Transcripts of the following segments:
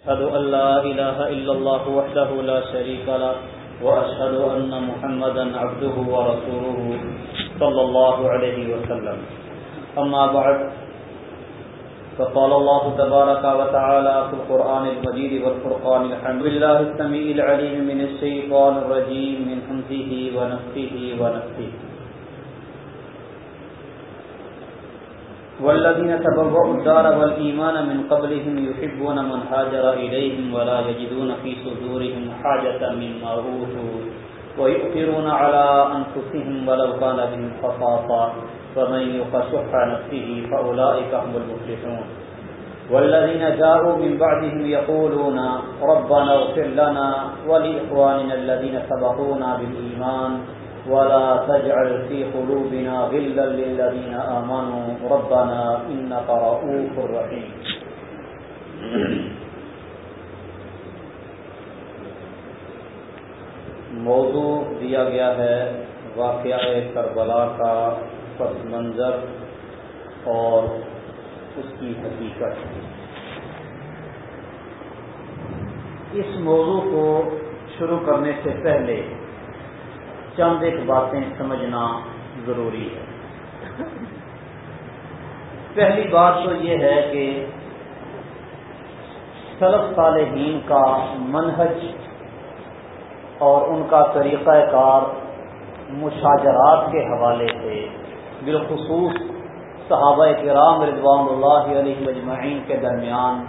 أشهد أن لا إله إلا الله وحده لا شريك له، وأشهد أن محمدا عبده ورسوله صلى الله عليه وسلم. أما بعد، فقال الله تبارك وتعالى في القرآن المجيد والفرقان الحمد لله السميع العليم من الشيطان الرجيم، من حمزه ونفسه ونفسه والذين تبوأوا الدار والإيمان من قبلهم يحبون من هاجر إليهم ولا يجدون في صدورهم حاجة مما أوتوا ويؤثرون على أنفسهم ولو كان بهم خصاصة فمن يوق شح نفسه فأولئك هم المفلحون والذين جاءوا من بعدهم يقولون ربنا اغفر لنا ولإخواننا الذين سبقونا بالإيمان ولا تجعل في قلوبنا غلا للذين آمنوا. ربنا إنك رؤوف رحيم. موضوع دیا گیا ہے واقعہ کربلا کا پس منظر اور اس کی حقیقت. اس موضوع کو شروع کرنے سے پہلے چند ایک باتیں سمجھنا ضروری ہے۔ پہلی بات تو یہ ہے کہ سلف صالحین کا منہج اور ان کا طریقہ کار مشاجرات کے حوالے سے بالخصوص صحابہ کرام رضوان اللہ علیہ مجمعین کے درمیان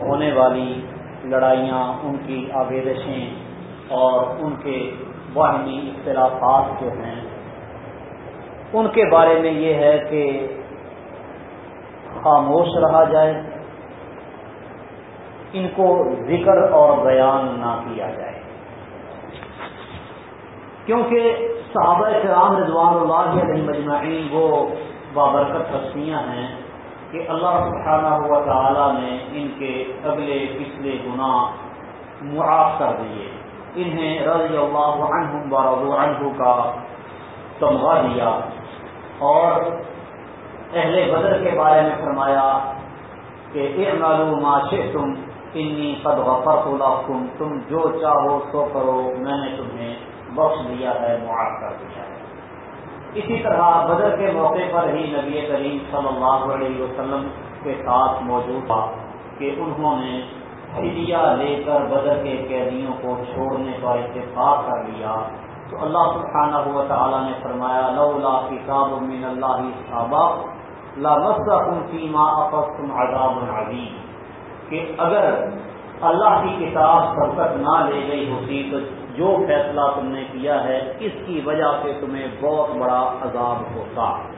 ہونے والی لڑائیاں، ان کی آویدشیں اور ان کے باہمی اختلافات جو ہیں، ان کے بارے میں یہ ہے کہ خاموش رہا جائے، ان کو ذکر اور بیان نہ کیا جائے۔ کیونکہ صحابہ کرام رضوان اللہ علیہ مجمعین وہ بابرکت ہستیاں ہیں کہ اللہ سبحانہ ہوا تعالیٰ نے ان کے اگلے پچھلے گناہ معاف کر دیے۔ انہیں رضی اللہ عنہم ورضو عنہ کا تمغہ دیا اور اہل بدر کے بارے میں فرمایا کہ اعملوا ما شئتم، انی قد غفرت لکم، تم جو چاہو سو کرو، میں نے تمہیں بخش دیا ہے، معاف کر دیا ہے۔ اسی طرح بدر کے موقع پر ہی نبی کریم صلی اللہ علیہ وسلم کے ساتھ موجود تھا کہ انہوں نے ہدیہ لے کر بدر کے قیدیوں کو چھوڑنے کا اتفاق کر لیا۔ تو اللہ سبحانہ ہوا تعالیٰ نے فرمایا، لولا کتاب من اللہ صحابہ لا مسکم فیما عذاب عظیم کہ اگر اللہ کی کتاب برکت نہ لے گئی ہوتی تو جو فیصلہ تم نے کیا ہے، اس کی وجہ سے تمہیں بہت بڑا عذاب ہوتا۔ ہے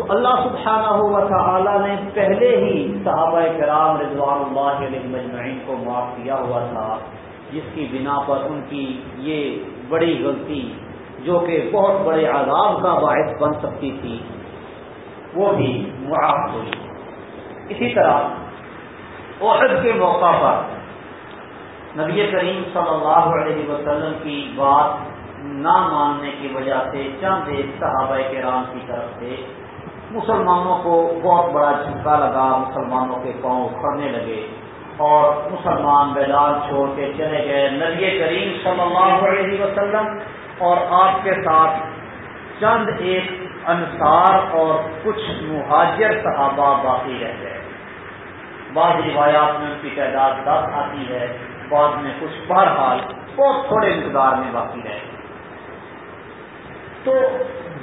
تو اللہ سبحانہ ہوا تعالی نے پہلے ہی صحابہ کرام رضوان اللہ علیہ مجمعین کو معاف کیا ہوا تھا، جس کی بنا پر ان کی یہ بڑی غلطی جو کہ بہت بڑے عذاب کا باعث بن سکتی تھی، وہ بھی معاف ہوئی۔ اسی طرح عہد کے موقع پر نبی کریم صلی اللہ علیہ وسلم کی بات نہ ماننے کی وجہ سے چند ایک صحابہ کرام کی طرف سے مسلمانوں کو بہت بڑا جھٹکا لگا، مسلمانوں کے پاؤں اکھڑنے لگے اور مسلمان بیدان چھوڑ کے چلے گئے۔ نبی کریم صلی اللہ علیہ وسلم اور آپ کے ساتھ چند ایک انصار اور کچھ مہاجر صحابہ باقی رہ گئے۔ بعض روایات میں ان کی تعداد دس آتی ہے بعد میں کچھ بہرحال بہت تھوڑے مقدار میں باقی رہے تو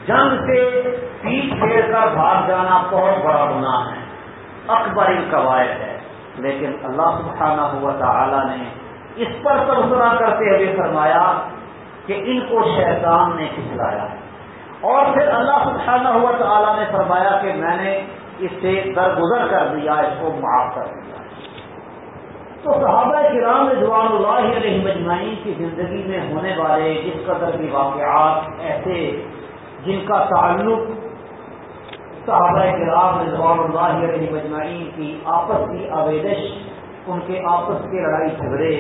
جنگ سے پیٹ پھیر کر بھاگ جانا بہت بڑا گناہ ہے۔ اکبر قواعد ہے۔ لیکن اللہ سبحانہ ہوا تعالی نے اس پر تبصرہ کرتے ہوئے فرمایا کہ ان کو شیطان نے کھسلایا۔ اور پھر اللہ سبحانہ ہوا تعالی نے فرمایا کہ میں نے اس سے درگزر کر دیا، اس کو معاف کر دیا۔ تو صحابہ کرام رضوان اللہ علیہ مجمعین کی زندگی میں ہونے والے جس قدر کے واقعات ایسے جن کا تعلق صحابہ کرام رضوان اللہ علیہ مجمعین کی آپس کی آویدش ان کے آپس کے لڑائی جھگڑے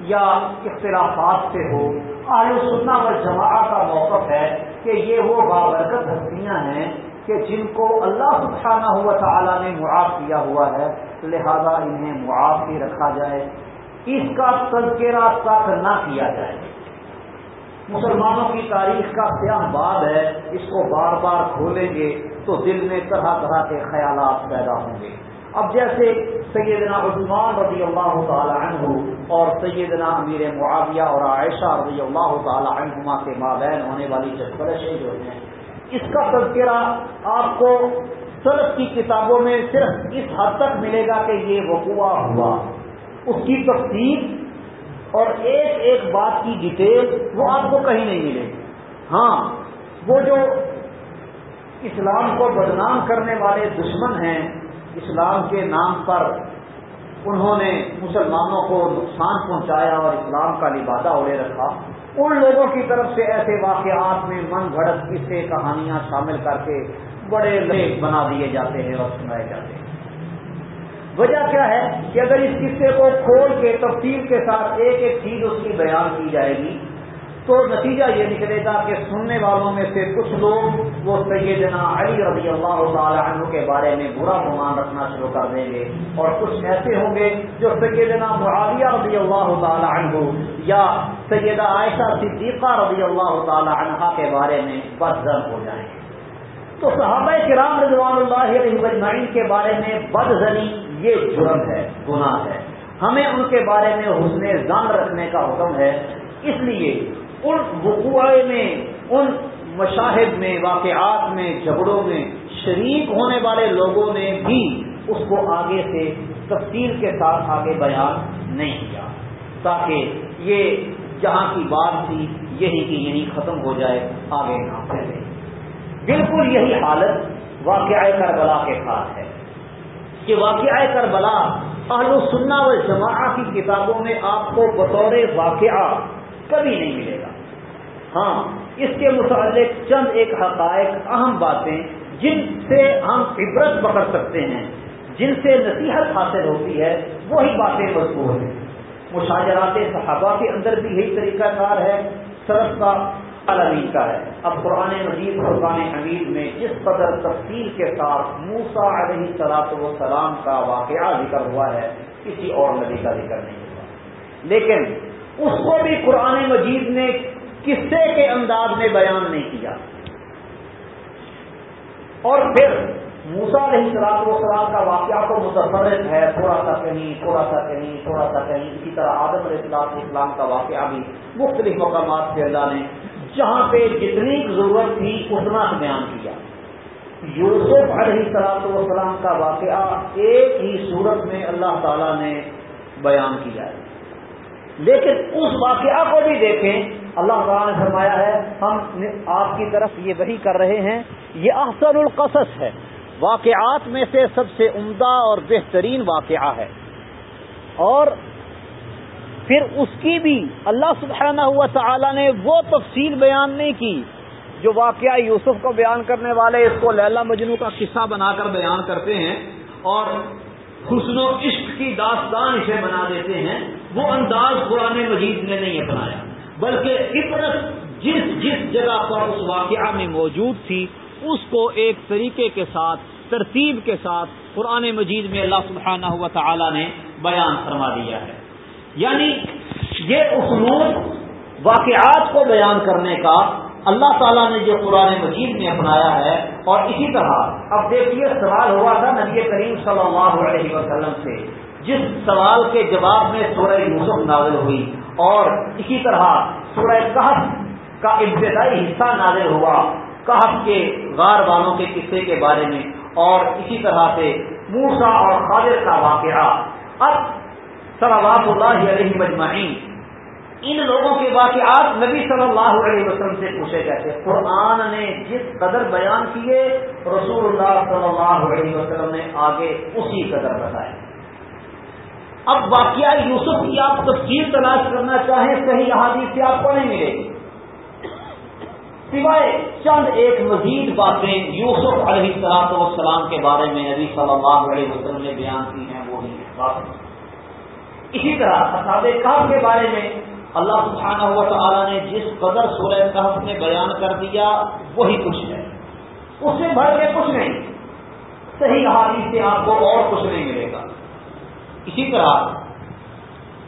یا اختلافات سے ہو، آل سننا و جماع کا موقف ہے کہ یہ وہ بابرکت ہستیاں ہیں کہ جن کو اللہ سبحانہ ہوا تعالیٰ نے معاف کیا ہوا ہے، لہذا انہیں معاف ہی رکھا جائے۔ اس کا تذکرہ تک نہ کیا جائے۔ مسلمانوں کی تاریخ کا سیاہ باب ہے، اس کو بار بار کھولیں گے تو دل میں طرح طرح کے خیالات پیدا ہوں گے۔ اب جیسے سیدنا عثمان رضی اللہ تعالی عنہ اور سیدنا امیر معاویہ اور عائشہ رضی اللہ تعالی عنہما کے مابین ہونے والی جذبرشیں جو ہیں، اس کا تذکرہ آپ کو سرف کی کتابوں میں صرف اس حد تک ملے گا کہ یہ وقوع ہوا۔ اس کی تفصیل اور ایک ایک بات کی ڈیٹیل وہ آپ کو کہیں نہیں ملے گی۔ ہاں وہ جو اسلام کو بدنام کرنے والے دشمن ہیں، اسلام کے نام پر انہوں نے مسلمانوں کو نقصان پہنچایا اور اسلام کا لبادہ اڑے رکھا۔ ان لوگوں کی طرف سے ایسے واقعات میں من گھڑت قصے کہانیاں شامل کر کے بڑے لیک بنا دیے جاتے ہیں اور سنائے جاتے ہیں۔ وجہ کیا ہے کہ اگر اس قصے کو کھول کے تفصیل کے ساتھ ایک ایک چیز اس کی بیان کی جائے گی، تو نتیجہ یہ نکلے گا کہ سننے والوں میں سے کچھ لوگ وہ سیدنا علی رضی اللہ تعالی عنہ کے بارے میں برا گمان رکھنا شروع کر دیں گے اور کچھ ایسے ہوں گے جو سیدنا معاویہ رضی اللہ تعالی عنہ یا سیدہ عائشہ صدیقہ رضی اللہ تعالی عنہ کے بارے میں بدزن ہو جائیں گے۔ تو صحابہ کرام رضوان اللہ علیہ کے بارے میں بد زنی یہ جرم ہے، گناہ ہے۔ ہمیں ان کے بارے میں حسن زن رکھنے کا حکم ہے۔ اس لیے ان وقوع میں، ان مشاہد میں، واقعات میں، جھگڑوں میں شریک ہونے والے لوگوں نے بھی اس کو آگے سے تفصیل کے ساتھ آگے بیان نہیں کیا۔ تاکہ یہ جہاں کی بات تھی، یہی کی یہی ختم ہو جائے، آگے نہ پھیلے۔ بالکل یہی حالت واقعہ کربلا کے ساتھ ہے۔ کہ واقعہ کربلا، اہل سننا و جماعہ کی کتابوں میں آپ کو بطور واقعہ کبھی نہیں ملے گا۔ ہاں اس کے متعلق چند ایک حقائق اہم باتیں جن سے ہم عبرت پکڑ سکتے ہیں۔ جن سے نصیحت حاصل ہوتی ہے، وہی باتیں مضبوط ہیں۔ مشاجرات صحابہ کے اندر بھی یہی طریقہ کار ہے۔ سرف کا المی کا ہے۔ اب قرآن مجید، قرآن حمید میں جس قدر تفصیل کے ساتھ موسا علیہ سلاط و سلام کا واقعہ ذکر ہوا ہے، کسی اور نبی کا ذکر نہیں ہوا۔ لیکن اس کو بھی قرآن مجید نے قصے کے انداز میں بیان نہیں کیا۔ اور پھر موسا علیہ سلاط وسلام کا واقعہ تو متفرد ہے، تھوڑا سا کہیں، تھوڑا سا کہیں، تھوڑا سا کہیں۔ اسی طرح آدم علیہ السلاط اسلام کا واقعہ بھی مختلف مقامات سے اللہ نے جہاں پہ جتنی ضرورت تھی اتنا بیان کیا۔ یوسف علیہ سلاط وسلام کا واقعہ ایک ہی صورت میں اللہ تعالی نے بیان کیا ہے۔ لیکن اس واقعہ کو بھی دیکھیں، اللہ تعالیٰ نے فرمایا ہے، ہم آپ کی طرف یہ وہی کر رہے ہیں، یہ احسن القصص ہے۔ واقعات میں سے سب سے عمدہ اور بہترین واقعہ ہے۔ اور پھر اس کی بھی اللہ سبحانہ ہوا تعالیٰ نے وہ تفصیل بیان نہیں کی جو واقعہ یوسف کو بیان کرنے والے اس کو لیلا مجنو کا قصہ بنا کر بیان کرتے ہیں اور حسن و عشق کی داستان اسے بنا دیتے ہیں، وہ انداز قرآن مجید نے نہیں اپنایا۔ بلکہ عبرت جس جس جگہ پر اس واقعہ میں موجود تھی، اس کو ایک طریقے کے ساتھ، ترتیب کے ساتھ قرآن مجید میں اللہ سبحانہ ہوا تعالی نے بیان فرما دیا ہے۔ یعنی یہ اسلوب واقعات کو بیان کرنے کا اللہ تعالیٰ نے جو قرآن مجید میں اپنایا ہے اور اسی طرح اب دیکھیے سوال ہوا تھا نبی کریم صلی اللہ علیہ وسلم سے، جس سوال کے جواب میں سورہ یوسف نازل ہوئی اور اسی طرح سورہ کہف کا ابتدائی حصہ نازل ہوا، کہف کے غار والوں کے قصے کے بارے میں اور اسی طرح سے موسا اور خالد کا واقعہ۔ اب صلوات اللہ علیہ مجمعین۔ ان لوگوں کے واقعات نبی صلی اللہ علیہ وسلم سے پوچھے گئے تھے قرآن نے جس قدر بیان کیے، رسول اللہ صلی اللہ علیہ وسلم نے آگے اسی قدر بتائے اب واقعہ یوسف کی آپ تفصیل تلاش کرنا چاہیں، صحیح احادیث سے آپ کو نہیں ملے۔ گی سوائے چند ایک مزید باتیں یوسف علیہ السلاط والسلام کے بارے میں نبی صلی اللہ علیہ وسلم نے بیان کی ہیں وہی بات اسی طرح اصحاب کہف کے بارے میں اللہ سبحانہ و تعالیٰ نے جس قدر سورہ کہف میں بیان کر دیا، وہی کچھ ہے۔ اس سے بڑھ کے کچھ نہیں۔ صحیح حادث سے آپ کو اور کچھ نہیں ملے گا۔ اسی طرح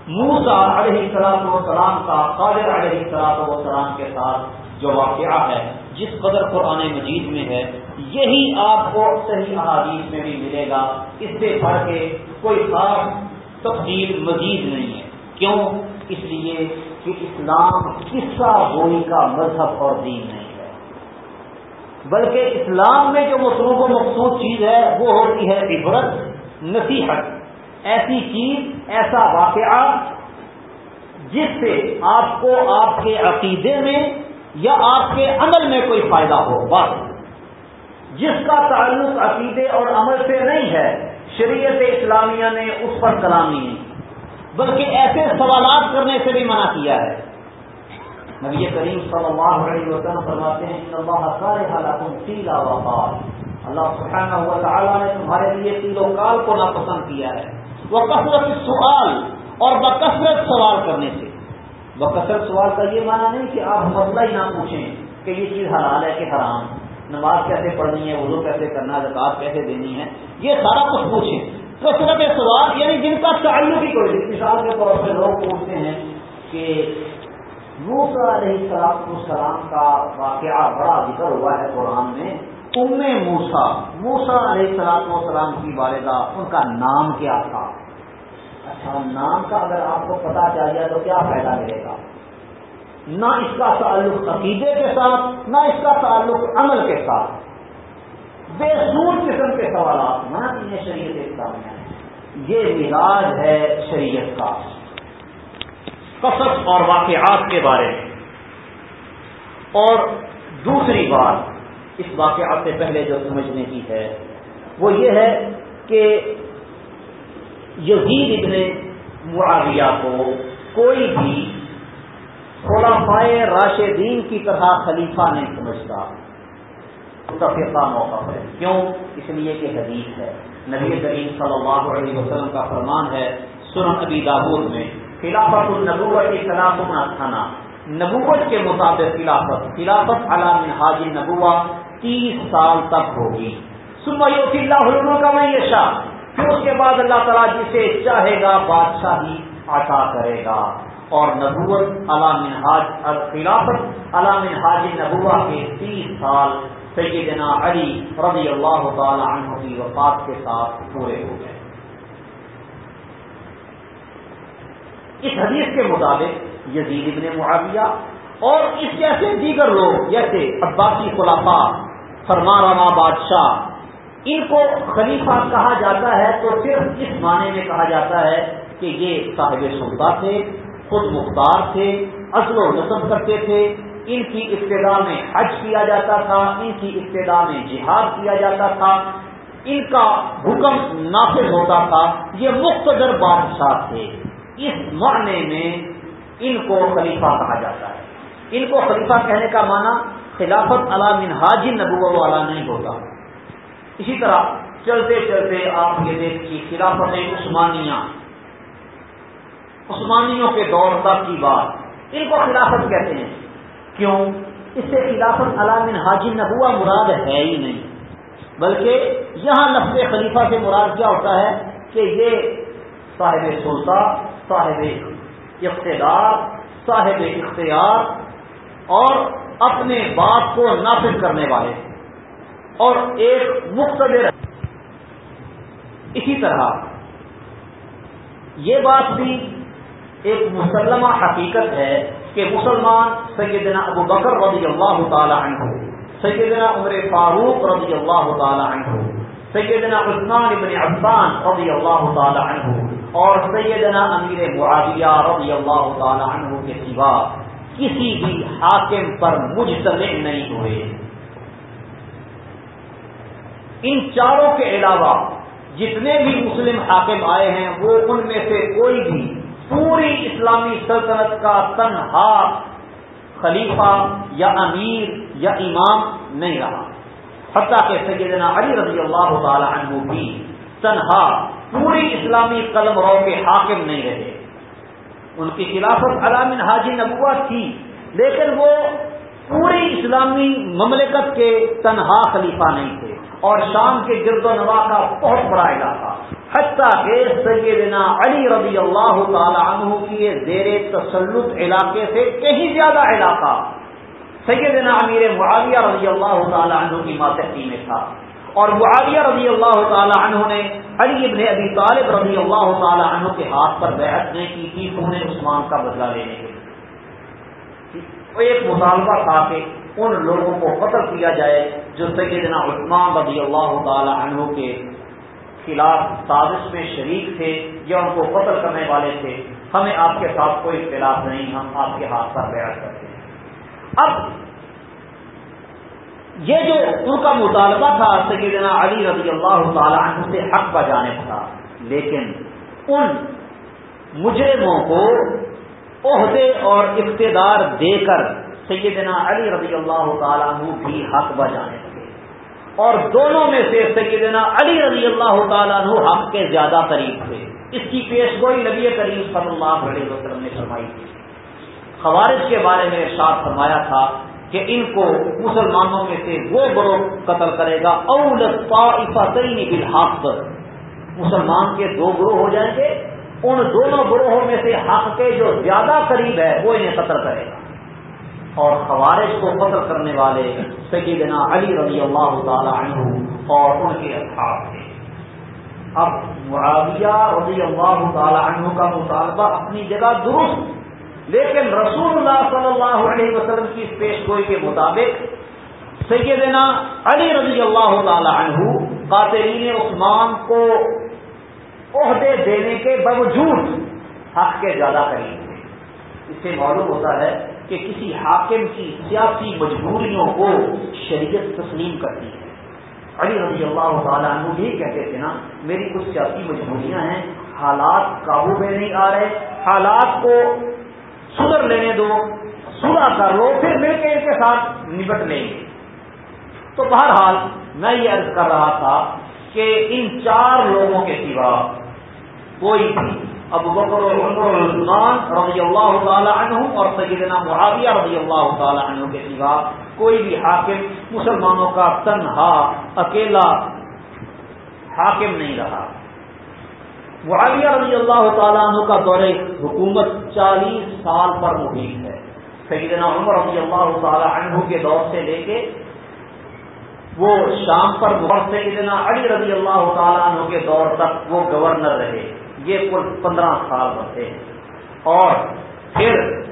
موسا علیہ سلام و سلام کا، قادر علیہ سلام و سلام کے ساتھ جو واقعہ ہے، جس قدر قرآن مجید میں ہے، یہی آپ کو صحیح احادیث میں بھی ملے گا۔ اس سے بڑھ کے کوئی خاص تفصیل مزید نہیں ہے۔ کیوں؟ اس لیے کہ اسلام قصہ گوئی کا مذہب اور دین نہیں ہے۔ بلکہ اسلام میں جو مصروف و مقصود چیز ہے، وہ ہوتی ہے عبرت، نصیحت۔ ایسی چیز، ایسا واقعہ جس سے آپ کو آپ کے عقیدے میں یا آپ کے عمل میں کوئی فائدہ ہو، بس۔ جس کا تعلق عقیدے اور عمل سے نہیں ہے شریعت اسلامیہ نے اس پر کلامی نہیں بلکہ ایسے سوالات کرنے سے بھی منع کیا ہے۔ نبی کریم صلی اللہ علیہ وسلم فرماتے ہیں اللہ سارے حالات تیلا وقال اللہ سبحانہ ہوا تعالیٰ نے تمہارے لیے تیل و کال کو ناپسند کیا ہے۔ وہ کثرت سوال اور بکثرت سوال کرنے سے۔ بکثرت سوال کا یہ معنی نہیں کہ آپ مسئلہ ہی نہ پوچھیں کہ یہ چیز حلال ہے کہ حرام۔ نماز کیسے پڑھنی ہے، وضو کیسے کرنا ہے زکات کیسے دینی ہے، یہ سارا کچھ پوچھیں کثرت سوال یعنی جن کا تعلق ہی کوئی مثال کے طور پہ لوگ پوچھتے ہیں کہ موسا علیہ السلام السلام کا واقعہ بڑا ذکر ہوا ہے قرآن میں۔ ام موسا موسا علیہ السلام والسلام کی والدہ، ان کا نام کیا تھا؟ اچھا نام کا اگر آپ کو پتا چل جائے تو کیا فائدہ ملے گا؟ نہ اس کا تعلق عقیدے کے ساتھ، نہ اس کا تعلق عمل کے ساتھ۔ بے سور قسم کے سوالات منع کی شریعت اسلامیہ یہ مزاج ہے شریعت کا۔ قصص اور واقعات کے بارے میں۔ اور دوسری بات اس واقعات سے پہلے جو سمجھنے کی ہے، وہ یہ ہے کہ یزید ابن معاویہ کو کوئی بھی خلافائے راشدین کی طرح خلیفہ نہیں سمجھتا متفقہ موقع ہے کیوں؟ اس لیے کہ حدیث ہے۔ نبی کریم صلی اللہ علیہ وسلم کا فرمان ہے سنن ابی دابود میں، خلافت النبوت کی خلاف تھانا نبوت کے مطابق خلافت خلافت علام حاجی نبوا تیس سال تک ہوگی۔ سنوی اللہ کا میں یہ شاہ پھر اس کے بعد اللہ تعالیٰ جسے چاہے گا بادشاہی عطا کرے گا۔ اور نبوت علام حاج خلافت علام حاج نبوا کے تیس سال سیدنا علی رضی اللہ تعالی عنہ کی وفات کے ساتھ پورے ہو گئے۔ اس حدیث کے مطابق یزید ابن معاویہ اور اس جیسے دیگر لوگ جیسے عباسی خلافہ فرما روا بادشاہ، ان کو خلیفہ کہا جاتا ہے تو صرف اس معنی میں کہا جاتا ہے کہ یہ صاحب سلطہ تھے۔ خود مختار تھے اصل و نصب کرتے تھے۔ ان کی ابتدا میں حج کیا جاتا تھا، ان کی ابتدا میں جہاد کیا جاتا تھا۔ ان کا حکم نافذ ہوتا تھا۔ یہ مختصر بادشاہ تھے۔ اس معنی میں ان کو خلیفہ کہا جاتا ہے۔ ان کو خلیفہ کہنے کا معنی خلافت علام حاجی نبو والا نہیں ہوتا۔ اسی طرح چلتے چلتے آپ یہ دیکھیے خلافت عثمانیہ عثمانیوں کے دور تک کی بات۔ ان کو خلافت کہتے ہیں۔ کیوں؟ اس سے خلافت علام حاجی نبوا مراد ہے ہی نہیں۔ بلکہ یہاں لفظ خلیفہ سے مراد کیا ہوتا ہے کہ یہ صاحب سلطہ، صاحب اقتدار، صاحب اختیار اور اپنے بات کو نافذ کرنے والے۔ اور ایک مختصر اسی طرح یہ بات بھی ایک مسلمہ حقیقت ہے کہ مسلمان سیدنا ابو بکر رضی اللہ تعالی عنہ سیدنا عمر فاروق رضی اللہ تعالی عنہ سیدنا عثمان ابن عفان رضی اللہ تعالی عنہ اور سیدنا امیر معاویہ رضی اللہ تعالی عنہ کے سوا کسی بھی حاکم پر مجتمع نہیں ہوئے۔ ان چاروں کے علاوہ جتنے بھی مسلم حاکم آئے ہیں وہ ان میں سے کوئی بھی پوری اسلامی سلطنت کا تنہا خلیفہ یا امیر یا امام نہیں رہا۔ حتیٰ کہ سیدنا علی رضی اللہ تعالی عنہ بھی تنہا پوری اسلامی قلم رو کے حاکم نہیں رہے۔ ان کی خلافت علام حاجی نبوا تھی، لیکن وہ پوری اسلامی مملکت کے تنہا خلیفہ نہیں تھے اور شام کے گرد و نواح کا بہت بڑا علاقہ۔ حتیٰ کہ سیدنا علی رضی اللہ تعالی عنہ کی زیر تسلط علاقے سے کہیں زیادہ علاقہ سیدنا امیر معاویہ رضی اللہ تعالی عنہ کی ماتحتی میں تھا۔ اور معاویہ رضی اللہ تعالی عنہ نے علی ابن ابی طالب رضی اللہ تعالی عنہ کے ہاتھ پر بحث نہیں کی تھی انہیں عثمان کا بدلہ لینے کے لیے۔ ایک مطالبہ تھا کہ ان لوگوں کو قتل کیا جائے جو سیدنا عثمان رضی اللہ تعالی عنہ کے خلاف سازش میں شریک تھے یا ان کو قتل کرنے والے تھے، ہمیں آپ کے ساتھ کوئی اختلاف نہیں، ہم آپ کے ہاتھ پر بیعت کرتے ہیں۔ اب، یہ جو ان کا مطالبہ تھا سیدنا علی رضی اللہ تعالی عنہ سے حق کا جانب تھا لیکن ان مجرموں کو عہدے اور اقتدار دے کر سیدنا علی رضی اللہ تعالیٰ عنہ بھی حق بجانے لگے اور دونوں میں سے سیدنا علی رضی اللہ تعالیٰ عنہ حق کے زیادہ قریب تھے۔ اس کی پیش گوئی نبی کریم صلی اللہ علیہ وسلم نے فرمائی تھی۔ خوارج کے بارے میں ارشاد فرمایا تھا کہ ان کو مسلمانوں میں سے وہ گروہ قتل کرے گا۔ اول طائفتین بالحق مسلمان کے دو گروہ ہو جائیں گے۔ ان دونوں گروہوں میں سے حق کے جو زیادہ قریب ہے وہ انہیں قتل کرے گا۔ اور خوارج کو قتل کرنے والے سیدنا علی رضی اللہ تعالی عنہ اور ان کے اصحاب تھے۔ اب معاویہ رضی اللہ تعالی عنہ کا مطالبہ اپنی جگہ درست، لیکن رسول اللہ صلی اللہ علیہ وسلم کی پیش گوئی کے مطابق سیدنا علی رضی اللہ تعالی عنہ قاتلین عثمان کو عہدے دینے کے باوجود حق کے زیادہ قریب تھے۔ اس سے معلوم ہوتا ہے کہ کسی حاکم کی سیاسی مجبوریوں کو شریعت تسلیم کرتی ہے۔ علی رضی اللہ تعالیٰ عنہ بھی کہتے تھے نا، میری کچھ سیاسی مجبوریاں ہیں، حالات قابو میں نہیں آ رہے، حالات کو سدھر لینے دو، سدھا کر لو، پھر مل کے ان کے ساتھ نپٹ لیں گے۔ تو بہرحال میں یہ عرض کر رہا تھا کہ ان چار لوگوں کے سوا کوئی بھی ابو بکر عمر عثمان رضی اللہ تعالی عنہ اور سیدنا معاویہ رضی اللہ تعالی عنہ کے سوا کوئی بھی حاکم مسلمانوں کا تنہا، اکیلا حاکم نہیں رہا۔ معاویہ رضی اللہ تعالیٰ عنہ کا دور حکومت چالیس سال پر محیط ہے۔ سیدنا عمر رضی اللہ تعالی عنہ کے دور سے لے کے وہ شام پر سیدنا علی رضی اللہ تعالیٰ عنہ کے دور تک وہ گورنر رہے۔ یہ کل پندرہ سال بنتے ہیں۔ اور پھر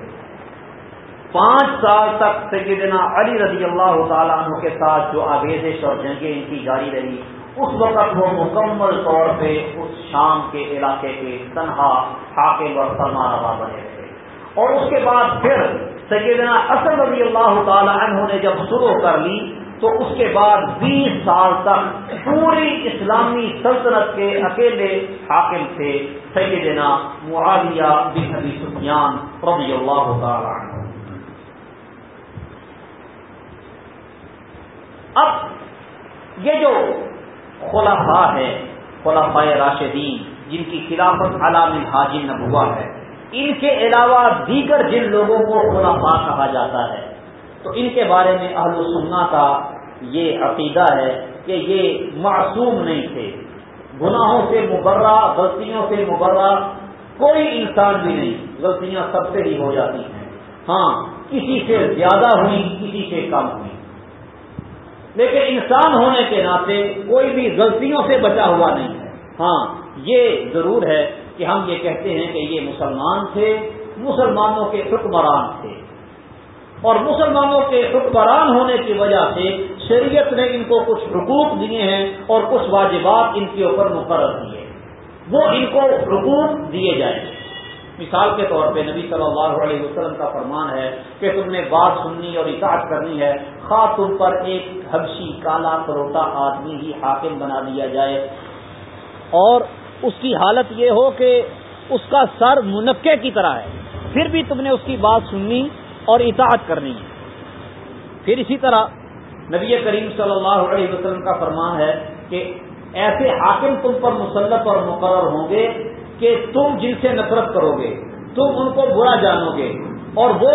پانچ سال تک سیدنا علی رضی اللہ تعالیٰ عنہ کے ساتھ جو آگیزش اور جنگیں ان کی جاری رہی، اس وقت وہ مکمل طور پہ اس شام کے علاقے کے تنہا، حاکم اور سرما روا بنے رہے۔ اور اس کے بعد پھر سیدنا اسد رضی اللہ تعالی عنہ نے جب شروع کر لی تو اس کے بعد بیس سال تک پوری اسلامی سلطنت کے اکیلے حاکم تھے سیدنا معاویہ بن ابی سفیان رضی اللہ تعالی عنہ۔ اب یہ جو خلافہ ہے خلافہ راشدین، جن کی خلافت علام حاجی نبوا ہے، ان کے علاوہ دیگر جن لوگوں کو خلافہ کہا جاتا ہے تو ان کے بارے میں اہل سننا کا یہ عقیدہ ہے کہ یہ معصوم نہیں تھے۔ گناہوں سے مبرہ، غلطیوں سے مبرہ کوئی انسان بھی نہیں۔ غلطیاں سب سے ہی ہو جاتی ہیں۔ ہاں کسی سے زیادہ ہوئی، کسی سے کم ہوئی۔ لیکن انسان ہونے کے ناطے کوئی بھی غلطیوں سے بچا ہوا نہیں ہے۔ ہاں یہ ضرور ہے کہ ہم یہ کہتے ہیں کہ یہ مسلمان تھے، مسلمانوں کے حکمران تھے۔ اور مسلمانوں کے حکمران ہونے کی وجہ سے شریعت نے ان کو کچھ حقوق دیے ہیں اور کچھ واجبات ان کے اوپر مقرر دیے وہ ان کو حقوق دیے جائیں۔ مثال کے طور پہ نبی صلی اللہ علیہ وسلم کا فرمان ہے کہ تم نے بات سننی اور اطاعت کرنی ہے، خواہ تم پر ایک حبشی کالا کروٹا آدمی ہی حاکم بنا دیا جائے۔ اور اس کی حالت یہ ہو کہ اس کا سر منقع کی طرح ہے۔ پھر بھی تم نے اس کی بات سننی اور اطاعت کرنی ہے۔ پھر اسی طرح نبی کریم صلی اللہ علیہ وسلم کا فرمان ہے کہ ایسے حاکم تم پر مسلط اور مقرر ہوں گے کہ تم جن سے نفرت کرو گے، تم ان کو برا جانو گے اور وہ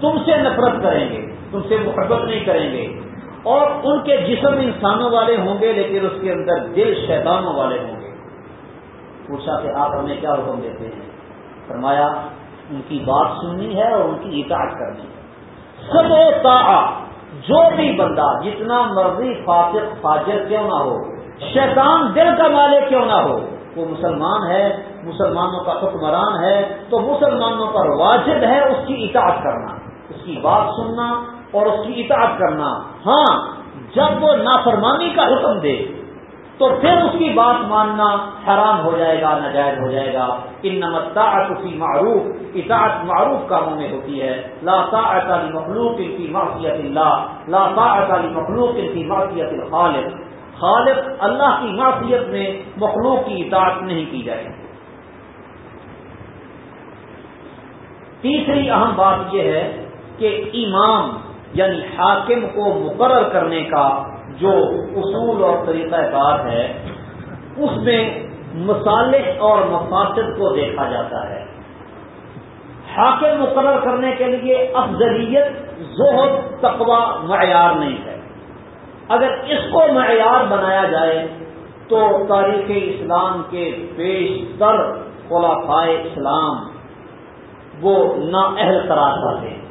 تم سے نفرت کریں گے ان سے محبت نہیں کریں گے۔ اور ان کے جسم انسانوں والے ہوں گے لیکن اس کے اندر دل شیطانوں والے ہوں گے۔ پوچھا کہ آپ ہمیں کیا حکم دیتے ہیں؟ فرمایا ان کی بات سننی ہے اور ان کی اطاعت کرنی ہے۔ سب و جو بھی بندہ جتنا مرضی فاطر فاجر کیوں نہ ہو، شیطان دل کا مالک کیوں نہ ہو، وہ مسلمان ہے، مسلمانوں کا حکمران ہے، تو مسلمانوں پر واجب ہے اس کی اطاعت کرنا، اس کی بات سننا اور اس کی اطاعت کرنا۔ ہاں جب وہ نافرمانی کا حکم دے تو پھر اس کی بات ماننا حرام ہو جائے گا، ناجائز ہو جائے گا۔ ان نمتاعت اسی معروف اطاعت معروف کاموں میں ہوتی ہے۔ لا طاعت علی مخلوق ان کی معصیت اللہ لا طاعت علی مخلوق ان کی معصیت الخالق۔ خالق اللہ کی معصیت میں مخلوق کی اطاعت نہیں کی جائے۔ تیسری اہم بات یہ ہے کہ امام یعنی حاکم کو مقرر کرنے کا جو اصول اور طریقہ کار ہے، اس میں مصالح اور مفاصد کو دیکھا جاتا ہے۔ حاکم مقرر کرنے کے لیے افضلیت، زہد تقوا معیار نہیں ہے۔ اگر اس کو معیار بنایا جائے تو تاریخ اسلام کے بیشتر خلافائے اسلام وہ نااہل قرار پاتے ہیں۔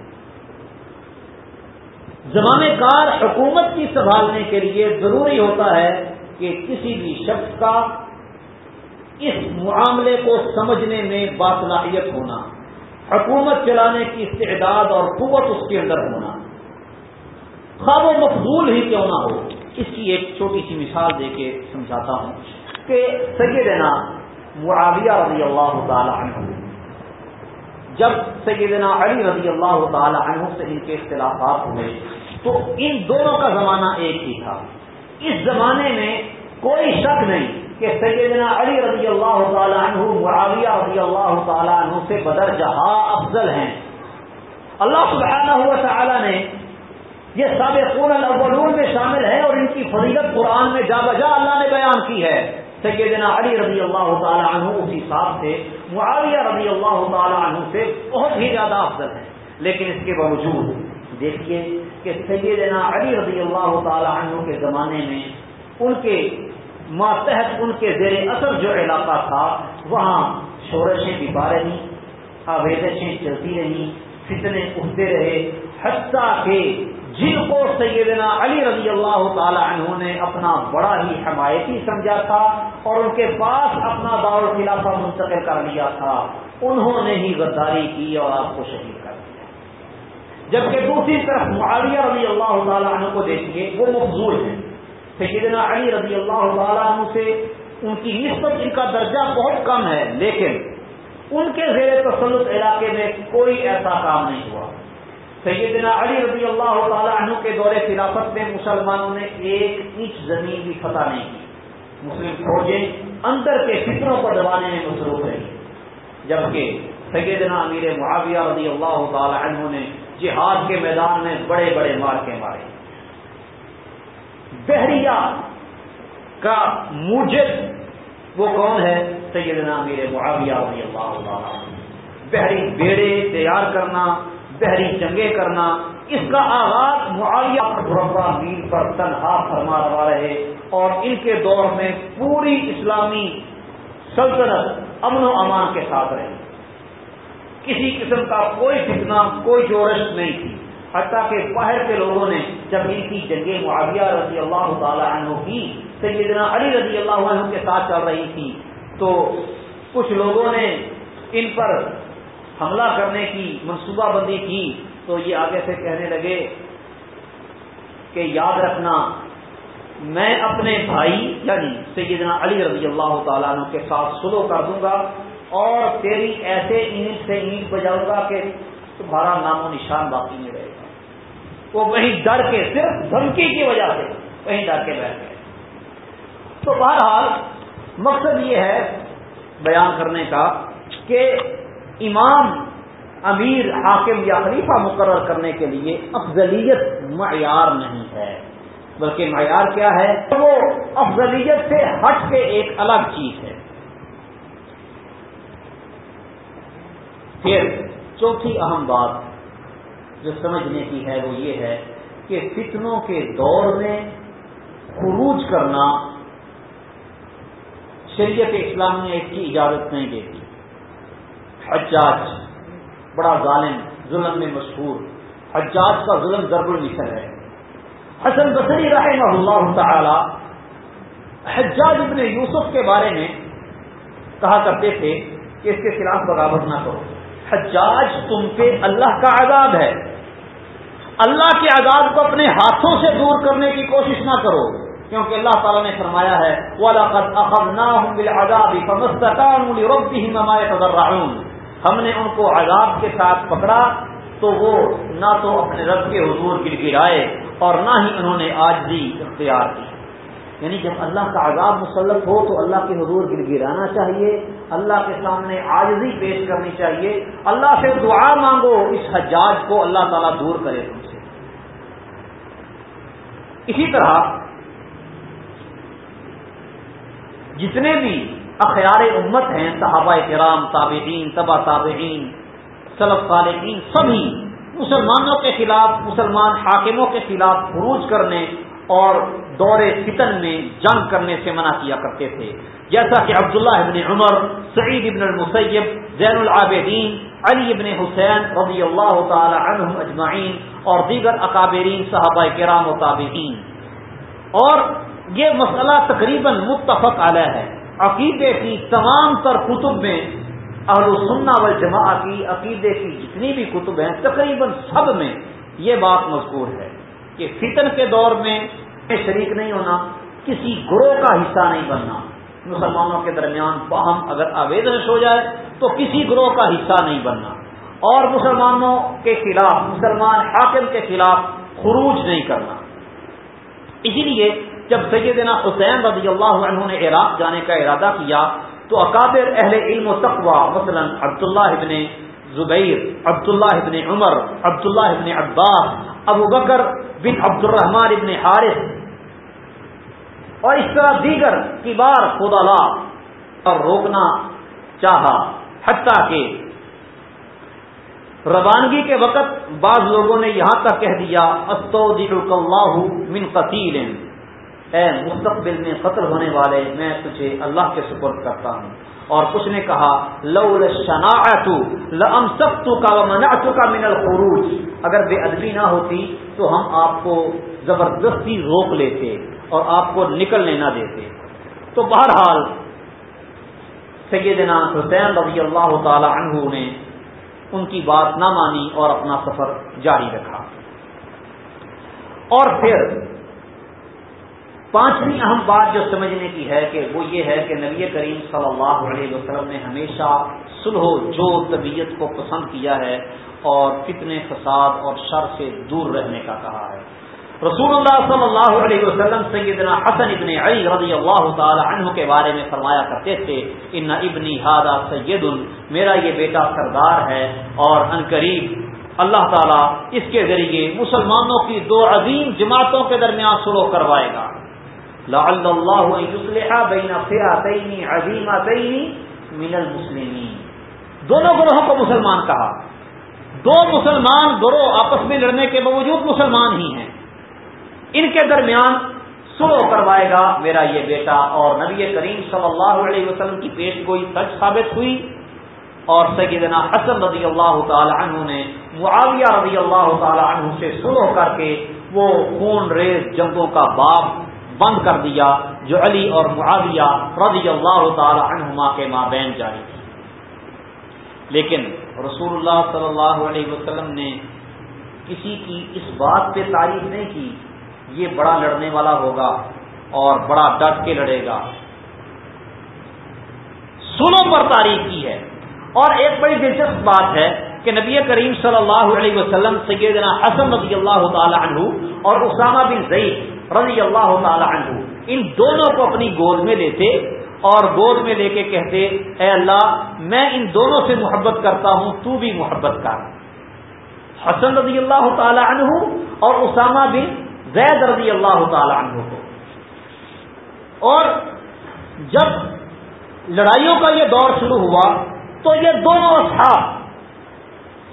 زمانے کار حکومت کی سنبھالنے کے لیے ضروری ہوتا ہے کہ کسی بھی شخص کا اس معاملے کو سمجھنے میں باصلاحیت ہونا، حکومت چلانے کی استعداد اور قوت اس کے اندر ہونا۔ خواب و مقبول ہی کیوں نہ ہو، اس کی ایک چھوٹی سی مثال دے کے سمجھاتا ہوں کہ سیدنا معاویہ رضی اللہ تعالی عنہ، جب سیدنا علی رضی اللہ تعالی عنہ سے ان کے اختلافات ہوئے تو ان دونوں کا زمانہ ایک ہی تھا۔ اس زمانے میں کوئی شک نہیں کہ سیدنا علی رضی اللہ تعالیٰ عنہ، معاویہ رضی اللہ تعالیٰ عنہ سے بدر جہاں افضل ہیں۔ اللہ سبحانہ ہوا تعالیٰ نے یہ سابقون الاولون میں شامل ہے اور ان کی فضیلت قرآن میں جا بجا اللہ نے بیان کی ہے۔ سیدنا علی رضی اللہ تعالیٰ عنہ اسی حساب سے معاویہ رضی اللہ تعالیٰ عنہ سے بہت ہی زیادہ افضل ہیں۔ لیکن اس کے باوجود دیکھیے کہ سیدنا علی رضی اللہ تعالی عنہ کے زمانے میں ان کے ماتحت، ان کے زیر اثر جو علاقہ تھا، وہاں شورشیں بھی پا رہی آویدشیں چلتی رہی، فتنے اٹھتے رہے، حتیٰ کہ جن کو سیدنا علی رضی اللہ تعالی عنہ نے اپنا بڑا ہی حمایتی سمجھا تھا اور ان کے پاس اپنا دار خلافہ منتقل کر لیا تھا، انہوں نے ہی غداری کی اور آپ کو شہید کر جبکہ دوسری طرف معاویہ رضی اللہ تعالیٰ عنہ کو دیکھیے، وہ مفضول ہیں۔ سیدنا علی رضی اللہ تعالیٰ عنہ سے ان کی نسبت ان کا درجہ بہت کم ہے، لیکن ان کے زیر تسلط علاقے میں کوئی ایسا کام نہیں ہوا۔ سیدنا علی رضی اللہ تعالیٰ عنہ کے دور خلافت میں مسلمانوں نے ایک انچ زمین بھی فتح نہیں کی۔ مسلم فوجیں اندر کے فکروں کو دبانے میں مصروف رہی۔ جبکہ سیدنا امیر معاویہ رضی اللہ تعالی عنہ نے جہاد کے میدان میں بڑے بڑے مار کے مارے۔ بحریہ کا موجد وہ کون ہے؟ سیدنا امیر معاویہ رضی اللہ تعالی۔ بحری بیڑے تیار کرنا، بحری جنگیں کرنا، اس کا آغاز معاویہ مربع میل پر تنہا فرما رہا رہے اور ان کے دور میں پوری اسلامی سلطنت امن و امان کے ساتھ رہی۔ کسی قسم کا کوئی فتنہ، کوئی جوڑش نہیں تھی۔ حتیٰ کہ باہر کے لوگوں نے جب ان کی جنگ معاویہ رضی اللہ تعالی عنہ کی، سیدنا علی رضی اللہ عنہ کے ساتھ چل رہی تھی، تو کچھ لوگوں نے ان پر حملہ کرنے کی منصوبہ بندی کی۔ تو یہ آگے سے کہنے لگے کہ یاد رکھنا، میں اپنے بھائی یعنی سیدنا علی رضی اللہ تعالیٰ عنہ کے ساتھ سلو کر دوں گا۔ اور تیری ایسے اینٹ سے اینٹ بجاؤں گا کہ تمہارا نام و نشان باقی نہیں رہے گا۔ وہ وہیں ڈر کے صرف دھمکی کی وجہ سے وہیں ڈر کے بیٹھ گئے۔ تو بہرحال مقصد یہ ہے بیان کرنے کا کہ امام امیر حاکم یا خلیفہ مقرر کرنے کے لیے افضلیت معیار نہیں ہے۔ بلکہ معیار کیا ہے؟ وہ افضلیت سے ہٹ کے ایک الگ چیز ہے۔ پھر چوتھی اہم بات جو سمجھنے کی ہے وہ یہ ہے کہ فتنوں کے دور میں خروج کرنا شریعت اسلام نے اس کی اجازت نہیں دیتی حجاج بڑا ظالم، ظلم میں مشہور۔ حجاج کا ظلم ضرب المثل ہے۔ حسن بصری رحمہ اللہ تعالی حجاج ابن یوسف کے بارے میں کہا کرتے تھے کہ اس کے خلاف بغاوت نہ کرو۔ حجاج تم پہ اللہ کا عذاب ہے۔ اللہ کے عذاب کو اپنے ہاتھوں سے دور کرنے کی کوشش نہ کرو۔ کیونکہ اللہ تعالیٰ نے فرمایا ہے ہم نے ان کو عذاب کے ساتھ پکڑا تو وہ نہ تو اپنے رب کے حضور گر گرائے اور نہ ہی انہوں نے آج بھی اختیار کی یعنی جب اللہ کا عذاب مسلط ہو تو اللہ کے حضور گر گرانا چاہیے، اللہ کے سامنے آجزی پیش کرنی چاہیے۔ اللہ سے دعا مانگو، اس حجاج کو اللہ تعالیٰ دور کرے تم سے۔ اسی طرح جتنے بھی اخیار امت ہیں، صحابہ کرام، تابعین تبا تابعین صلب صالحین، سبھی مسلمانوں کے خلاف، مسلمان حاکموں کے خلاف خروج کرنے اور دور فتن میں جنگ کرنے سے منع کیا کرتے تھے۔ جیسا کہ عبداللہ ابن عمر، سعید ابن المسیب، زین العابدین، علی ابن حسین رضی اللہ تعالی عنہم اجمعین اور دیگر اکابرین، صحابہ کرام و تابعین۔ اور یہ مسئلہ تقریباً متفق علیہ ہے۔ عقیدے کی تمام تر کتب میں اہل سننا والجماع کی عقیدے کی جتنی بھی کتب ہیں، تقریباً سب میں یہ بات مذکور ہے کہ فتن کے دور میں میں شریک نہیں ہونا، کسی گروہ کا حصہ نہیں بننا۔ مسلمانوں کے درمیان باہم اگر آویدنش ہو جائے تو کسی گروہ کا حصہ نہیں بننا۔ اور مسلمانوں کے خلاف، مسلمان حاکم کے خلاف خروج نہیں کرنا۔ اسی لیے جب سیدنا حسین رضی اللہ عنہ نے عراق جانے کا ارادہ کیا، تو اکابر اہل علم و تقوا مثلا عبداللہ ابن زبیر، عبداللہ ابن عمر، عبداللہ ابن عباس، ابو بکر بن عبد الرحمان ابن حارث اور اس طرح دیگر کبار خدا اور روکنا چاہا، حتیٰ کہ روانگی کے وقت بعض لوگوں نے یہاں تک کہہ دیا اللہ من قتیل۔ اے مستقبل میں قتل ہونے والے، میں تجھے اللہ کے سپرد کرتا ہوں۔ اور کچھ نے کہا لو سب کا کا من الخروج۔ اگر بے ادبی نہ ہوتی تو ہم آپ کو زبردستی روک لیتے۔ اور آپ کو نکلنے نہ دیتے۔ تو بہرحال سیدنا حسین رضی اللہ تعالی عنہ نے ان کی بات نہ مانی اور اپنا سفر جاری رکھا۔ اور پھر پانچویں اہم بات جو سمجھنے کی ہے کہ وہ یہ ہے کہ نبی کریم صلی اللہ علیہ وسلم نے ہمیشہ سلح جو طبیعت کو پسند کیا ہے اور کتنے فساد اور شر سے دور رہنے کا کہا ہے۔ رسول اللہ صلی اللہ علیہ وسلم سیدنا حسن ابن علی رضی اللہ تعالی عنہ کے بارے میں فرمایا کرتے تھے، ان ابنی ہادہ سید میرا یہ بیٹا سردار ہے اور ان قریب اللہ تعالیٰ اس کے ذریعے مسلمانوں کی دو عظیم جماعتوں کے درمیان سلو کروائے گا۔ لعل اللہ بین فئتین عظیمتین من المسلمین۔ دونوں گروہوں کو مسلمان کہا۔ دو مسلمان گروہ آپس میں لڑنے کے باوجود مسلمان ہی ہیں۔ ان کے درمیان سلو کروائے گا، میرا یہ بیٹا اور نبی کریم صلی اللہ علیہ وسلم کی پیش گوئی سچ ثابت ہوئی۔ اور سیدنا حسن رضی اللہ تعالی عنہ نے معاویہ رضی اللہ تعالی عنہ سے سلو کر کے وہ خون ریز جنگوں کا باپ بند کر دیا، جو علی اور معاویہ رضی اللہ تعالی عنہما کے مابین جاری تھی۔ لیکن رسول اللہ صلی اللہ علیہ وسلم نے کسی کی اس بات پہ تعریف نہیں کی یہ بڑا لڑنے والا ہوگا اور بڑا ڈٹ کے لڑے گا۔ سنوں پر تعریف کی ہے۔ اور ایک بڑی دلچسپ بات ہے کہ نبی کریم صلی اللہ علیہ وسلم سیدنا حسن رضی اللہ تعالی عنہ اور اسامہ بن زید رضی اللہ تعالی عنہ، ان دونوں کو اپنی گود میں لیتے اور گود میں لے کے کہتے، اے اللہ، میں ان دونوں سے محبت کرتا ہوں، تو بھی محبت کر۔ حسن رضی اللہ تعالی عنہ اور اسامہ بن زید رضی اللہ تعالی عنہ کو۔ اور جب لڑائیوں کا یہ دور شروع ہوا، تو یہ دونوں اصحاب،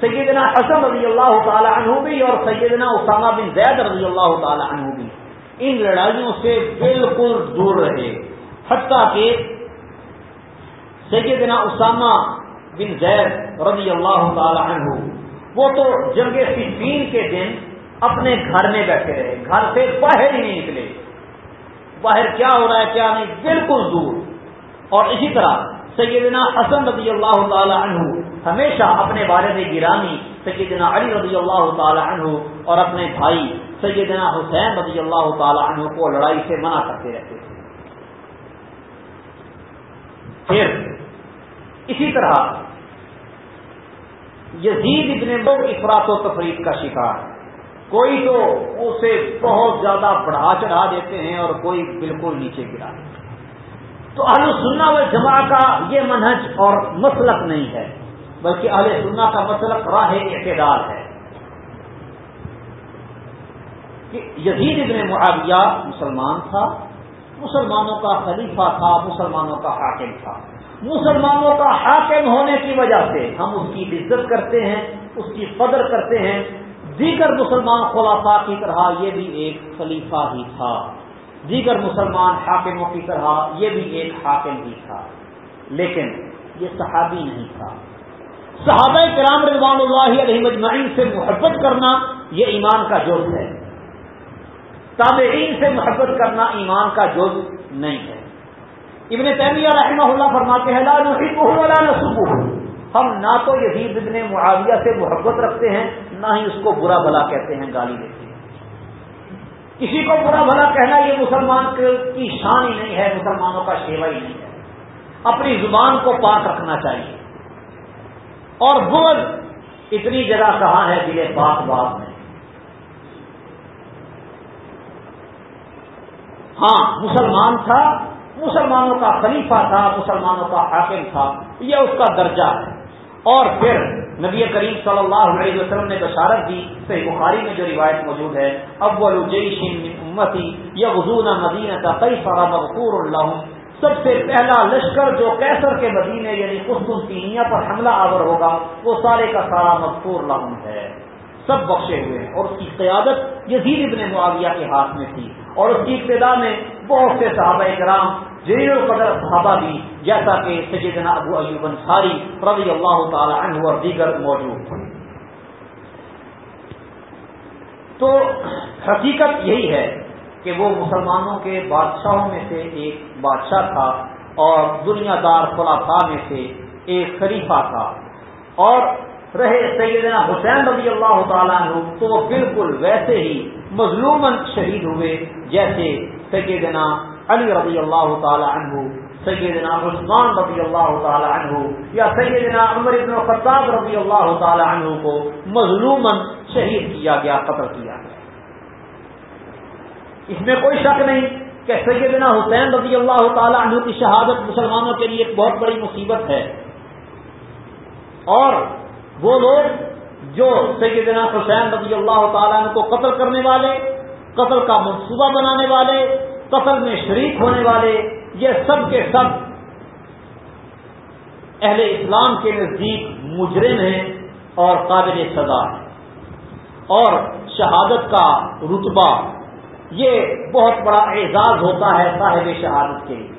سیدنا حسن رضی اللہ تعالی عنہ بھی اور سیدنا اسامہ بن زید رضی اللہ تعالی عنہ بھی۔ ان لڑائیوں سے بالکل دور رہے۔ حتیٰ کہ سیدنا اسامہ بن زید رضی اللہ تعالی عنہ، وہ تو جنگ صفین کے دن اپنے گھر میں بیٹھے رہے، گھر سے باہر ہی نہیں نکلے۔ باہر کیا ہو رہا ہے، کیا نہیں، بالکل دور۔ اور اسی طرح سیدنا حسن رضی اللہ تعالی عنہ ہمیشہ اپنے والد گرامی سیدنا علی رضی اللہ تعالی عنہ اور اپنے بھائی سیدنا حسین رضی اللہ تعالی عنہ کو لڑائی سے منع کرتے رہتے تھے۔ پھر اسی طرح یزید ابن لوگ افراد و تفریح کا شکار۔ کوئی تو اسے بہت زیادہ بڑھا چڑھا دیتے ہیں اور کوئی بالکل نیچے گرا دیتے تو اہل سننا و جمع کا یہ منہج اور مسلک نہیں ہے، بلکہ اہل سننا کا مسلک راہ اعتدال ہے۔ کہ یزید ابن معاویہ مسلمان تھا، مسلمانوں کا خلیفہ تھا، مسلمانوں کا حاکم تھا۔ مسلمانوں کا حاکم ہونے کی وجہ سے ہم اس کی عزت کرتے ہیں، اس کی قدر کرتے ہیں دیگر مسلمان خلافا کی طرح یہ بھی ایک خلیفہ ہی تھا۔ دیگر مسلمان حاکموں کی طرح یہ بھی ایک حاکم ہی تھا۔ لیکن یہ صحابی نہیں تھا۔ صحابہ کرام رضوان اللہ علیہ مجمعین سے محبت کرنا یہ ایمان کا جز ہے۔ تابعین سے محبت کرنا ایمان کا جز نہیں ہے۔ ابن تیمیہ رحمہ اللہ فرماتے ہیں، لا نحبه ولا نسبه ہم نہ تو یزید ابن معاویہ سے محبت رکھتے ہیں نہ ہی اس کو برا بھلا کہتے ہیں، گالی دیتے ہیں۔ کسی کو برا بھلا کہنا یہ مسلمان کی شان ہی نہیں ہے، مسلمانوں کا شیوا ہی نہیں ہے۔ اپنی زبان کو پاک رکھنا چاہیے۔ اور بغض اتنی جگہ کہاں ہے دلے بات بات میں ہاں مسلمان تھا، مسلمانوں کا خلیفہ تھا، مسلمانوں کا حاکم تھا، یہ اس کا درجہ ہے۔ اور پھر نبی کریم صلی اللہ علیہ وسلم نے بشارت دی، صحیح بخاری میں جو روایت موجود ہے، اول من امتی یا غزون مدینہ کا کئی سارا مغفور اللہ سب سے پہلا لشکر جو کیسر کے مدینے یعنی قسطنطینیہ پر حملہ آور ہوگا، وہ سارے کا سارا مغفور لہم ہے۔ سب بخشے ہوئے ہیں۔ اور اس کی قیادت یزید ابن معاویہ کے ہاتھ میں تھی۔ اور اس کی ابتدا میں بہت سے صحابہ کرام جلیل القدر صحابہ بھی، جیسا کہ سیدنا ابو ایوب انصاری رضی اللہ تعالی عنہ اور دیگر موجود تھے۔ تو حقیقت یہی ہے کہ وہ مسلمانوں کے بادشاہوں میں سے ایک بادشاہ تھا اور دنیا دار خلافا میں سے ایک خلیفہ تھا۔ اور رہے سیدنا حسین رضی اللہ تعالیٰ عنہ تو وہ بالکل ویسے ہی مظلومن شہید ہوئے، جیسے سیدنا علی رضی اللہ تعالی عنہ، سیدنا عثمان رضی اللہ تعالی عنہ یا سیدنا عمر ابن خطاب رضی اللہ تعالی عنہ کو مظلومن شہید کیا گیا، قتل کیا گیا۔ اس میں کوئی شک نہیں کہ سیدنا حسین رضی اللہ تعالی عنہ کی شہادت مسلمانوں کے لیے ایک بہت بڑی مصیبت ہے۔ اور وہ لوگ جو سیدنا حسین رضی اللہ تعالیٰ عنہ کو قتل کرنے والے، قتل کا منصوبہ بنانے والے، قتل میں شریک ہونے والے، یہ سب کے سب اہل اسلام کے نزدیک مجرم ہیں اور قابل سزا ہیں۔ اور شہادت کا رتبہ یہ بہت بڑا اعزاز ہوتا ہے صاحب شہادت کے لیے۔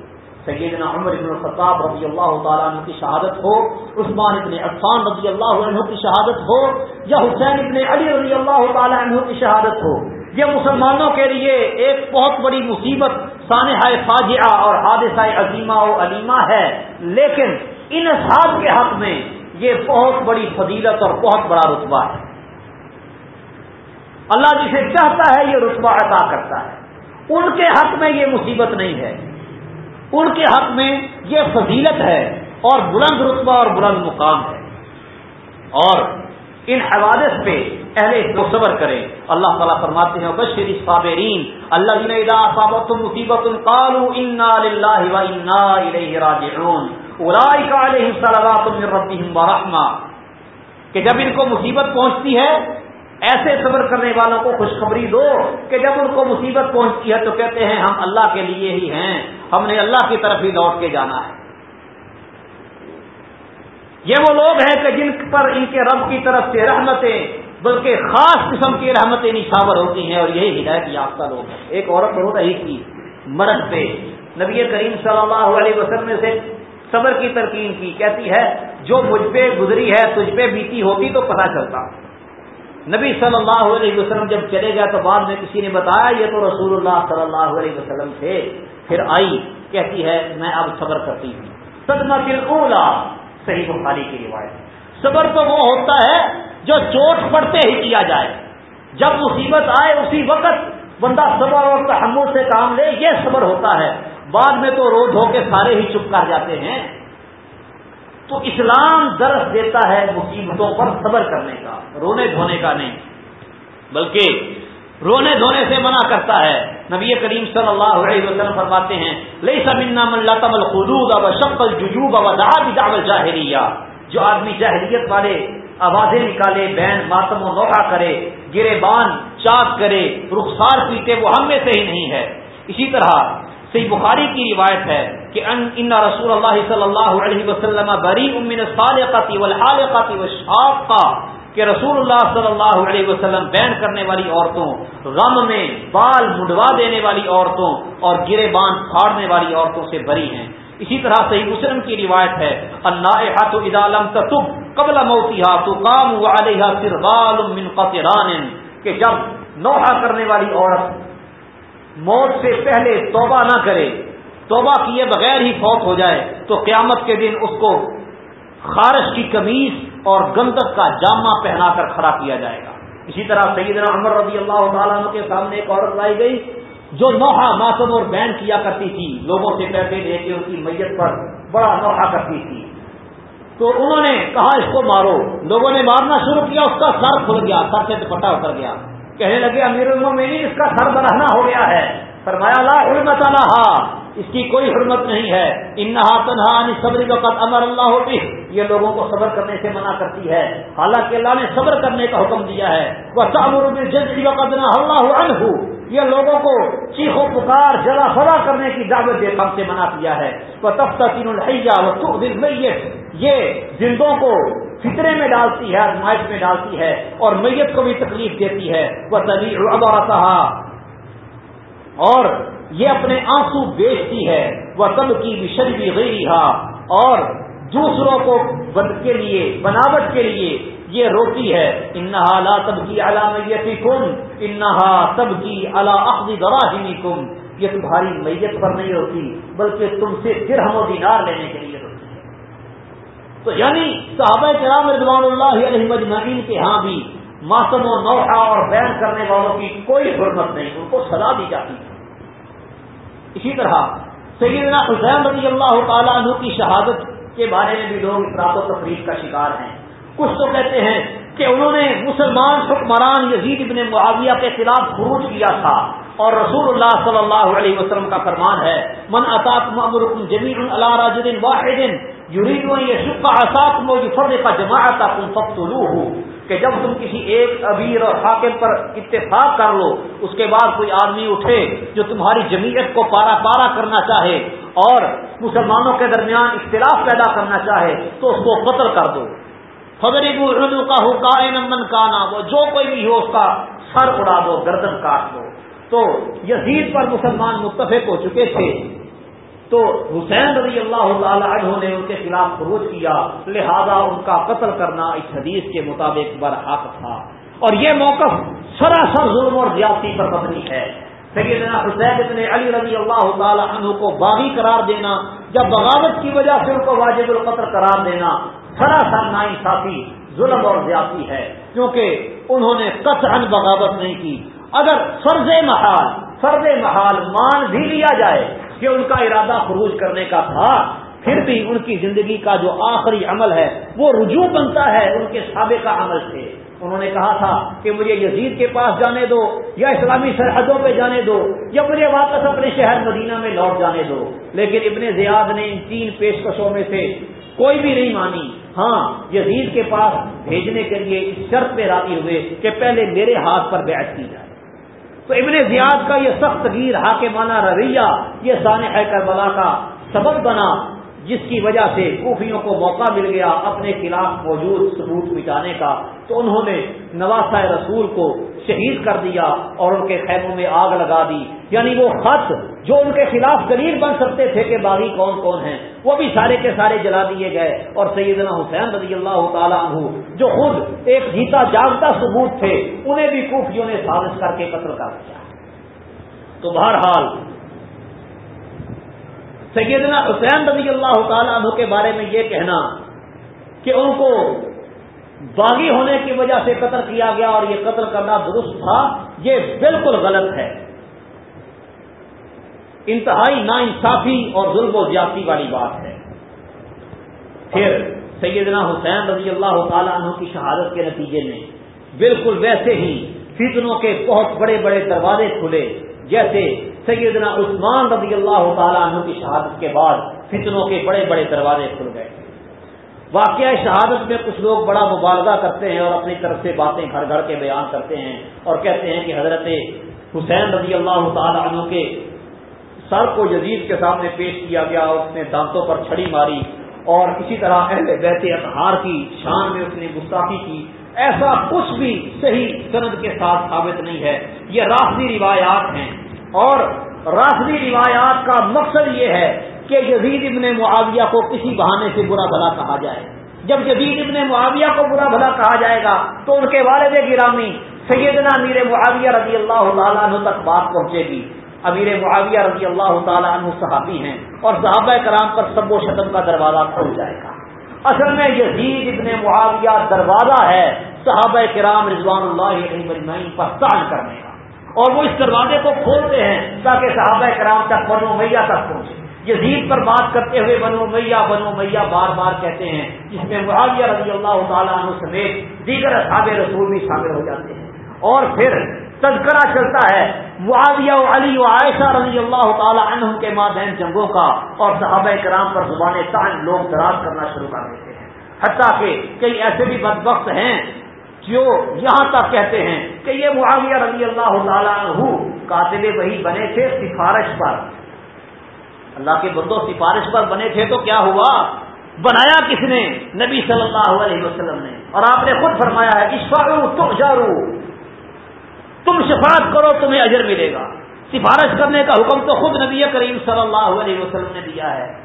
سیدنا عمر ابن الخطاب رضی اللہ تعالیٰ عنہ کی شہادت ہو، عثمان ابن عفان رضی اللہ عنہ کی شہادت ہو، یا حسین ابن علی رضی اللہ تعالیٰ عنہ کی شہادت ہو۔ یہ مسلمانوں کے لیے ایک بہت بڑی مصیبت سانحہ فاجعہ اور حادثہ عظیمہ و علیمہ ہے۔ لیکن ان اصحاب کے حق میں یہ بہت بڑی فضیلت اور بہت بڑا رتبہ ہے۔ اللہ جسے چاہتا ہے، یہ رتبہ عطا کرتا ہے۔ ان کے حق میں یہ مصیبت نہیں ہے۔ ان کے حق میں یہ فضیلت ہے اور بلند رتبہ اور بلند مقام ہے۔ اور ان حوادث پہ اہل کو صبر کرے اللہ تعالیٰ فرماتے ہیں بشر صابرین اللہ اذا مصیبت قالوا انا للہ و انا الیہ راجعون۔ اولئک علیہم صلوات من کہ جب ان کو مصیبت پہنچتی ہے، ایسے صبر کرنے والوں کو خوشخبری دو کہ جب ان کو مصیبت پہنچتی ہے تو کہتے ہیں، ہم اللہ کے لیے ہی ہیں۔ ہم نے اللہ کی طرف ہی لوٹ کے جانا ہے۔ یہ وہ لوگ ہیں کہ جن پر ان کے رب کی طرف سے رحمتیں، بلکہ خاص قسم کی رحمتیں نشاور ہوتی ہیں اور یہی ہدایت یافتہ لوگ ہیں۔ ایک عورت بہت رہی تھی مرد پہ۔ نبی کریم صلی اللہ علیہ وسلم سے صبر کی ترکین کی۔ کہتی ہے، جو مجھ پہ گزری ہے، تجھ پہ بیتی ہوتی تو پتہ چلتا۔ نبی صلی اللہ علیہ وسلم جب چلے گیا تو بعد میں کسی نے بتایا، یہ تو رسول اللہ صلی اللہ علیہ وسلم تھے۔ پھر آئی، کہتی ہے، میں اب صبر کرتی ہوں۔ صدمہ اولا صحیح بخاری کی روایت۔ صبر تو وہ ہوتا ہے جو چوٹ پڑتے ہی کیا جائے۔ جب مصیبت آئے اسی وقت بندہ صبر اور تحمل سے کام لے، یہ صبر ہوتا ہے۔ بعد میں تو رو دھو کے سارے ہی چپ کر جاتے ہیں۔ تو اسلام درس دیتا ہے مصیبتوں پر صبر کرنے کا، رونے دھونے کا نہیں، بلکہ رونے دھونے سے منع کرتا ہے۔ نبی کریم صلی اللہ علیہ وسلم فرماتے ہیں لئی سمنا من لطم الخدود اب شکل ججوب اب داول جاہریہ جو آدمی جاہریت والے آوازیں نکالے، بین ماتم و نوحہ کرے گرے بان چاک کرے، رخسار پیتے وہ ہم میں سے ہی نہیں ہے۔ اسی طرح صحیح بخاری کی روایت ہے کہ ان رسول اللہ صلی اللہ علیہ وسلم بری امن صالقاتی والحالقاتی والشاقہ کہ رسول اللہ صلی اللہ علیہ وسلم بین کرنے والی عورتوں، غم میں بال مڈوا دینے والی عورتوں اور گرے باندھ پھاڑنے والی عورتوں سے بری ہیں۔ اسی طرح صحیح مسلم کی روایت ہے اللہ ہاتھ ادالم تب قبل موتی ہاتھ کام علیہ سربال من قطران، کہ جب نوحہ کرنے والی عورت موت سے پہلے توبہ نہ کرے، توبہ کیے بغیر ہی فوت ہو جائے، تو قیامت کے دن اس کو خارش کی کمیز اور گندک کا جامع پہنا کر کھڑا کیا جائے گا۔ اسی طرح سیدنا عمر رضی اللہ تعالیٰ عنہ کے سامنے ایک عورت لائی گئی جو نوحہ ماسم اور بین کیا کرتی تھی۔ لوگوں سے پیسے دے کے ان کی میت پر بڑا نوحہ کرتی تھی۔ تو انہوں نے کہا، اس کو مارو۔ لوگوں نے مارنا شروع کیا، اس کا سر کھل گیا، سر سے دوپٹا اتر گیا۔ کہنے لگے، امیر المومنین، اس کا سر برہنا ہو گیا ہے۔ فرمایا، لا حرمت اللہ اس کی کوئی حرمت نہیں ہے۔ انہا تنہا صبر وقت امر اللہ ہوتی یہ لوگوں کو صبر کرنے سے منع کرتی ہے۔ حالانکہ اللہ نے صبر کرنے کا حکم دیا ہے۔ وہ تعمر وقت نہ اللہ عنہ یہ لوگوں کو چیخو پکار، جلا فلا کرنے کی دعوت دے ہم سے منع کیا ہے۔ وہ تب تک الحیہ وہ یہ زندوں کو فطرے میں ڈالتی ہے، آزمائش میں ڈالتی ہے اور میت کو بھی تکلیف دیتی ہے۔ وہ تبھی ابا اور یہ اپنے آنسو بیچتی ہے وہ تب کی مشن بھی گئی اور دوسروں کو بد کے لیے، بناوٹ کے لیے یہ روتی ہے۔ انہا لا تب کی علامتی کم انہا تب کی اللہ اخذی دراہمی کم یہ تمہاری میت پر نہیں ہوتی بلکہ تم سے درہم و دینار لینے کے لیے روتی ہے۔ تو یعنی صحابہ کرام رضوان اللہ علیہ مجمعین کے ہاں بھی ماسم و نوحہ اور بیان کرنے والوں کی کوئی حرمت نہیں، ان کو سزا دی جاتی ہے۔ اسی طرح سیدنا حسین رضی اللہ تعالیٰ عنہ کی شہادت کے بارے میں بھی لوگ افراد و تفریح کا شکار ہیں۔ کچھ تو کہتے ہیں کہ انہوں نے مسلمان حکمران یزید ابن معاویہ کے خلاف خروج کیا تھا اور رسول اللہ صلی اللہ علیہ وسلم کا فرمان ہے، من اطاط جمیل اللہ راجد واحد یورید یہ شکا مو فرد کا کہ جب تم کسی ایک ابیر اور حاکم پر اتفاق کر لو، اس کے بعد کوئی آدمی اٹھے جو تمہاری جمعیت کو پارا پارا کرنا چاہے اور مسلمانوں کے درمیان اختلاف پیدا کرنا چاہے، تو اس کو قتل کر دو۔ فضری اردو کا ہو کا نمن کا وہ جو کوئی بھی ہو اس کا سر اڑا دو، گردن کاٹ دو۔ تو یزید پر مسلمان متفق ہو چکے تھے۔ تو حسین رضی اللہ تعالی عنہ نے ان کے خلاف خروج کیا، لہذا ان کا قتل کرنا اس حدیث کے مطابق برحق تھا۔ اور یہ موقف سراسر ظلم اور زیادتی پر مبنی ہے۔ سیدنا حسین ابن علی رضی اللہ تعالی عنہ کو باغی قرار دینا، جب بغاوت کی وجہ سے ان کو واجب القتل قرار دینا سراسر نا انصافی ظلم اور زیادتی ہے۔ کیونکہ انہوں نے قطعا بغاوت نہیں کی۔ اگر فرض محال فرض محال مان بھی لیا جائے کہ ان کا ارادہ خروج کرنے کا تھا، پھر بھی ان کی زندگی کا جو آخری عمل ہے، وہ رجوع بنتا ہے ان کے سابقہ عمل سے۔ انہوں نے کہا تھا کہ مجھے یزید کے پاس جانے دو، یا اسلامی سرحدوں پہ جانے دو، یا مجھے واپس اپنے شہر مدینہ میں لوٹ جانے دو۔ لیکن ابن زیاد نے ان تین پیشکشوں میں سے کوئی بھی نہیں مانی۔ ہاں یزید کے پاس بھیجنے کے لیے اس شرط پہ راضی ہوئے کہ پہلے میرے ہاتھ پر بیعت کی جائے۔ تو ابن زیاد کا یہ سخت گیر حاکمانہ رویہ، یہ سانح کربلا کا سبب بنا۔ جس کی وجہ سے کوفیوں کو موقع مل گیا اپنے خلاف موجود ثبوت مٹانے کا، تو انہوں نے نواسا رسول کو شہید کر دیا اور ان کے خیموں میں آگ لگا دی۔ یعنی وہ خط جو ان کے خلاف دلیل بن سکتے تھے کہ باغی کون کون ہیں، وہ بھی سارے کے سارے جلا دیے گئے۔ اور سیدنا حسین رضی اللہ تعالیٰ عنہ، جو خود ایک جیتا جاگتا ثبوت تھے، انہیں بھی کوفیوں نے سازش کر کے قتل کر دیا۔ تو بہرحال سیدنا حسین رضی اللہ تعالیٰ عنہ کے بارے میں یہ کہنا کہ ان کو باغی ہونے کی وجہ سے قتل کیا گیا اور یہ قتل کرنا درست تھا، یہ بالکل غلط ہے۔ انتہائی نا انصافی اور ظلم و زیادتی والی بات ہے۔ پھر سیدنا حسین رضی اللہ تعالیٰ عنہ کی شہادت کے نتیجے میں بالکل ویسے ہی فتنوں کے بہت بڑے بڑے دروازے کھلے۔ جیسے سیدنا عثمان رضی اللہ تعالیٰ عنہ کی شہادت کے بعد فتنوں کے بڑے بڑے دروازے کھل گئے۔ واقعہ شہادت میں کچھ لوگ بڑا مبالغہ کرتے ہیں اور اپنی طرف سے باتیں گھر گھر کے بیان کرتے ہیں اور کہتے ہیں کہ حضرت حسین رضی اللہ تعالیٰ عنہ کے سر کو یزید کے سامنے پیش کیا گیا اور اس نے دانتوں پر چھڑی ماری اور اسی طرح اہل بیت اطہار کی شان میں اس نے گستاخی کی۔ ایسا کچھ بھی صحیح سند کے ساتھ ثابت نہیں ہے۔ یہ رافضی روایات ہیں۔ اور رافضی روایات کا مقصد یہ ہے کہ یزید ابن معاویہ کو کسی بہانے سے برا بھلا کہا جائے۔ جب یزید ابن معاویہ کو برا بھلا کہا جائے گا تو ان کے والد گرامی سیدنا امیر معاویہ رضی اللہ تعالیٰ عنہ تک بات پہنچے گی۔ امیر معاویہ رضی اللہ تعالیٰ عنہ صحابی ہیں اور صحابہ کرام پر سب و شتم کا دروازہ کھل جائے گا۔ اصل میں یزید ابن معاویہ دروازہ ہے، صحابہ کرام رضوان اللہ علیہ پر تعین کرنے کا۔ اور وہ اس دروازے کو کھولتے ہیں تاکہ صحابہ کرام تک بنو میاں تک پہنچے۔ یزید پر بات کرتے ہوئے بنو میاں بنو میاں بار بار کہتے ہیں، جس میں معاویہ رضی اللہ تعالیٰ عنہ سمیت دیگر اصحاب رسول بھی شامل ہو جاتے ہیں۔ اور پھر تذکرہ چلتا ہے معاویہ و علی و عائشہ رضی اللہ تعالیٰ عنہ کے مادین جنگوں کا اور صحابہ کرام پر زبان تان لوگ دراز کرنا شروع کر دیتے ہیں۔ حتیٰ کہ کئی ایسے بھی بدبخت ہیں جو یہاں تک کہتے ہیں کہ یہ معاویہ رضی اللہ تعالیٰ عنہ قاتل وہی بنے تھے سفارش پر۔ اللہ کے بندوں سفارش پر بنے تھے تو کیا ہوا؟ بنایا کس نے؟ نبی صلی اللہ علیہ وسلم نے۔ اور آپ نے خود فرمایا ہے اشفارو تم جارو تم شفاعت کرو، تمہیں اجر ملے گا۔ سفارش کرنے کا حکم تو خود نبی کریم صلی اللہ علیہ وسلم نے دیا ہے۔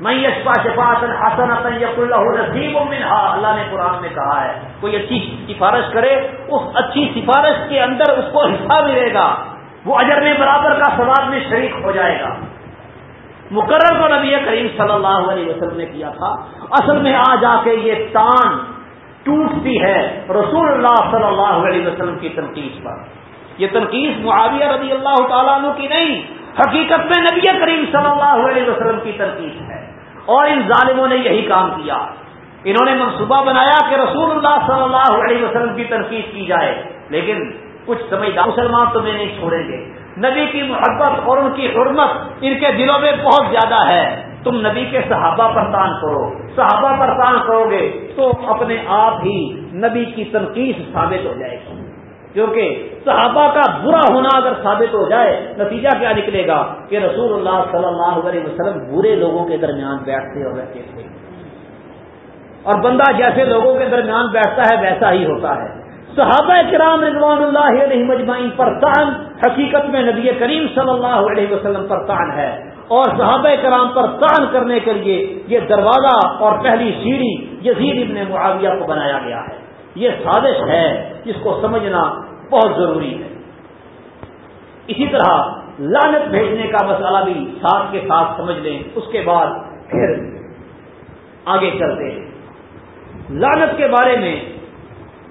میں یشپا شفاط حسن یق اللہ نصیب منہا، اللہ نے قرآن میں کہا ہے، کوئی اچھی سفارش کرے، اس اچھی سفارش کے اندر اس کو حصہ ملے گا۔ وہ اجر میں برابر کا ثواب میں شریک ہو جائے گا۔ مقرر کو نبی کریم صلی اللہ علیہ وسلم نے کیا تھا۔ اصل میں آ جا کے یہ تان ٹوٹتی ہے رسول اللہ صلی اللہ علیہ وسلم کی تنقید پر۔ یہ تنقید معاویہ رضی اللہ تعالیٰ عنہ کی نہیں، حقیقت میں نبی کریم صلی اللہ علیہ وسلم کی تنقید ہے۔ اور ان ظالموں نے یہی کام کیا۔ انہوں نے منصوبہ بنایا کہ رسول اللہ صلی اللہ علیہ وسلم کی تنقید کی جائے، لیکن کچھ سمجھدار مسلمان تمہیں نہیں چھوڑیں گے۔ نبی کی محبت اور ان کی حرمت ان کے دلوں میں بہت زیادہ ہے۔ تم نبی کے صحابہ پر تان کرو۔ صحابہ پر تان کرو گے تو اپنے آپ ہی نبی کی تنقید ثابت ہو جائے گی۔ کیونکہ صحابہ کا برا ہونا اگر ثابت ہو جائے، نتیجہ کیا نکلے گا؟ کہ رسول اللہ صلی اللہ علیہ وسلم برے لوگوں کے درمیان بیٹھتے اور رہتے تھے۔ اور بندہ جیسے لوگوں کے درمیان بیٹھتا ہے، ویسا ہی ہوتا ہے۔ صحابہ کرام رضوان اللہ علیہ مجمعین پر تان، حقیقت میں نبی کریم صلی اللہ علیہ وسلم پر تان ہے۔ اور صحابہ کرام پر تان کرنے کے لیے یہ دروازہ اور پہلی سیڑھی یزید ابن معاویہ کو بنایا گیا ہے۔ یہ سازش ہے جس کو سمجھنا بہت ضروری ہے۔ اسی طرح لانت بھیجنے کا مسئلہ بھی ساتھ کے ساتھ سمجھ لیں، اس کے بعد پھر آگے چلتے ہیں۔ لانت کے بارے میں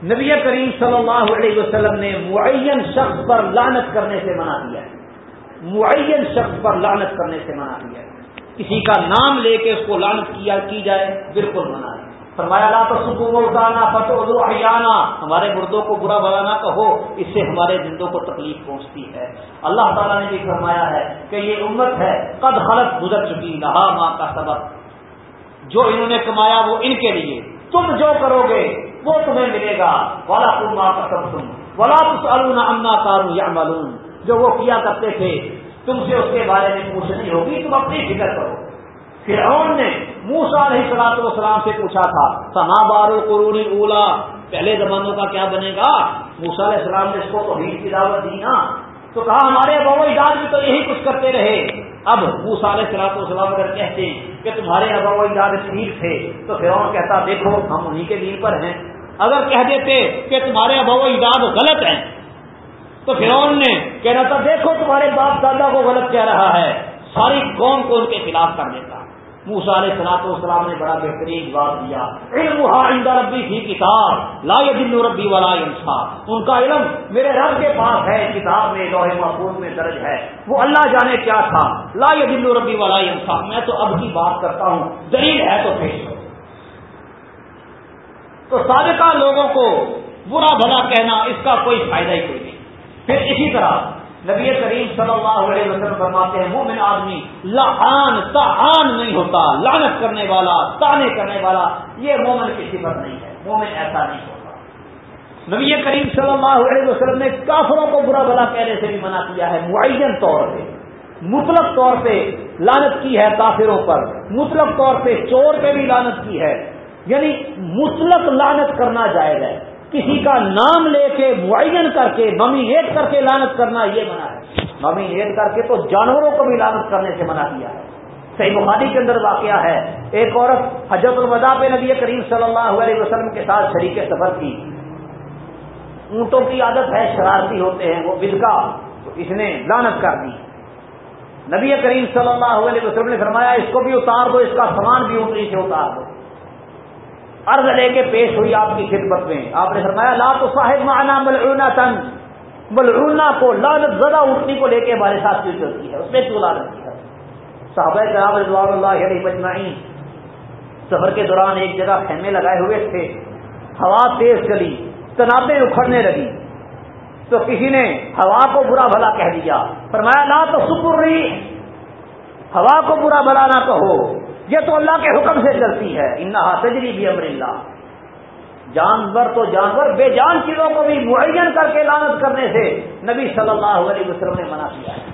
نبی کریم صلی اللہ علیہ وسلم نے معین شخص پر لانت کرنے سے منع کیا ہے۔ معین شخص پر لانت کرنے سے منع کیا کسی کا نام لے کے اس کو لانت کیا کی جائے، بالکل منع۔ ہے فرمایا، لا تو سکو مردانہ فتو احیانہ ہمارے مردوں کو برا بلا نہ کہو، اس سے ہمارے زندوں کو تکلیف پہنچتی ہے۔ اللہ تعالیٰ نے بھی فرمایا ہے کہ یہ امت ہے، قد خلط گزر چکی رہا ماں کا سبق جو انہوں نے کمایا وہ ان کے لیے۔ تم جو کرو گے وہ تمہیں ملے گا۔ والا تم ماں کا سب تم ولا تم اما کارو یا معلوم جو وہ کیا کرتے تھے، تم سے اس کے بارے میں پوچھنی ہوگی، تم اپنی فکر کرو۔ فرعون نے موسا علیہ سلاط والسلام سے پوچھا تھا سنا بارو قرونی اولا پہلے زمانوں کا کیا بنے گا؟ موسا علیہ السلام نے اس کو تو کی دعوت دی نا۔ تو کہا، ہمارے ابو اجداد بھی تو یہی کچھ کرتے رہے۔ اب موسا علیہ سلاط والسلام اگر کہتے ہیں کہ تمہارے ابو اجداد ٹھیک تھے، تو فرعون کہتا، دیکھو، ہم انہیں کے دین پر ہیں۔ اگر کہہ دیتے کہ تمہارے ابو اجداد غلط ہیں تو فرعون نے کہنا تھا، دیکھو تمہارے باپ دادا کو غلط کہہ رہا ہے۔ ساری قوم کو ان کے خلاف کر دیتا۔ موسا علیہ سلاط والسلام نے بڑا بہترین جواب دیا۔ علم آئندہ ربی تھی کتاب، لا دل ربی والا انصاف ان کا علم میرے رب کے پاس ہے کتاب میں، لوہے محفوظ میں درج ہے۔ وہ اللہ جانے کیا تھا۔ لا دل ربی والا انصاف میں تو اب کی بات کرتا ہوں۔ دلیل ہے تو پیش کرو۔ تو سابقہ لوگوں کو برا بھلا کہنا اس کا کوئی فائدہ ہی کوئی نہیں۔ پھر اسی طرح نبی کریم صلی اللہ علیہ وسلم فرماتے ہیں، مومن آدمی لعان تعان نہیں ہوتا لانت کرنے والا، تانے کرنے والا، یہ مومن کی صفت نہیں ہے، مومن ایسا نہیں ہوتا۔ نبی کریم صلی اللہ علیہ وسلم نے کافروں کو برا بلا کہنے سے بھی منع کیا ہے، معین طور پہ، مطلق طور پہ لانت کی ہے کافروں پر، مطلق طور پہ چور پہ بھی لانت کی ہے۔ یعنی مطلق لانت کرنا جائز ہے۔ کسی کا نام لے کے معین کر کے نامینیٹ کر کے لانت کرنا یہ منع ہے۔ نامینیٹ کر کے تو جانوروں کو بھی لانت کرنے سے منع کیا ہے۔ صحیح بخاری کے اندر واقعہ ہے، ایک عورت حجرت الوداع پہ نبی کریم صلی اللہ علیہ وسلم کے ساتھ شریک سفر کی۔ اونٹوں کی عادت ہے، شرارتی ہوتے ہیں، وہ بدکا تو اس نے لانت کر دی۔ نبی کریم صلی اللہ علیہ وسلم نے فرمایا، اس کو بھی اتار دو، اس کا سامان بھی اونٹنی سے اتار دو۔ عرض لے کے پیش ہوئی آپ کی خدمت میں۔ آپ نے فرمایا، لا تو صاحب مانا ملعونا تن ملعونا کو لانت زدہ اٹھنی کو لے کے ہمارے ساتھ کیوں چلتی ہے۔ اس میں کیوں لانت کی ہے؟ صحابہ کرام رضوان اللہ علیہ مجمعین سفر کے دوران ایک جگہ خیمے لگائے ہوئے تھے۔ ہوا تیز چلی تنابیں اکھڑنے لگی تو کسی نے ہوا کو برا بھلا کہہ دیا۔ فرمایا، لا تو سپر رہی ہوا کو برا بھلا نہ کہو۔ یہ تو اللہ کے حکم سے چلتی ہے۔ انہا تجری بھی امر اللہ۔ جانور تو جانور، بے جان چیزوں کو بھی معین کر کے لانت کرنے سے نبی صلی اللہ علیہ وسلم نے منع کیا ہے۔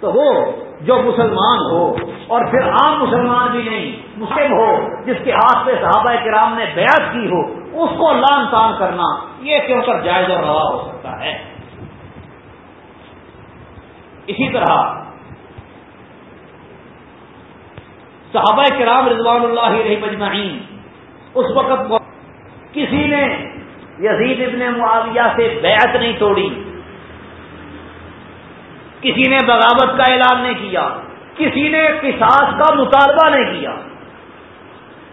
تو وہ جو مسلمان ہو، اور پھر عام مسلمان بھی نہیں، مسلم ہو، جس کے ہاتھ پہ صحابہ کرام نے بیعت کی ہو، اس کو لان تان کرنا، یہ کیوں کر جائز اور روا ہو سکتا ہے۔ اسی طرح صحابہ کرام رضوان اللہ علیہ مجمعین اس وقت کسی نے یزید ابن معاویہ سے بیعت نہیں توڑی، کسی نے بغاوت کا اعلان نہیں کیا، کسی نے قصاص کا مطالبہ نہیں کیا۔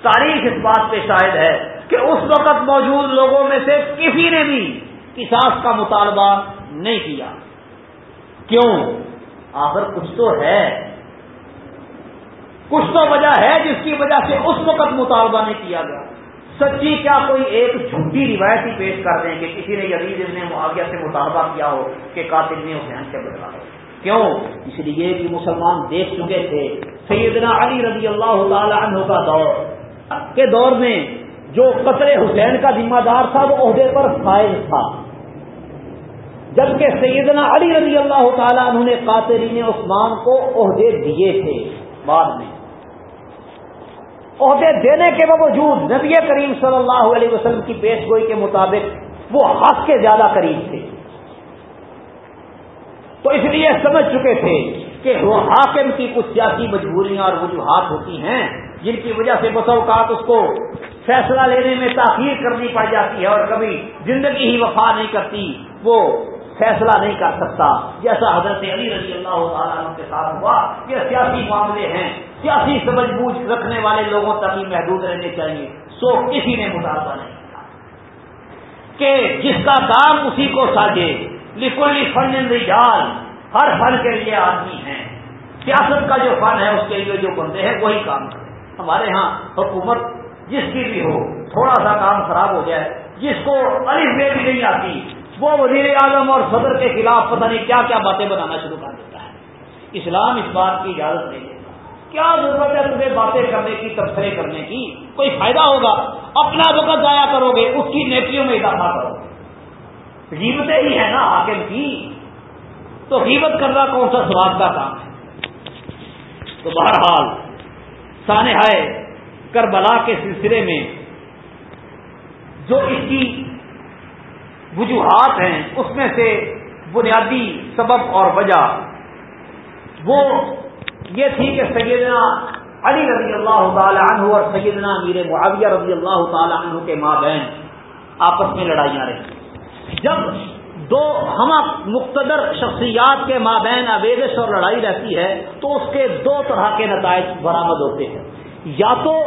تاریخ اس بات پہ شاید ہے کہ اس وقت موجود لوگوں میں سے کسی نے بھی قصاص کا مطالبہ نہیں کیا۔ کیوں؟ آخر کچھ تو ہے۔ کچھ تو وجہ ہے جس کی وجہ سے اس وقت مطالبہ نہیں کیا گیا۔ سچی کیا کوئی ایک جھوٹی روایت ہی پیش کر دیں کہ کسی نے یزید ابن معاویہ سے مطالبہ کیا ہو کہ قاتل نے حسین سے بدلا ہو کیوں؟ اس لیے کہ مسلمان دیکھ چکے تھے۔ سیدنا علی رضی اللہ تعالی عنہ کا دور۔ کے دور میں جو قطر حسین کا ذمہ دار تھا، وہ عہدے پر فائز تھا۔ جبکہ سیدنا علی رضی اللہ تعالیٰ عنہ نے قاتلین عثمان کو عہدے دیے تھے۔ بعد میں عہدے دینے کے باوجود نبی کریم صلی اللہ علیہ وسلم کی پیش گوئی کے مطابق وہ حق کے زیادہ قریب تھے۔ تو اس لیے سمجھ چکے تھے کہ وہ حاکم کی کچھ سیاسی مجبوریاں اور وجوہات ہوتی ہیں جن کی وجہ سے بس اوقات اس کو فیصلہ لینے میں تاخیر کرنی پڑ جاتی ہے اور کبھی زندگی ہی وفا نہیں کرتی وہ فیصلہ نہیں کر سکتا۔ جیسا حضرت علی رضی اللہ عنہ کے ساتھ ہوا، یہ سیاسی معاملے ہیں۔ سیاسی سمجھ بوجھ رکھنے والے لوگوں تک ہی محدود رہنے چاہیے۔ سو کسی نے مطالبہ نہیں کیا کہ جس کا کام اسی کو ساجے۔ لکھولی فن رجال، ہر فن کے لیے آدمی ہیں۔ سیاست کا جو فن ہے، اس کے لیے جو بندے ہیں، وہی کام کرے ہمارے ہاں حکومت جس کی بھی ہو، تھوڑا سا کام خراب ہو جائے، جس کو علی میں بھی نہیں آتی وہ وزیر اعظم اور صدر کے خلاف پتہ نہیں کیا کیا باتیں بنانا شروع کر دیتا ہے۔ اسلام اس بات کی اجازت نہیں دیتا۔ کیا ضرورت ہے تمہیں باتیں کرنے کی، تبصرے کرنے کی؟ کوئی فائدہ ہوگا؟ اپنا وقت ضائع کرو گے، اس کی نیکیوں میں اضافہ کرو گے۔ قیمتیں ہی ہے نا حاکم کی۔ تو قیمت کرنا کون سا سواد کا کام ہے؟ تو بہرحال، سانحہ کربلا کے سلسلے میں جو اس کی وجوہات ہیں، اس میں سے بنیادی سبب اور وجہ۔ وہ یہ تھی کہ سیدنا علی رضی اللہ تعالی عنہ اور سیدنا میر معاویہ رضی اللہ تعالی عنہ کے ماں بہن آپس میں لڑائیاں رہی۔ جب دو ہم مقتدر شخصیات کے ماں بہن اور لڑائی رہتی ہے، تو اس کے دو طرح کے نتائج برآمد ہوتے ہیں۔ یا تو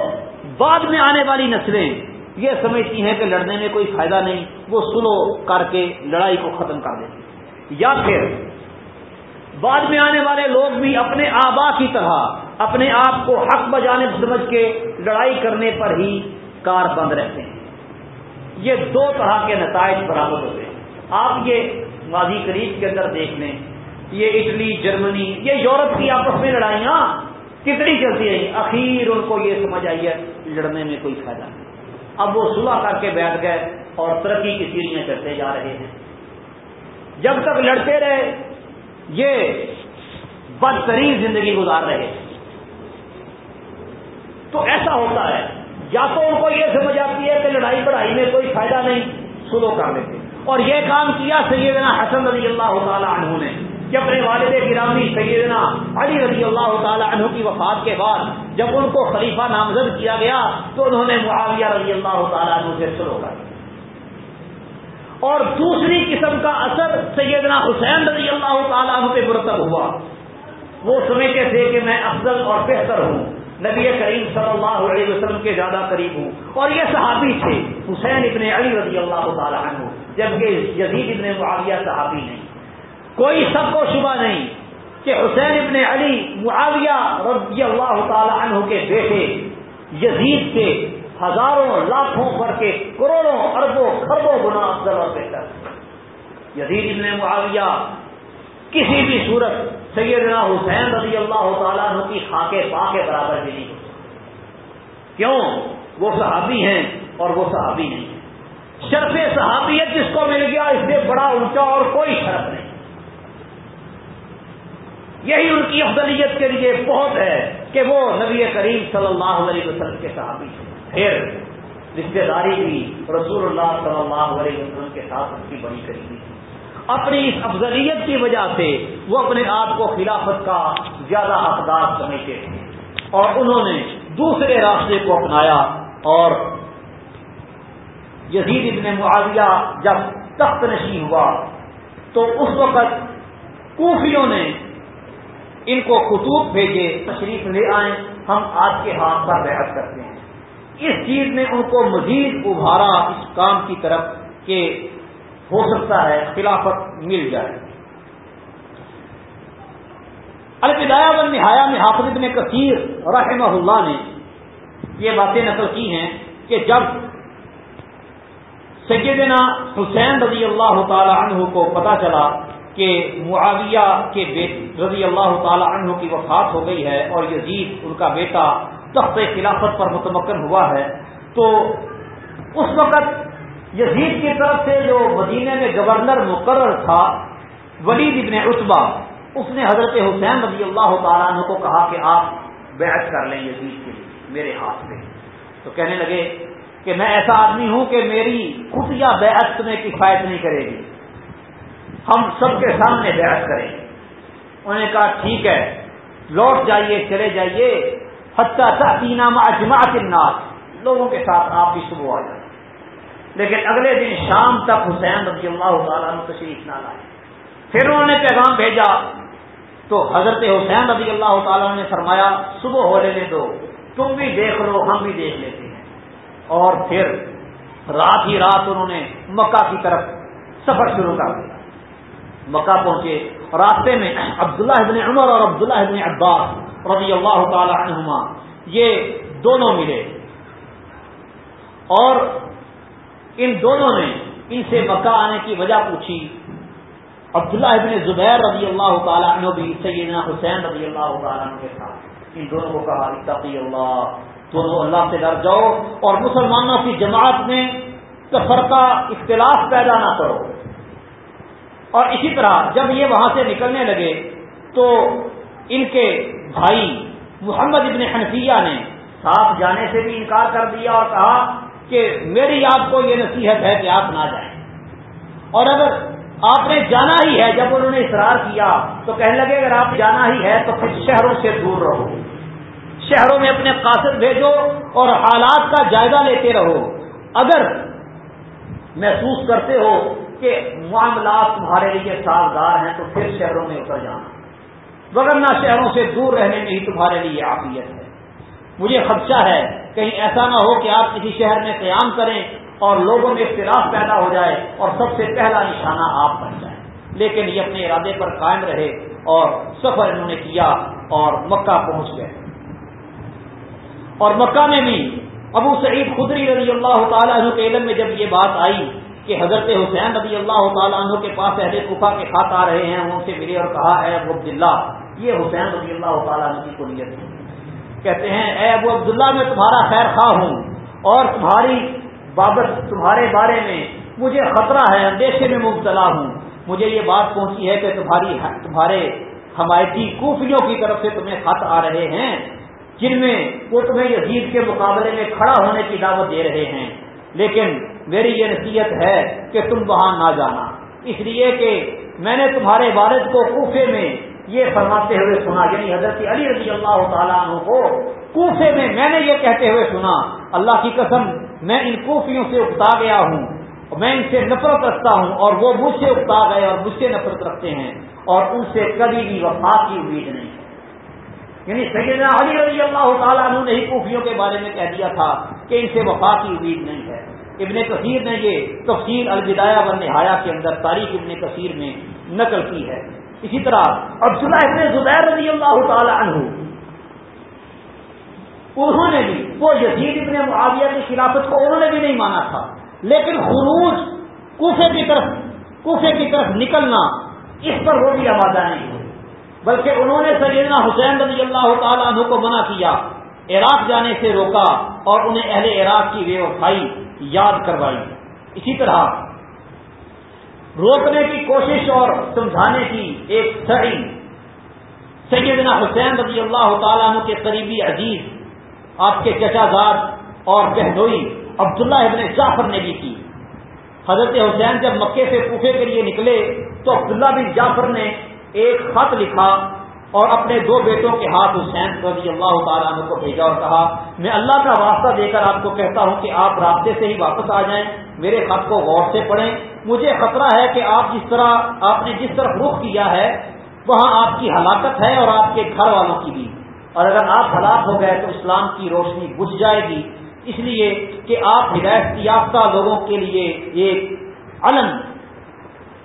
بعد میں آنے والی نسلیں یہ سمجھتی ہیں کہ لڑنے میں کوئی فائدہ نہیں، وہ سلو کر کے لڑائی کو ختم کر دیتی یا پھر، بعد میں آنے والے لوگ بھی اپنے آبا کی طرح، اپنے آپ کو حق بجانے سمجھ کے لڑائی کرنے پر ہی کار بند رہتے ہیں۔ یہ دو طرح کے نتائج برابر ہوتے ہیں۔ آپ یہ ماضی قریب کے اندر دیکھ لیں۔ یہ اٹلی، جرمنی، یہ یورپ کی آپس میں لڑائیاں کتنی چلتی رہی اخیر ان کو یہ سمجھ آئی ہے، لڑنے میں کوئی فائدہ نہیں۔ اب وہ صلح کر کے بیٹھ گئے اور ترقی کی سیڑھیاں چڑھتے جا رہے ہیں۔ جب تک لڑتے رہے، یہ بدترین زندگی گزار رہے تو ایسا ہوتا ہے، یا تو ان کو یہ سمجھ آتی ہے کہ لڑائی پڑھائی میں کوئی فائدہ نہیں سلو کر لیتے۔ اور یہ کام کیا سیدنا حسن رضی اللہ تعالی عنہ نے کہ اپنے والد گرامی سیدنا علی رضی اللہ تعالی عنہ کی وفات کے بعد جب ان کو خلیفہ نامزد کیا گیا تو انہوں نے معاویہ رضی اللہ تعالیٰ عنہ سے سلو کر اور دوسری قسم کا اثر سیدنا حسین رضی اللہ تعالیٰ عنہ پہ مرتب ہوا۔ وہ سمجھتے تھے کہ میں افضل اور بہتر ہوں۔ نبی کریم صلی اللہ علیہ وسلم کے زیادہ قریب ہوں۔ اور یہ صحابی تھے، حسین ابن علی رضی اللہ تعالیٰ عنہ، جبکہ یزید ابن معاویہ صحابی نہیں۔ کوئی سب کو شبہ نہیں کہ حسین ابن علی معاویہ رضی اللہ تعالی عنہ کے بیٹے، یزید کے ہزاروں لاکھوں پر کے کروڑوں اربوں خربوں گنا افضل اور بہتر۔ یزید ابن معاویہ کسی بھی صورت سیدنا حسین رضی اللہ تعالیٰ عنہ کی خاکے پا کے برابر بھی نہیں کیوں؟ وہ صحابی ہیں اور وہ صحابی نہیں۔ شرف صحابیت جس کو مل گیا، اس سے بڑا اونچا اور کوئی شرف نہیں۔ یہی ان کی افضلیت کے لیے بہت ہے کہ وہ نبی کریم صلی اللہ علیہ وسلم کے صحابی پھر رشتے داری بھی رسول اللہ صلی اللہ علیہ وسلم کے ساتھ اس کی بڑی قریبی تھی۔ اپنی اس افضلیت کی وجہ سے وہ اپنے آپ کو خلافت کا زیادہ حقدار سمجھتے تھے۔ اور انہوں نے دوسرے راستے کو اپنایا اور یزید ابن معاویہ جب تخت نشین ہوا تو اس وقت کوفیوں نے ان کو خطوط بھیجے، تشریف لے آئیں، ہم آپ کے ہاتھ پر بحث کرتے ہیں۔ اس چیز نے ان کو مزید ابھارا اس کام کی طرف کہ ہو سکتا ہے خلافت مل جائے۔ الدایا بن نہایا میں حافظ ابن کثیر رحمہ اللہ نے یہ باتیں نقل کی ہیں کہ جب سیدنا حسین رضی اللہ تعالی عنہ کو پتا چلا کہ معاویہ کے رضی اللہ تعالی عنہ کی وفات ہو گئی ہے اور یزید ان کا بیٹا تخت خلافت پر متمکن ہوا ہے۔ تو اس وقت یزید کی طرف سے جو مدینہ میں گورنر مقرر تھا، ولید ابن اتبا اس نے حضرت حسین رضی اللہ تعالیٰ عنہ کو کہا کہ آپ بیعت کر لیں یزید کے لیے، میرے ہاتھ میں۔ تو کہنے لگے کہ میں ایسا آدمی ہوں کہ میری خفیہ بیعت میں کفایت نہیں کرے گی۔ ہم سب کے سامنے بیعت کریں۔ انہوں نے کہا، ٹھیک ہے، لوٹ جائیے، چلے جائیے۔ حتیٰ تینامہ اجماعت الناس۔ لوگوں کے ساتھ آپ بھی صبح آ جائیں۔ لیکن اگلے دن شام تک حسین رضی اللہ تعالیٰ تشریف نہ لائے۔ پھر انہوں نے پیغام بھیجا۔ تو حضرت حسین رضی اللہ تعالیٰ نے فرمایا، صبح ہو لینے دو، تم بھی دیکھ لو، ہم بھی دیکھ لیتے ہیں۔ اور پھر رات ہی رات انہوں نے مکہ کی طرف سفر شروع کر دیا۔ مکہ پہنچے. راستے میں عبداللہ ابن عمر اور عبداللہ ابن عباس رضی اللہ تعالی عنہما یہ دونوں ملے. اور ان دونوں نے ان سے مکہ آنے کی وجہ پوچھی. عبداللہ ابن زبیر رضی اللہ تعالیٰ عنہ بھی سیدنا حسین رضی اللہ تعالیٰ عنہ کے ساتھ. ان دونوں کو کہا، اتقی اللہ، دونوں اللہ سے ڈر جاؤ اور مسلمانوں کی جماعت میں تفرقہ اختلاف پیدا نہ کرو. اور اسی طرح جب یہ وہاں سے نکلنے لگے تو ان کے بھائی محمد ابن حنفیہ نے ساتھ جانے سے بھی انکار کر دیا اور کہا کہ میری آپ کو یہ نصیحت ہے کہ آپ نہ جائیں۔ اور اگر آپ نے جانا ہی ہے، جب انہوں نے اصرار کیا تو کہنے لگے اگر آپ جانا ہی ہے تو پھر شہروں سے دور رہو۔ شہروں میں اپنے قاصد بھیجو اور حالات کا جائزہ لیتے رہو۔ اگر محسوس کرتے ہو کہ معاملات تمہارے لیے سازگار ہیں، تو پھر شہروں میں اتر جانا۔ وغیرہ شہروں سے دور رہنے میں ہی تمہارے لیے عافیت ہے۔ مجھے خدشہ ہے، کہیں ایسا نہ ہو کہ آپ کسی شہر میں قیام کریں اور لوگوں میں اختلاف پیدا ہو جائے اور سب سے پہلا نشانہ آپ بن جائیں۔ لیکن یہ اپنے ارادے پر قائم رہے اور سفر انہوں نے کیا اور مکہ پہنچ گئے۔ اور مکہ میں بھی ابو سعید خدری رضی اللہ تعالیٰ عنہ کے علم میں جب یہ بات آئی کہ حضرت حسین رضی اللہ تعالیٰ عنہ کے پاس اہل کفا کے خات آ رہے ہیں ان سے ملے اور کہا، اے ابو عبداللہ، یہ حسین رضی اللہ تعالیٰ عنہ کی کلیت ہے۔ کہتے ہیں، اے ابو عبداللہ، میں تمہارا خیر خواہ ہوں اور تمہاری بابت، تمہارے بارے میں مجھے خطرہ ہے، اندیشے میں مبتلا ہوں۔ مجھے یہ بات پہنچی ہے کہ تمہاری تمہارے حمایتی کوفیوں کی طرف سے تمہیں خط آ رہے ہیں، جن میں وہ تمہیں یزید کے مقابلے میں کھڑا ہونے کی دعوت دے رہے ہیں۔ لیکن میری یہ نصیحت ہے کہ تم وہاں نہ جانا۔ اس لیے کہ میں نے تمہارے والد کو کوفے میں یہ فرماتے ہوئے سنا یعنی حضرت علی رضی اللہ تعالیٰ عنہ کو کوفے میں میں نے یہ کہتے ہوئے سنا، اللہ کی قسم، میں ان کوفیوں سے اکتا گیا ہوں، میں ان سے نفرت رکھتا ہوں اور وہ مجھ سے اکتا گئے اور مجھ سے نفرت رکھتے ہیں اور ان سے کبھی بھی وفا کی امید نہیں۔ یعنی سیدنا علی رضی اللہ تعالیٰ عنہ نے ہی کوفیوں کے بارے میں کہہ دیا تھا کہ ان سے وفا کی امید نہیں ہے۔ ابن کثیر نے یہ تفصیل الوداع و نہایا کے اندر تاریخ ابن کثیر میں نقل کی ہے۔ اسی طرح عبداللہ ابن زبیر رضی اللہ تعالی عنہ، انہوں نے بھی، وہ یزید ابن معاویہ کی خلافت کو انہوں نے بھی نہیں مانا تھا، لیکن خروج کوفے کی طرف، کوفے کی طرف نکلنا اس پر وہ بھی آمادہ نہیں ہوئی۔ بلکہ انہوں نے سیدنا حسین رضی اللہ تعالیٰ عنہ کو منع کیا، عراق جانے سے روکا اور انہیں اہل عراق کی بے وفائی یاد کروائی۔ اسی طرح روکنے کی کوشش اور سمجھانے کی ایک سڑی سیدنا حسین رضی اللہ تعالیٰ عنہ کے قریبی عزیز، آپ کے چچا زاد اور بہنوئی عبداللہ ابن جعفر نے بھی کی۔ حضرت حسین جب مکے سے کوفے کے لیے نکلے تو عبداللہ بن جعفر نے ایک خط لکھا۔ اور اپنے دو بیٹوں کے ہاتھ حسین رضی اللہ تعالیٰ عنہ کو بھیجا اور کہا، میں اللہ کا واسطہ دے کر آپ کو کہتا ہوں کہ آپ راستے سے ہی واپس آ جائیں، میرے خط کو غور سے پڑھیں، مجھے خطرہ ہے کہ آپ جس طرح، آپ نے جس طرف رخ کیا ہے، وہاں آپ کی ہلاکت ہے اور آپ کے گھر والوں کی بھی۔ اور اگر آپ ہلاک ہو گئے تو اسلام کی روشنی بجھ جائے گی۔ اس لیے کہ آپ ہدایت یافتہ لوگوں کے لیے ایک علم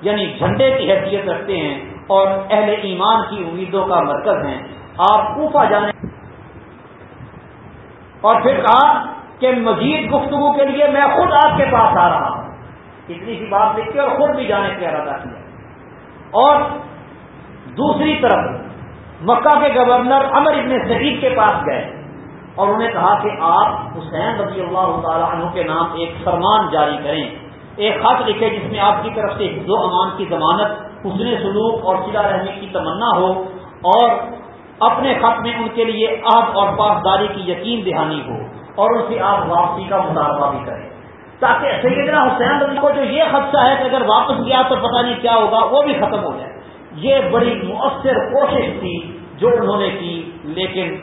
یعنی جھنڈے کی حیثیت رکھتے ہیں۔ اور اہل ایمان کی امیدوں کا مرکز ہیں۔ آپ کوفہ جانے اور پھر کہا کہ مزید گفتگو کے لیے میں خود آپ کے پاس آ رہا ہوں۔ اتنی سی بات لکھ کے اور خود بھی جانے کا ارادہ کیا اور دوسری طرف مکہ کے گورنر امر ابن سعید کے پاس گئے اور انہوں نے کہا کہ آپ حسین رضی اللہ تعالیٰ عنہ کے نام ایک فرمان جاری کریں۔ ایک خط لکھے جس میں آپ کی طرف سے حفظ و امان کی ضمانت حسن سلوک اور سلا رہنے کی تمنا ہو اور اپنے خط میں ان کے لیے آب اور پاسداری کی یقین دہانی ہو اور ان سے آپ واپسی کا مطالبہ بھی کریں۔ تاکہ سیدنا حسین رضی کو جو یہ خدشہ ہے کہ اگر واپس گیا تو پتہ نہیں کیا ہوگا، وہ بھی ختم ہو جائے۔ یہ بڑی مؤثر کوشش تھی جو انہوں نے کی، لیکن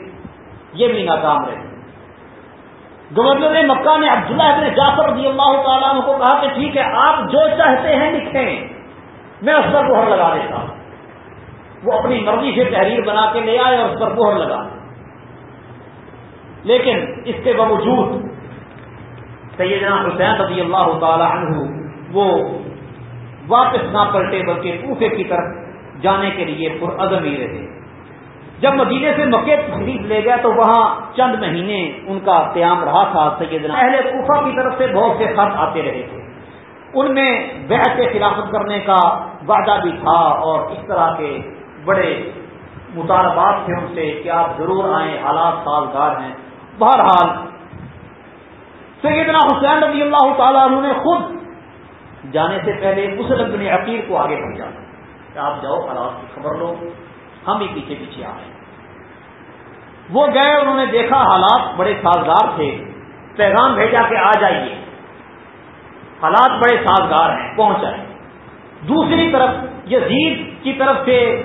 یہ بھی ناکام رہی گورنر مکہ نے عبداللہ ابن جعفر رضی اللہ تعالیٰ عنہ کو کہا کہ ٹھیک ہے، آپ جو چاہتے ہیں لکھیں۔ میں اس پر مہر لگا دیتا ہوں۔ وہ اپنی مرضی سے تحریر بنا کے لے آئے اور اس پر مہر لگا۔ لیکن اس کے باوجود سیدنا حسین رضی اللہ تعالی عنہ وہ واپس نہ پلٹے بلکہ کوفے کی طرف جانے کے لیے پرعزم ہی رہے۔ جب مدینے سے مکے تشریف لے گیا تو وہاں چند مہینے ان کا قیام رہا تھا سیدنا۔ اہل کوفہ کی طرف سے بہت سے خط آتے رہے تھے۔ ان میں بحث خلافت کرنے کا وعدہ بھی تھا اور اس طرح کے بڑے مطالبات تھے ان سے کہ آپ ضرور آئیں، حالات سازگار ہیں۔ بہرحال، سیدنا حسین رضی اللہ تعالیٰ عنہ نے خود جانے سے پہلے مسلم بن عقیر کو آگے بھیجا کہ آپ جاؤ، حالات کی خبر لو، ہم بھی پیچھے پیچھے آ رہے ہیں۔ وہ گئے، انہوں نے دیکھا حالات بڑے سازگار تھے۔ پیغام بھیجا کہ آ جائیے۔ حالات بڑے سازگار ہیں، پہنچ آئے دوسری طرف یزید کی طرف سے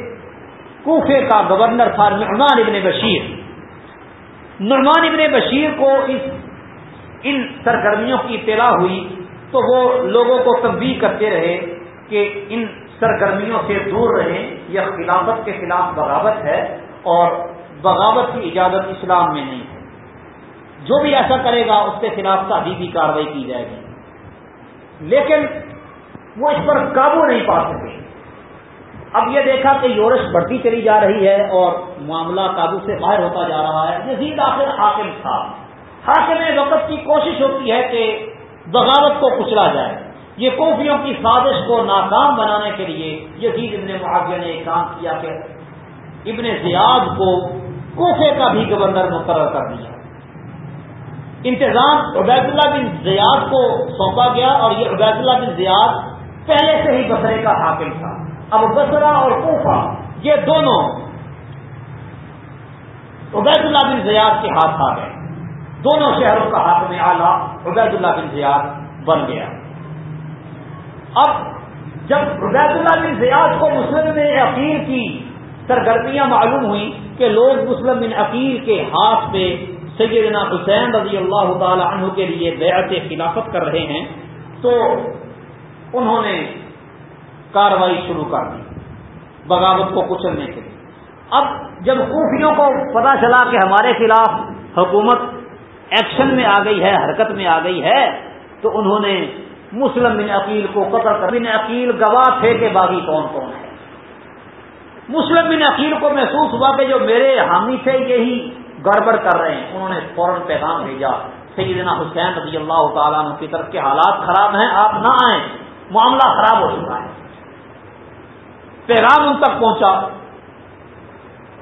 کوفے کا گورنر تھا نعمان ابن بشیر۔ نعمان ابن بشیر کو اس ان سرگرمیوں کی اطلاع ہوئی تو وہ لوگوں کو تبدیل کرتے رہے کہ ان سرگرمیوں سے دور رہیں، یہ خلافت کے خلاف بغاوت ہے اور بغاوت کی اجازت اسلام میں نہیں ہے۔ جو بھی ایسا کرے گا، اس کے خلاف تعدیبی کاروائی کی جائے گی۔ لیکن وہ اس پر قابو نہیں پا سکے۔ اب یہ دیکھا کہ یورش بڑھتی چلی جا رہی ہے اور معاملہ قابو سے باہر ہوتا جا رہا ہے۔ یزید آخر حاکم تھا۔ حاکم وقت کی کوشش ہوتی ہے کہ بغاوت کو کچلا جائے۔ یہ کوفیوں کی سازش کو ناکام بنانے کے لیے یزید ابن معاویہ نے ایک کام کیا کہ ابن زیاد کو کوفے کا بھی گورنر مقرر کر دیا۔ انتظام عبید اللہ بن زیاد کو سونپا گیا اور یہ عبید اللہ بن زیاد پہلے سے ہی بسرے کا حاکم تھا۔ اب بسرا اور کوفہ، یہ دونوں عبید اللہ بن زیاد کے ہاتھ آ گئے۔ دونوں شہروں کا حاکم اعلیٰ عبید اللہ بن زیاد بن گیا۔ اب جب عبید اللہ بن زیاد کو مسلم نے عقیل کی سرگرمیاں معلوم ہوئی کہ لوگ مسلم بن عقیل کے ہاتھ پہ سیدنا حسین رضی اللہ تعالی عنہ کے لیے بیعت خلافت کر رہے ہیں، تو انہوں نے کاروائی شروع کر دی بغاوت کو کچلنے کے لیے۔ اب جب خوفیوں کو پتا چلا کہ ہمارے خلاف حکومت ایکشن میں آ گئی ہے، حرکت میں آ گئی ہے، تو انہوں نے مسلم بن عقیل کو قتل کر بن عقیل گواہ تھے کہ باغی کون کون ہے۔ مسلم بن عقیل کو محسوس ہوا کہ جو میرے حامی تھے، یہی گڑبڑ کر رہے ہیں۔ انہوں نے فوراً پیغام بھیجا۔ سیدنا حسین رضی اللہ تعالیٰ عنہ کی طرف کے حالات خراب ہیں، آپ نہ آئیں۔ معاملہ خراب ہو چکا ہے۔ پیغام ان تک پہنچا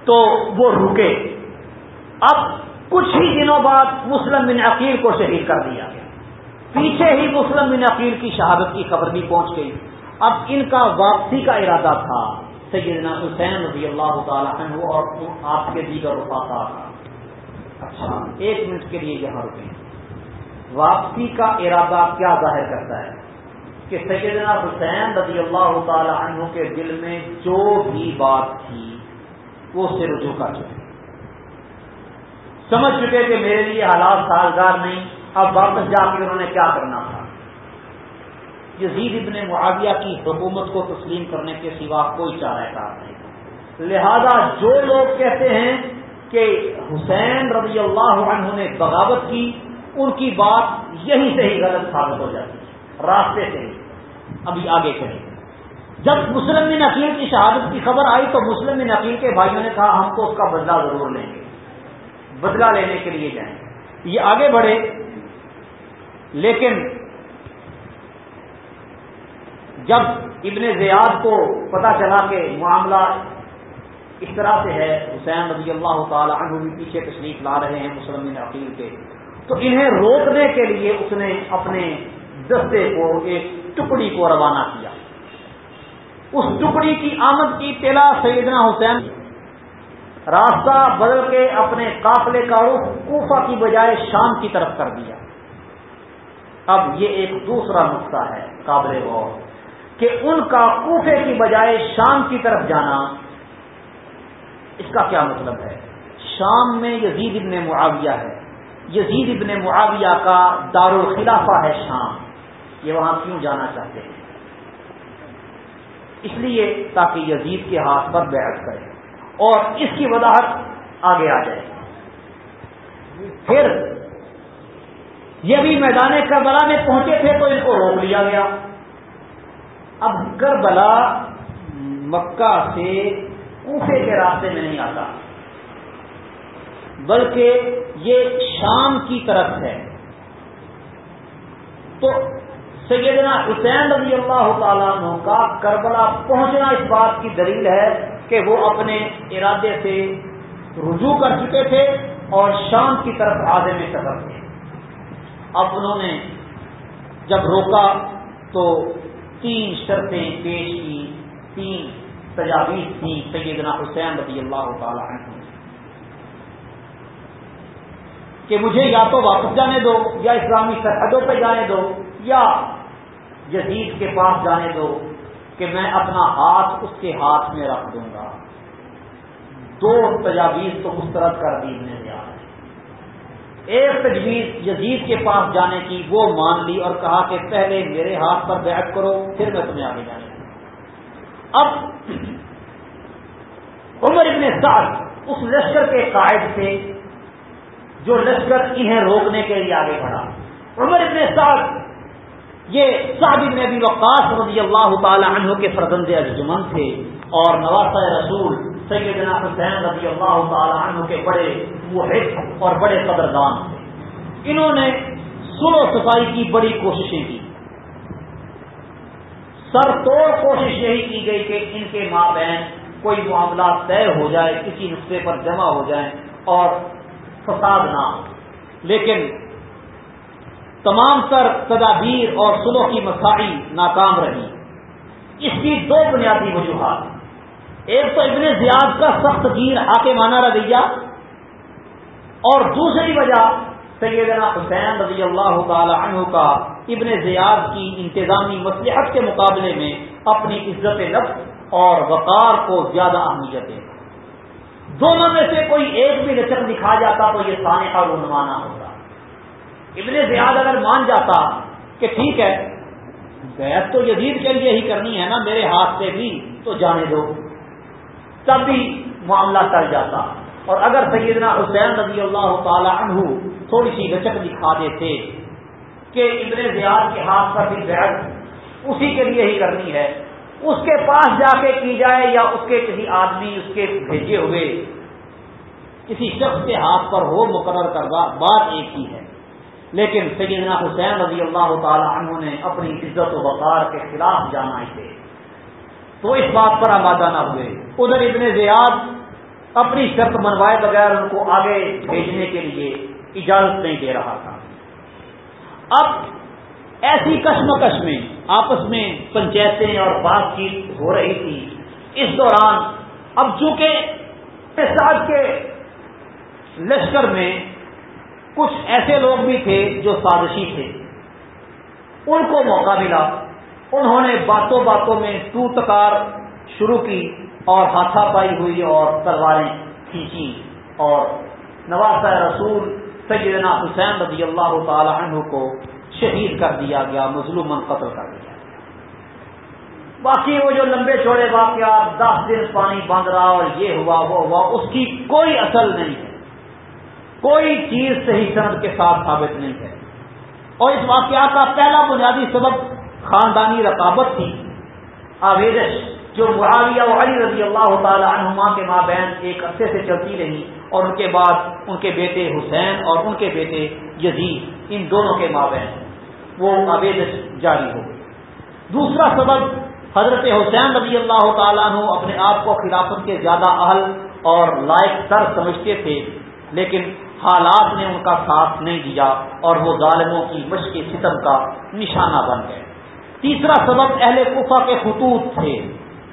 تو وہ رکے۔ اب کچھ ہی دنوں بعد مسلم بن عقیل کو شہید کر دیا گیا۔ پیچھے ہی مسلم بن عقیل کی شہادت کی خبر بھی پہنچ گئی۔ اب ان کا واپسی کا ارادہ تھا۔ سیدنا حسین رضی اللہ تعالیٰ عنہ اور آپ کے دیگر رفاقہ کا۔ اچھا ایک منٹ کے لیے یہاں رکیں۔ واپسی کا ارادہ کیا ظاہر کرتا ہے؟ کہ سیدنا حسین رضی اللہ تعالی عنہ کے دل میں جو بھی بات تھی، وہ اس سے رجوع کر چکے۔ سمجھ چکے کہ میرے لیے حالات سازگار نہیں، اب واپس جا کے انہوں نے کیا کرنا تھا؟ یزید ابن معاویہ کی حکومت کو تسلیم کرنے کے سوا کوئی چارہ کار نہیں۔ لہذا جو لوگ کہتے ہیں کہ حسین رضی اللہ عنہ نے بغاوت کی، ان کی بات یہیں سے ہی غلط ثابت ہو جاتی ہے، راستے سے ہی۔ ابھی آگے چلیں۔ جب مسلم بن عقیل کی شہادت کی خبر آئی تو مسلم بن عقیل کے بھائیوں نے کہا، ہم کو اس کا بدلہ ضرور لیں گے۔ بدلہ لینے کے لیے جائیں۔ یہ آگے بڑھے۔ لیکن جب ابن زیاد کو پتا چلا کہ معاملہ اس طرح سے ہے، حسین رضی اللہ تعالی عنہ بھی پیچھے تشریف لا رہے ہیں مسلم عقیل کے۔ تو انہیں روکنے کے لیے اس نے اپنے دستے کو، ایک ٹکڑی کو روانہ کیا۔ اس ٹکڑی کی آمد کی تلا سیدنا حسین راستہ بدل کے اپنے قافلے کا رخ کوفہ کی بجائے شام کی طرف کر دیا۔ اب یہ ایک دوسرا نقطہ ہے، قابل غور، کہ ان کا کوفے کی بجائے شام کی طرف جانا اس کا کیا مطلب ہے؟ شام میں یزید ابن معاویہ ہے۔ یزید ابن معاویہ کا دار الخلافہ ہے شام۔ یہ وہاں کیوں جانا چاہتے ہیں؟ اس لیے تاکہ یزید کے ہاتھ پر بیعت کرے اور اس کی وضاحت آگے آ جائے۔ پھر یہ بھی میدان کربلا میں پہنچے تھے تو ان کو روک لیا گیا۔ اب کربلا مکہ سے کوفے کے راستے میں نہیں آتا۔ بلکہ یہ شام کی طرف ہے۔ تو سیدنا حسین رضی اللہ تعالیٰ عنہ کا کربلا پہنچنا اس بات کی دلیل ہے کہ وہ اپنے ارادے سے رجوع کر چکے تھے اور شام کی طرف آدھے میں سفر تھے اب انہوں نے جب روکا تو تین شرطیں پیش کی، تین تجاویز تھیں سیدنا حسین رضی اللہ تعالی عنہ کہ مجھے یا تو واپس جانے دو، یا اسلامی سرحدوں پہ جانے دو، یا یزید کے پاس جانے دو کہ میں اپنا ہاتھ اس کے ہاتھ میں رکھ دوں گا۔ دو تجاویز تو مسترد کر دی نے۔ ایک تجویز یزید کے پاس جانے کی، وہ مان لی اور کہا کہ پہلے میرے ہاتھ پر بیعت کرو، پھر میں تمہیں آگے جانے اب عمر ابن سعد اس لشکر کے قائد تھے جو لشکر انہیں روکنے کے لیے آگے بڑھا۔ عمر ابن سعد یہ سعد ابن ابی وقاص رضی اللہ تعالی عنہ کے فرزند ارجمن تھے اور نواز رسول سیدنا حسین رضی اللہ تعالی عنہ کے بڑے محب اور بڑے قدردان تھے۔ انہوں نے سلو صفائی کی بڑی کوششیں کی۔ سر توڑ کوشش یہی کی گئی کہ ان کے ماں بہن کوئی معاملہ طے ہو جائے، کسی نقطے پر جمع ہو جائیں اور فساد نہ ہو۔ لیکن تمام تر تدابیر اور سلو کی مساعی ناکام رہی۔ اس کی دو بنیادی وجوہات۔ ایک تو ابن زیاد کا سخت گیر آ کے مانا رویہ اور دوسری وجہ سیدنا حسین رضی اللہ تعالی عنہ کا ابن زیاد کی انتظامی مصلحت کے مقابلے میں اپنی عزت نفس اور وقار کو زیادہ اہمیت ہے دونوں میں سے کوئی ایک بھی لچک دکھا جاتا تو یہ سانے کا رونمانا ہوتا۔ ابن زیاد اگر مان جاتا کہ ٹھیک ہے، بیعت تو یزید کے لیے ہی کرنی ہے نا، میرے ہاتھ سے بھی تو جانے دو۔ تب بھی معاملہ ٹل جاتا۔ اور اگر سیدنا حسین رضی اللہ تعالی عنہ تھوڑی سی لچک دکھا دیتے کہ ابن زیاد کے ہاتھ پر بھی بیعت اسی کے لیے ہی کرنی ہے، اس کے پاس جا کے کی جائے یا اس کے کسی آدمی اس کے بھیجے ہوئے، کسی شخص کے ہاتھ پر ہو مقرر کردہ بات ایک ہی ہے۔ لیکن سیدنا حسین رضی اللہ تعالی عنہ نے اپنی عزت و وقار کے خلاف جانا تھے تو اس بات پر آمادہ نہ ہوئے۔ ادھر ابن زیاد اپنی شرط منوائے بغیر ان کو آگے بھیجنے کے لیے اجازت نہیں دے رہا تھا۔ اب ایسی کشمکش میں آپس میں پنچایتیں اور بات چیت ہو رہی تھی۔ اس دوران اب چونکہ ساتھ کے لشکر میں کچھ ایسے لوگ بھی تھے جو سازشی تھے۔ ان کو موقع ملا۔ انہوں نے باتوں باتوں میں تو تکار شروع کی۔ اور ہاتھا پائی ہوئی اور تلواریں کھینچی اور نواز رسول سیدنا حسین رضی اللہ تعالی عنہ کو شہید کر دیا گیا مظلوم قتل کر دیا باقی وہ جو لمبے چوڑے واقعات، دس دن پانی بند رہا اور یہ ہوا، وہ ہوا، اس کی کوئی اصل نہیں ہے۔ کوئی چیز صحیح صنعت کے ساتھ ثابت نہیں ہے۔ اور اس واقعات کا پہلا بنیادی سبب خاندانی رقابت تھی آویدش جو معاویہ و علی رضی اللہ تعالی عنہما کے ماں بہن ایک عرصے سے چلتی رہی اور ان کے بعد ان کے بیٹے حسین اور ان کے بیٹے یزید، ان دونوں کے ماں بہن وہ آویدش جاری ہو گئی دوسرا سبب حضرت حسین رضی اللہ تعالیٰ عنہ اپنے آپ کو خلافت کے زیادہ اہل اور لائق تر سمجھتے تھے، لیکن حالات نے ان کا ساتھ نہیں دیا اور وہ ظالموں کی مشق ستم کا نشانہ بن گئے۔ تیسرا سبب اہل کفا کے خطوط تھے۔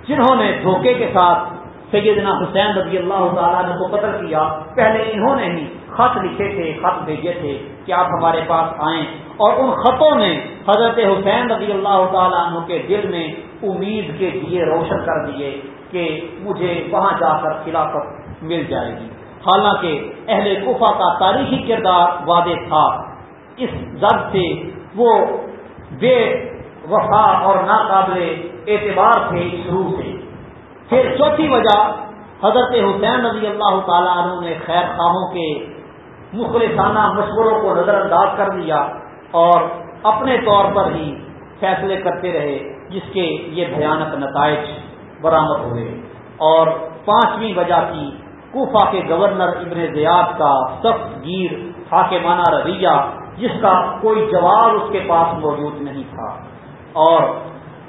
جنہوں نے دھوکے کے ساتھ سیدنا حسین رضی اللہ تعالیٰ نے کو قتل کیا، پہلے انہوں نے ہی خط لکھے تھے، خط بھیجے تھے کہ آپ ہمارے پاس آئیں۔ اور ان خطوں نے حضرت حسین رضی اللہ تعالیٰ عنہ کے دل میں امید کے دیے، روشن کر دیے کہ مجھے وہاں جا کر خلافت مل جائے گی۔ حالانکہ اہل کفا کا تاریخی کردار وعدے تھا۔ اس ضرب سے وہ بے وفا اور ناقابل اعتبار تھے شروع سے پھر چوتھی وجہ، حضرت حسین رضی اللہ تعالیٰ عنہ نے خیر خواہوں کے مخلصانہ مشوروں کو نظر انداز کر دیا اور اپنے طور پر ہی فیصلے کرتے رہے، جس کے یہ بھیانک نتائج برآمد ہوئے۔ اور پانچویں وجہ کی، کوفہ کے گورنر ابن زیاد کا سخت گیر، حاکمانہ رویہ جس کا کوئی جواب اس کے پاس موجود نہیں تھا۔ اور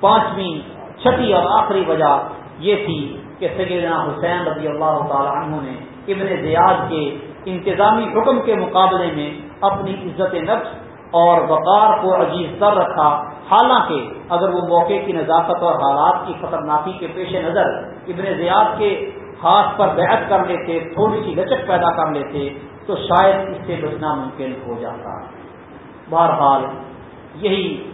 پانچویں چھٹی اور آخری وجہ یہ تھی کہ سیدنا حسین رضی اللہ تعالی عنہ نے ابن زیاد کے انتظامی حکم کے مقابلے میں اپنی عزت نفس اور وقار کو عزیز کر رکھا۔ حالانکہ اگر وہ موقع کی نزاکت اور حالات کی خطرناکی کے پیش نظر ابن زیاد کے ہاتھ پر بیعت کر لیتے، تھوڑی سی لچک پیدا کر لیتے، تو شاید اس سے بچنا ممکن ہو جاتا۔ بہرحال یہی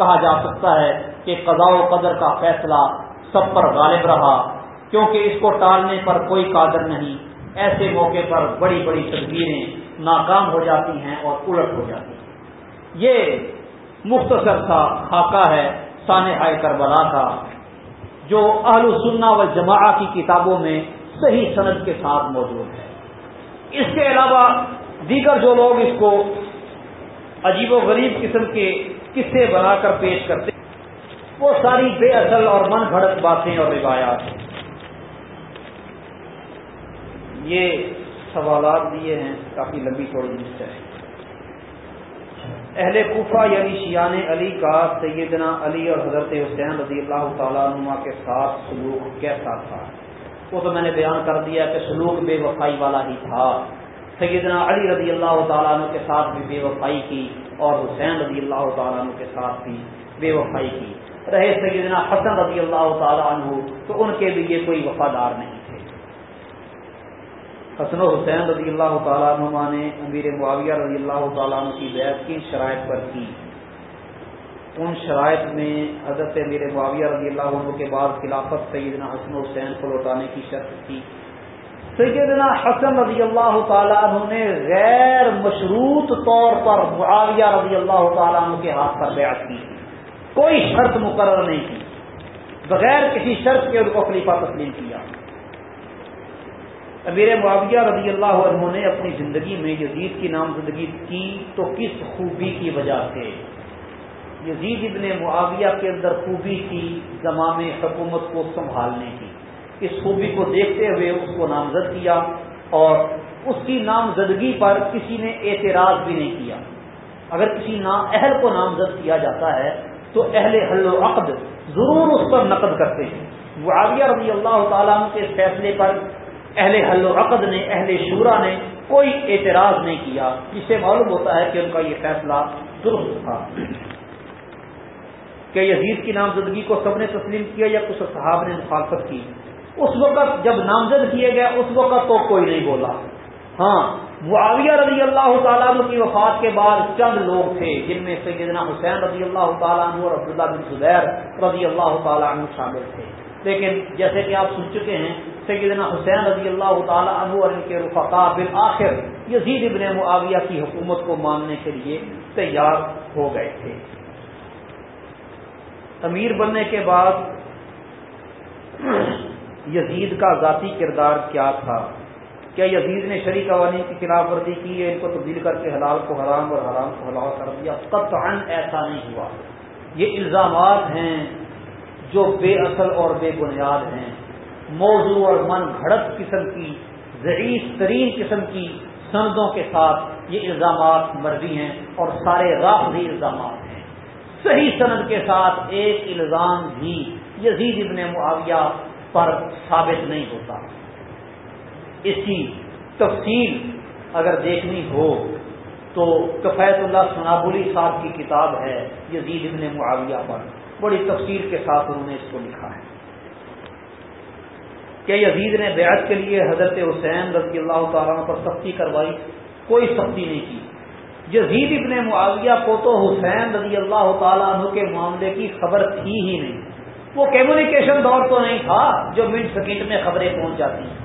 کہا جا سکتا ہے کہ قضاء و قدر کا فیصلہ سب پر غالب رہا، کیونکہ اس کو ٹالنے پر کوئی قادر نہیں۔ ایسے موقع پر بڑی بڑی تدبیریں ناکام ہو جاتی ہیں اور الٹ ہو جاتی ہیں۔ یہ مختصر سا خاکہ ہے سانحہ کربلا کا، جو اہل سننا و جماع کی کتابوں میں صحیح صنعت کے ساتھ موجود ہے۔ اس کے علاوہ دیگر جو لوگ اس کو عجیب و غریب قسم کے قصے بنا کر پیش کرتے وہ ساری بے اصل اور من گھڑت باتیں اور روایات ہیں۔ یہ سوالات دیے ہیں، کافی لمبی تھوڑی لسٹ ہے اہل کوفہ یعنی شیان علی کا سیدنا علی اور حضرت حسین رضی اللہ تعالیٰ نما کے ساتھ سلوک کیسا تھا؟ وہ تو میں نے بیان کر دیا کہ سلوک بے وفائی والا ہی تھا۔ سیدنا علی رضی اللہ تعالیٰ عنہ کے ساتھ بھی بے وفائی کی۔ اور حسین رضی اللہ تعالیٰ عنہ کے ساتھ بھی بے وفائی کی۔ رہے سیدنا حسن رضی اللہ تعالیٰ عنہ تو ان کے لیے کوئی وفادار نہیں تھے۔ حسن و حسین رضی اللہ تعالیٰ عنہ نے امیر معاویہ رضی اللہ تعالیٰ عنہ کی بیعت کی شرائط پر کی۔ ان شرائط میں حضرت امیر معاویہ رضی اللہ عنہ کے بعد خلافت سیدنا حسن و حسین کو لوٹانے کی شرط تھی۔ سیدنا حسن رضی اللہ تعالیٰ عنہ نے غیر مشروط طور پر معاویہ رضی اللہ تعالیٰ عنہ کے ہاتھ پر بیعت کی۔ کوئی شرط مقرر نہیں کی۔ بغیر کسی شرط کے ان کو خلیفہ تسلیم کیا۔ امیر معاویہ رضی اللہ عنہ نے اپنی زندگی میں یزید کی نامزدگی کی تو کس خوبی کی وجہ سے؟ یزید ابن معاویہ کے اندر خوبی تھی زمام حکومت کو سنبھالنے کی۔ اس خوبی کو دیکھتے ہوئے اس کو نامزد کیا اور اس کی نامزدگی پر کسی نے اعتراض بھی نہیں کیا۔ اگر کسی نام اہل کو نامزد کیا جاتا ہے تو اہل حل و عقد ضرور اس پر نقد کرتے ہیں۔ معاویہ رضی اللہ تعالیٰ کے فیصلے پر اہل حل و عقد نے، اہل شورا نے کوئی اعتراض نہیں کیا، جس سے معلوم ہوتا ہے کہ ان کا یہ فیصلہ درست تھا۔ کہ یزید کی نامزدگی کو سب نے تسلیم کیا یا کچھ صحاب نے مخالفت کی؟ اس وقت جب نامزد کیے گئے، اس وقت تو کوئی نہیں بولا۔ ہاں معاویہ رضی اللہ تعالیٰ عنہ کی وفات کے بعد چند لوگ تھے، جن میں سیدنا حسین رضی اللہ تعالیٰ عنہ اور عبداللہ بن زبیر رضی اللہ تعالیٰ عنہ شامل تھے۔ لیکن جیسے کہ آپ سن چکے ہیں، سیدنا حسین رضی اللہ تعالیٰ عنہ اور ان کے رفقا بالآخر یزید ابن معاویہ کی حکومت کو ماننے کے لیے تیار ہو گئے تھے۔ امیر بننے کے بعد یزید کا ذاتی کردار کیا تھا؟ کیا یزید نے شریک قوانین کی خلاف ورزی کی ہے؟ ان کو تبدیل کر کے حلال کو حرام اور حرام کو حلال کر دیا۔ قطعا ایسا نہیں ہوا۔ یہ الزامات ہیں جو بے اصل اور بے بنیاد ہیں۔ موضوع اور من گھڑت قسم کی، ضعیف ترین قسم کی سندوں کے ساتھ یہ الزامات مرضی ہیں اور سارے رافضی الزامات ہیں۔ صحیح سند کے ساتھ ایک الزام بھی۔ یزید ابن معاویہ پر ثابت نہیں ہوتا۔ اس کی تفصیل اگر دیکھنی ہو تو کفیت اللہ سنابولی صاحب کی کتاب ہے، یزید ابن معاویہ پر۔ بڑی تفصیل کے ساتھ انہوں نے اس کو لکھا ہے۔ کہ یزید نے بیعت کے لیے حضرت حسین رضی اللہ تعالیٰ پر سختی کروائی، کوئی سختی نہیں کی۔ یزید ابن معاویہ کو تو حسین رضی اللہ تعالیٰ عنہ کے معاملے کی خبر تھی ہی نہیں۔ وہ کمیونیکیشن دور تو نہیں تھا جو منٹ سیکنڈ میں خبریں پہنچ جاتی ہیں۔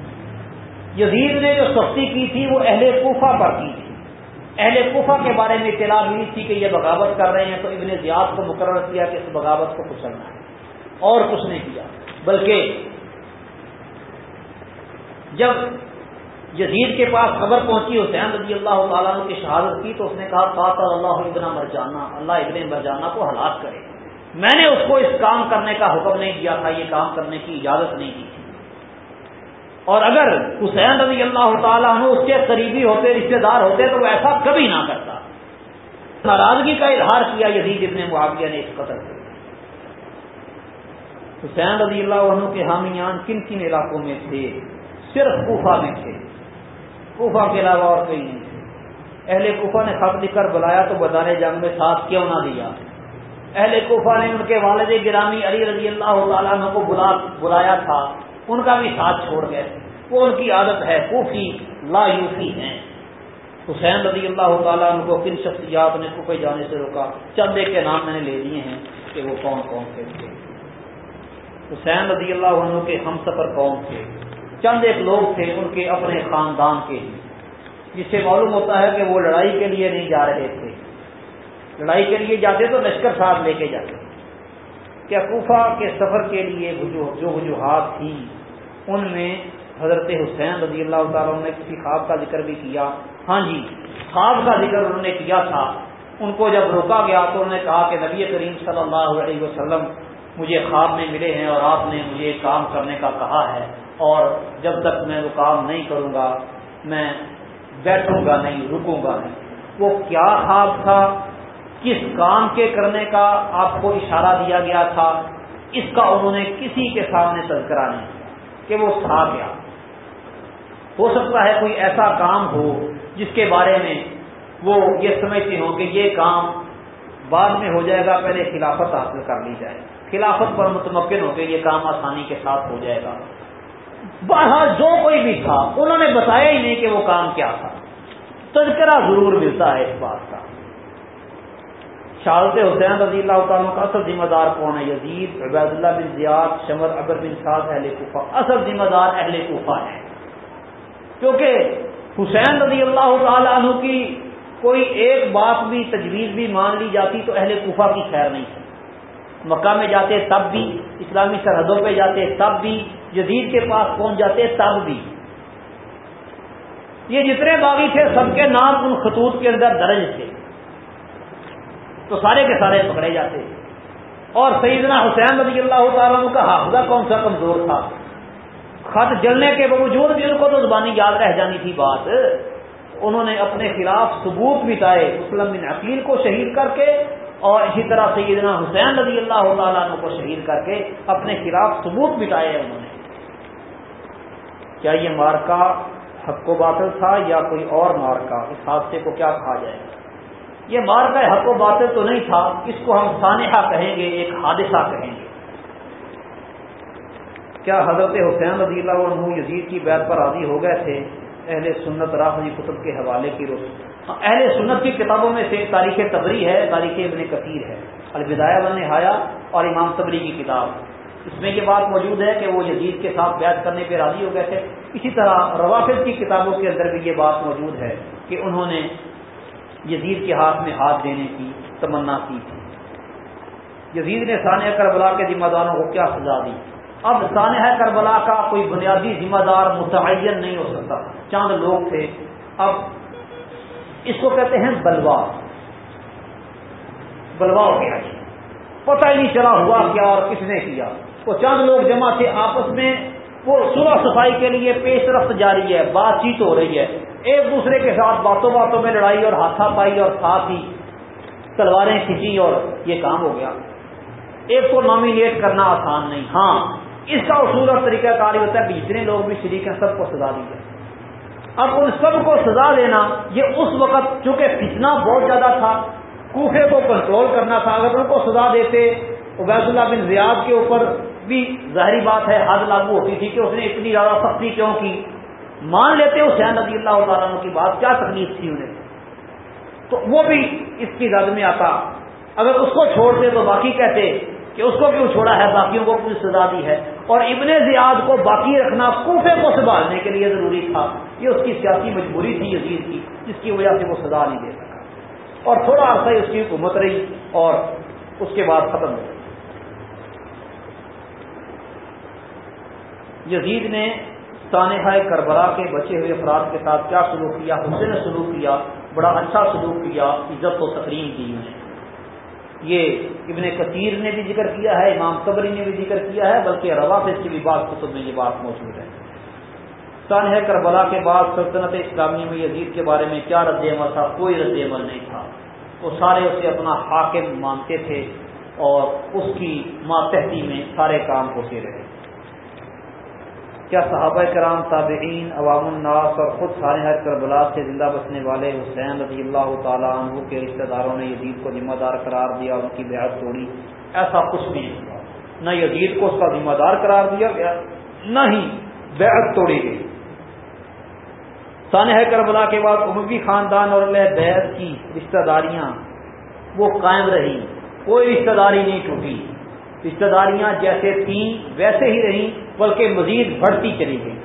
یزید نے جو سختی کی تھی وہ اہل کوفہ پر کی تھی۔ اہل کوفہ کے بارے میں اطلاع ملی تھی کہ یہ بغاوت کر رہے ہیں تو ابن زیاد کو مقرر کیا کہ اس بغاوت کو کچلنا ہے۔ اور کچھ نہیں کیا۔ بلکہ جب یزید کے پاس خبر پہنچی، حسین رضی اللہ تعالیٰ کی شہادت کی، تو اس نے کہا قاتل اللہ ابن مرجانہ، اللہ ابن مرجانہ کو ہلاک کرے۔ میں نے اس کو اس کام کرنے کا حکم نہیں دیا تھا، یہ کام کرنے کی اجازت نہیں دی تھی۔ اور اگر حسین رضی اللہ تعالیٰ عنہ اس کے قریبی ہوتے رشتے دار ہوتے، تو وہ ایسا کبھی نہ کرتا۔ ناراضگی کا اظہار کیا یزید ابن معاویہ نے اس قطر کو حسین رضی اللہ عنہ کے حامیان کن کن علاقوں میں تھے؟ صرف کوفہ میں تھے۔ کوفہ کے علاوہ اور کوئی نہیں تھے۔ اہل کوفہ نے خط لکھ کر بلایا تو بدانے جنگ میں ساتھ کیوں نہ دیا؟ اہل کوفہ نے ان کے والد گرامی علی رضی اللہ تعالیٰ عنہ کو بلا بلایا تھا۔ ان کا بھی ساتھ چھوڑ گئے۔ وہ ان کی عادت ہے۔ کوفی لا یوفی ہیں۔ حسین رضی اللہ تعالیٰ ان کو کن شخصیات نے کوپے جانے سے روکا؟ چند ایک کے نام میں نے لے لیے ہیں کہ وہ کون کون سے تھے۔ حسین رضی اللہ عنہ کے ہم سفر قوم تھے۔ چند ایک لوگ تھے ان کے اپنے خاندان کے۔ ہی جس سے معلوم ہوتا ہے کہ وہ لڑائی کے لیے نہیں جا رہے تھے۔ لڑائی کے لیے جاتے تو لشکر ساتھ لے کے جاتے۔ کیا کوفہ کے سفر کے لیے جو وجوہات تھیں ان میں حضرت حسین رضی اللہ تعالیٰ نے کسی خواب کا ذکر بھی کیا۔ ہاں جی خواب کا ذکر انہوں نے کیا تھا۔ ان کو جب روکا گیا تو انہوں نے کہا کہ نبی کریم صلی اللہ علیہ وسلم مجھے خواب میں ملے ہیں اور آپ نے مجھے کام کرنے کا کہا ہے۔ اور جب تک میں وہ کام نہیں کروں گا، میں بیٹھوں گا نہیں، رکوں گا نہیں۔ وہ کیا خواب تھا؟ کس کام کے کرنے کا آپ کو اشارہ دیا گیا تھا، اس کا انہوں نے کسی کے سامنے تذکرہ نہیں کیا کہ وہ تھا گیا۔ ہو سکتا ہے کوئی ایسا کام ہو جس کے بارے میں وہ یہ سمجھتے ہوں کہ یہ کام بعد میں ہو جائے گا، پہلے خلافت حاصل کر لی جائے۔ خلافت پر متمکن ہو کے یہ کام آسانی کے ساتھ ہو جائے گا۔ بہرحال جو کوئی بھی تھا، انہوں نے بتایا ہی نہیں کہ وہ کام کیا تھا۔ تذکرہ ضرور ملتا ہے اس بات کا۔ شالت حسین رضی اللہ تعالیٰ کا اصل ذمہ دار کون ہے؟ یزید عبید اللہ بن زیاد، شمر اکبر بن سعد اہل کوفہ۔ اصل ذمہ دار اہل کوفہ ہے کیونکہ حسین رضی اللہ تعالی عنہ کی کوئی ایک بات بھی، تجویز بھی مان لی جاتی تو اہل کوفہ کی خیر نہیں تھی۔ مکہ میں جاتے تب بھی، اسلامی سرحدوں پہ جاتے تب بھی جدید کے پاس پہنچ جاتے تب بھی۔ یہ جتنے باغی تھے، سب کے نام ان خطوط کے اندر درج تھے۔ تو سارے کے سارے پکڑے جاتے۔ اور سیدنا حسین رضی اللہ تعالیٰ کا حافظہ کون سا کمزور تھا؟ خط جلنے کے باوجود بھی ان کو تو زبانی یاد رہ جانی تھی بات۔ انہوں نے اپنے خلاف ثبوت بتائے مسلم بن عقیل کو شہید کر کے اور اسی طرح سیدنا حسین رضی اللہ تعالیٰ عنہ کو شہید کر کے اپنے خلاف ثبوت بتائے انہوں نے۔ کیا یہ مارکا حق و باطل تھا یا کوئی اور مارکا؟ اس حادثے کو کیا کہا جائے؟ گا یہ مارکا حق و باطل تو نہیں تھا، اس کو ہم سانحہ کہیں گے، ایک حادثہ کہیں گے۔ کیا حضرت حسین رضی اللہ عنہ یزید کی بیت پر راضی ہو گئے تھے؟ اہل سنت راہی کتب کے حوالے کی رس ہاں، اہل سنت کی کتابوں میں سے تاریخ تبری ہے، تاریخ ابن کثیر ہے۔ الوداع بن حیا اور امام تبری کی کتاب۔ اس میں یہ بات موجود ہے کہ وہ یزید کے ساتھ بیعت کرنے پہ راضی ہو گئے تھے۔ اسی طرح روافظ کی کتابوں کے اندر بھی یہ بات موجود ہے کہ انہوں نے یزید کے ہاتھ میں ہاتھ دینے کی تمنا کی۔ تھی یزید نے ثانیہ کربلا کے ذمہ داروں کو کیا سزا دی؟ اب سانحہ کربلا کا کوئی بنیادی ذمہ دار متعین نہیں ہو سکتا۔ چاند لوگ تھے۔ اب اس کو کہتے ہیں بلوا۔ بلوا ہو گیا جی۔ پتہ ہی نہیں چلا ہوا کیا اور کس نے کیا۔ وہ چند لوگ جمع تھے آپس میں۔ وہ صبح صفائی کے لیے پیش رفت جاری ہے، بات چیت ہو رہی ہے۔ ایک دوسرے کے ساتھ باتوں باتوں میں لڑائی اور ہاتھا پائی اور ساتھ ہی تلواریں کھینچی اور یہ کام ہو گیا۔ ایک کو نامینیٹ کرنا آسان نہیں۔ ہاں اس کا اصول اور طریقہ کار ہوتا ہے کہ جتنے لوگ بھی شریک ہیں، سب کو سزا دی جائے۔ اب ان سب کو سزا دینا، یہ اس وقت چونکہ فتنا بہت زیادہ تھا، کوفے کو کنٹرول کرنا تھا۔ اگر ان کو سزا دیتے عبید اللہ بن ریاض کے اوپر بھی ظاہری بات ہے، حد لاگو ہوتی تھی کہ اس نے اتنی زیادہ سختی کیوں کی؟ مان لیتے حسین نبی اللہ تعالیٰ کی بات، کیا تکلیف تھی انہیں؟ تو وہ بھی اس کی رد میں آتا۔ اگر اس کو چھوڑتے تو باقی کہتے کہ اس کو کیوں چھوڑا ہے؟ باقیوں کو کیوں سزا دی ہے؟ اور ابن زیاد کو باقی رکھنا کوفے کو سنبھالنے کے لیے ضروری تھا۔ یہ اس کی سیاسی مجبوری تھی، یزید کی، جس کی وجہ سے وہ سزا نہیں دے سکا۔ اور تھوڑا عرصہ ہی اس کی حکومت رہی اور اس کے بعد ختم ہو گئی۔ یزید نے سانحہ کربلا کے بچے ہوئے افراد کے ساتھ کیا سلوک کیا؟ حسن سلوک کیا، بڑا اچھا سلوک کیا، عزت و تقریم کی انہیں یہ ابن کثیر نے بھی ذکر کیا ہے، امام قبری نے بھی ذکر کیا ہے، بلکہ روافظ کی بھی بات کتب میں یہ بات موجود ہے۔ سانح کربلا کے بعد سلطنت اسلامی میں یزید کے بارے میں کیا رد عمل تھا؟ کوئی رد عمل نہیں تھا۔ وہ سارے اسے اپنا حاکم مانتے تھے اور اس کی ماتحتی میں سارے کام ہوتے رہے۔ کیا صحابہ کرام، تابعین، عوام الناس اور خود سارے کربلا سے زندہ بسنے والے حسین رضی اللہ تعالیٰ عنہ کے رشتہ داروں نے یزید کو ذمہ دار قرار دیا ان کی بیعت توڑی۔ ایسا کچھ بھی نہیں نہ یزید کو اس کا ذمہ دار قرار دیا گیا، نہ ہی بیعت توڑی گئی۔ سانحہ کربلا کے بعد اموی خاندان اور بیت کی رشتہ داریاں وہ قائم رہی کوئی رشتہ داری نہیں ٹوٹی۔ رشتہ داریاں جیسے تھیں، ویسے ہی رہیں۔ بلکہ مزید بڑھتی چلی گئی۔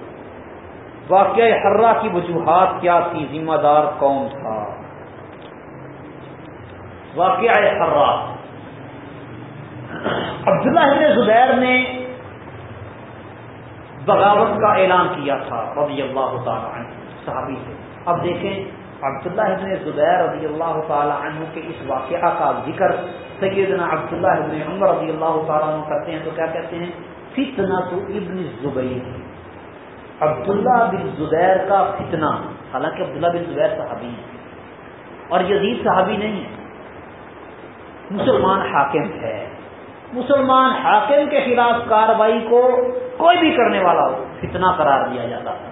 واقعہ حرہ کی وجوہات کیا تھی ذمہ دار کون تھا؟ واقعہ حرہ۔ عبداللہ ابن زبیر نے بغاوت کا اعلان کیا تھا، رضی اللہ تعالی عنہ، صحابی سے۔ اب دیکھیں، عبداللہ ابن زبیر رضی اللہ تعالی عنہ کے اس واقعہ کا ذکر سیدنا عبداللہ ابن عمر رضی اللہ تعالیٰ عنہ کرتے ہیں تو کیا کہتے ہیں؟ فتنا تو ابن زبیر عبداللہ بن زبیر کا فتنہ، حالانکہ عبداللہ بن زبیر صحابی ہے اور یزید صحابی نہیں ہے مسلمان حاکم ہے۔ مسلمان حاکم کے خلاف کاروائی کو کوئی بھی کرنے والا ہو فتنہ قرار دیا جاتا تھا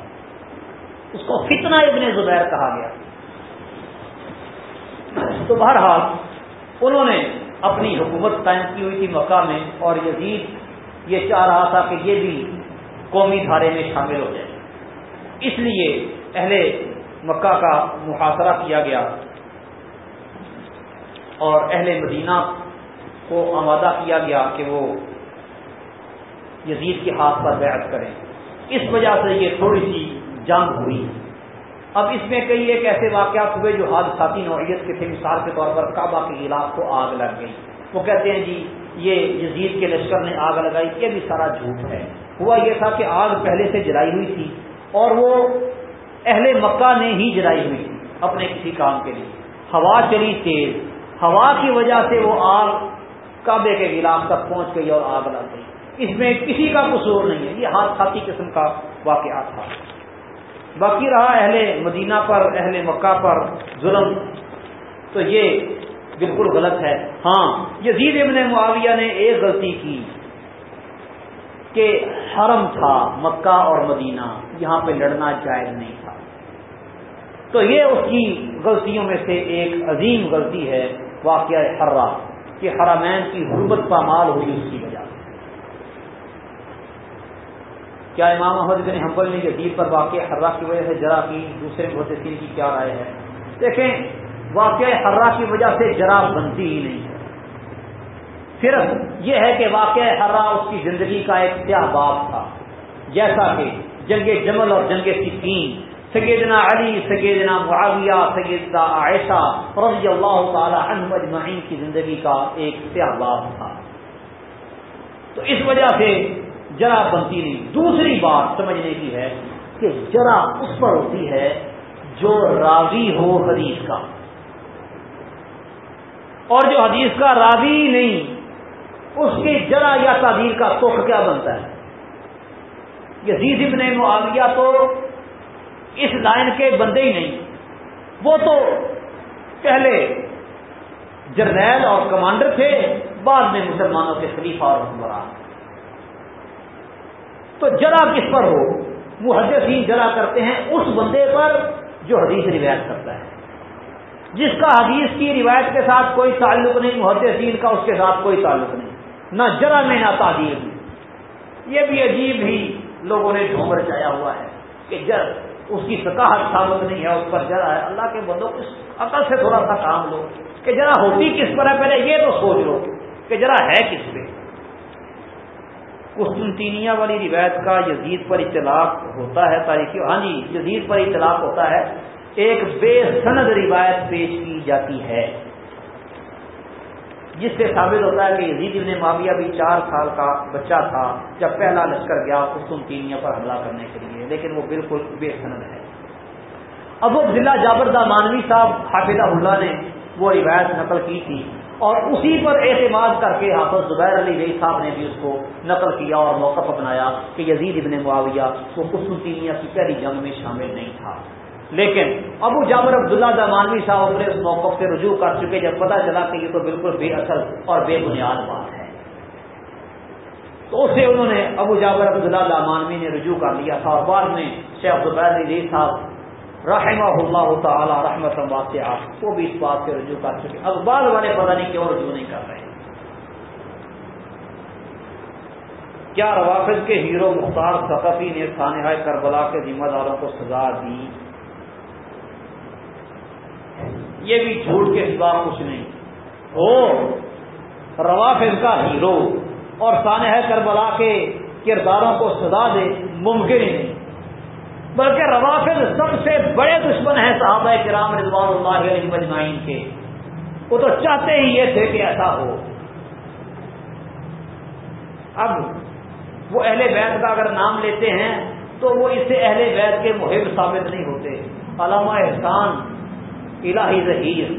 اس کو فتنہ ابن زبیر کہا گیا۔ تو بہرحال انہوں نے اپنی حکومت قائم کی ہوئی تھی مکہ میں اور یزید یہ چاہ رہا تھا کہ یہ بھی قومی دھارے میں شامل ہو جائے۔ اس لیے اہل مکہ کا محاصرہ کیا گیا اور اہل مدینہ کو آمادہ کیا گیا کہ وہ یزید کے ہاتھ پر بیعت کریں۔ اس وجہ سے یہ تھوڑی سی جنگ ہوئی۔ اب اس میں کئی ایک ایسے واقعات ہوئے جو حادثاتی نوعیت کے تھے، مثال کے طور پر کعبہ کے علاق کو آگ لگ گئی۔ وہ کہتے ہیں جی یہ یزید کے لشکر نے آگ لگائی، یہ بھی سارا جھوٹ ہے۔ ہوا یہ تھا کہ آگ پہلے سے جلائی ہوئی تھی اور وہ اہل مکہ نے ہی جلائی ہوئی تھی اپنے کسی کام کے لیے۔ ہوا چلی تیز، ہوا کی وجہ سے وہ آگ کعبے کے علاق تک پہنچ گئی اور آگ لگ گئی۔ اس میں کسی کا قصور نہیں ہے، یہ حادثاتی قسم کا واقعہ تھا۔ باقی رہا اہل مدینہ پر، اہل مکہ پر ظلم۔ تو یہ بالکل غلط ہے۔ ہاں یزید ابن معاویہ نے ایک غلطی کی کہ حرم تھا مکہ اور مدینہ، یہاں پہ لڑنا جائز نہیں تھا۔ تو یہ اس کی غلطیوں میں سے ایک عظیم غلطی ہے، واقعہ حرہ، کہ حرمین کی حربت پامال ہوئی اس کی وجہ سے۔ کیا امام احمد بن حنبل نے یزید پر واقع حرہ کی وجہ سے جرا کی؟ دوسرے محدثین کی کیا رائے ہے؟ دیکھیں واقع حرہ کی وجہ سے جرا بنتی ہی نہیں۔ ہے صرف یہ ہے کہ واقع حرہ اس کی زندگی کا ایک سیاہ باب تھا۔ جیسا کہ جنگ جمل اور جنگ سکین، سیدنا علی، سیدنا معاویہ، سیدنا عائشہ رضی اللہ تعالی عنہ اجمعین کی زندگی کا ایک سیاہ باب تھا۔ تو اس وجہ سے جرا بنتی نہیں۔ دوسری بات سمجھنے کی ہے کہ جرا اس پر ہوتی ہے جو راوی ہو حدیث کا۔ اور جو حدیث کا راوی نہیں، اس کی جرا یا تعدیر کا سکھ کیا بنتا ہے؟ یہ ابن معاویہ تو اس لائن کے بندے ہی نہیں، وہ تو پہلے جرنیل اور کمانڈر تھے، بعد میں مسلمانوں کے خلیفہ اور حکمران تو جرا کس پر ہو؟ محدثین جرا کرتے ہیں، اس بندے پر جو حدیث روایت کرتا ہے۔ جس کا حدیث کی روایت کے ساتھ کوئی تعلق نہیں، محدثین کا اس کے ساتھ کوئی تعلق نہیں۔ نہ جرا میں، نہ تعدیر میں یہ بھی عجیب ہی لوگوں نے ڈھونگ رچایا ہوا ہے کہ جر، اس کی ثقافت ثابت نہیں ہے، اس پر جرا ہے۔ اللہ کے بندوں، اس عقل سے تھوڑا سا کام لو کہ جرا ہوتی کس پر ہے پہلے یہ تو سوچ لو کہ جرا ہے کس پہ۔ قسطنطینیہ والی روایت کا یزید پر اطلاق ہوتا ہے، تاریخی ہاں جی یزید پر اطلاق ہوتا ہے۔ ایک بے سند روایت پیش کی جاتی ہے۔ جس سے ثابت ہوتا ہے کہ یزید ابن معاویہ بھی چار سال کا بچہ تھا، جب پہلا لشکر گیا قسطنطینیہ پر حملہ کرنے کے لیے، لیکن وہ بالکل بے سند ہے۔ ابو ضلع جابر مانوی صاحب حافظہ اللہ نے وہ روایت نقل کی تھی، اور اسی پر اعتماد کر کے حافظ زبیر علی گئی صاحب نے بھی اس کو نقل کیا اور موقف اپنایا کہ یزید ابن معاویہ وہ قسطنطینیہ کی پہلی جنگ میں شامل نہیں تھا۔ لیکن ابو جابر عبداللہ دمانوی صاحب اپنے اس موقف سے رجوع کر چکے جب پتہ چلا کہ یہ تو بالکل بے اصل اور بے بنیاد بات ہے۔ تو اسے انہوں نے ابو جابر عبداللہ دامانوی نے رجوع کر لیا تھا اور بعد میں شیخ زبیر علی صاحب رحمہ اللہ تعالی رحمت واسعہ وہ بھی اس بات سے رجوع کر چکے۔ اخبار والے پتہ نہیں کیوں رجوع نہیں کر رہے۔ کیا روافظ کے ہیرو مختار ثقفی نے سانحہ کربلا کے ذمہ داروں کو سزا دی؟ یہ بھی جھوٹ کے سوا کچھ نہیں۔ ہو روافظ کا ہیرو اور سانح کربلا کے کرداروں کو سزا دے ممکن ہی نہیں۔ بلکہ روافظ سب سے بڑے دشمن ہیں صحابہ کرام رضوان اللہ علیہ مجمعین کے۔ وہ تو چاہتے ہی یہ تھے کہ ایسا ہو۔ اب وہ اہل بیت کا اگر نام لیتے ہیں تو وہ اس سے اہل بیت کے محب ثابت نہیں ہوتے۔ علامہ احسان الہی ظہیر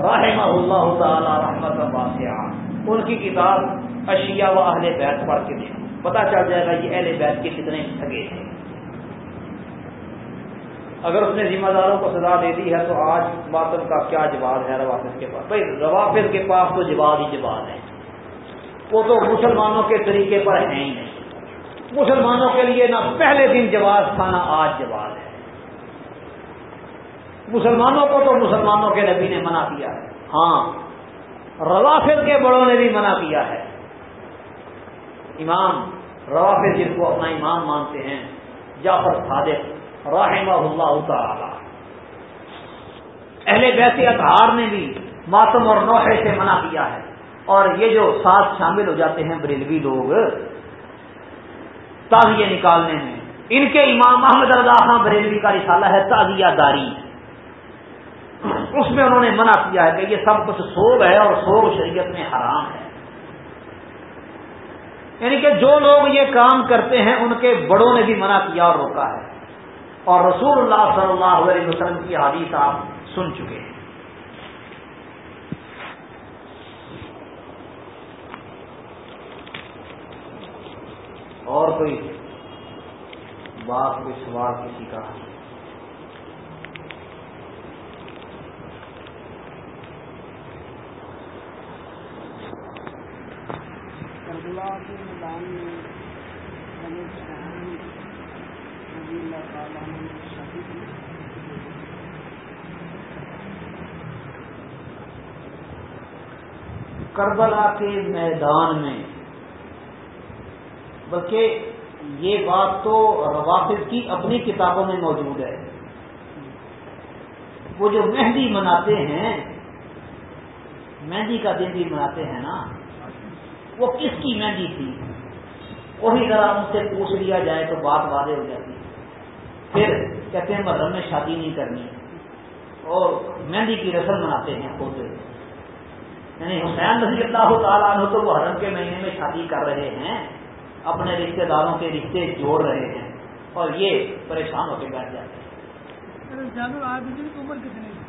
رحمہ اللہ تعالی رحمت واسعہ۔ ان کی کتاب اشیاء و اہل بیت پڑھ کے دیکھو پتا چل جائے گا یہ اہل بیت کے کتنے تھگے تھے۔ اگر اس نے ذمہ داروں کو سزا دے دی ہے تو آج ماتم کا کیا جواب ہے روافظ کے پاس؟ بھائی، روافظ کے پاس تو جواب ہی جواب ہے۔ وہ تو مسلمانوں کے طریقے پر ہیں ہی نہیں۔ مسلمانوں کے لیے نہ پہلے دن جواز تھا، نہ آج جواز مسلمانوں کو تو مسلمانوں کے نبی نے منع کیا ہے۔ ہاں روافظ کے بڑوں نے بھی منع کیا ہے۔ امام روافظ جن کو اپنا امام مانتے ہیں، جعفر صادق رحمہ اللہ تعالی۔ اہل بیت اطہار نے بھی ماتم اور نوحے سے منع کیا ہے۔ اور یہ جو ساتھ شامل ہو جاتے ہیں بریلوی لوگ، تازیہ نکالنے میں، ان کے امام احمد رضا خان بریلوی کا رسالہ ہے تازیہ داری۔ اس میں انہوں نے منع کیا ہے کہ یہ سب کچھ سوگ ہے اور سوگ شریعت میں حرام ہے۔ یعنی کہ جو لوگ یہ کام کرتے ہیں، ان کے بڑوں نے بھی منع کیا اور روکا ہے۔ اور رسول اللہ صلی اللہ علیہ وسلم کی حدیث آپ سن چکے ہیں۔ اور کوئی بات، کوئی سوال، کسی کا؟ کے میدان میں رضی اللہ تعالیٰ نے شادی کی کربلا کے میدان میں، بلکہ یہ بات تو روافظ کی اپنی کتابوں میں موجود ہے۔ وہ جو مہندی مناتے ہیں، مہندی کا دن بھی مناتے ہیں نا۔ وہ کس کی مہندی تھی وہی ذرا ان سے پوچھ لیا جائے تو بات واضح ہو جاتی۔ پھر کہتے ہیں محرم میں شادی نہیں کرنی۔ اور مہندی کی رسم مناتے ہیں خود۔ یعنی حسین رضی اللہ تعالیٰ عنہ تو وہ حرم کے مہینے میں شادی کر رہے ہیں، اپنے رشتہ داروں کے رشتے جوڑ رہے ہیں اور یہ پریشان ہو کے بیٹھ جاتے ہیں۔ کی عمر کتنی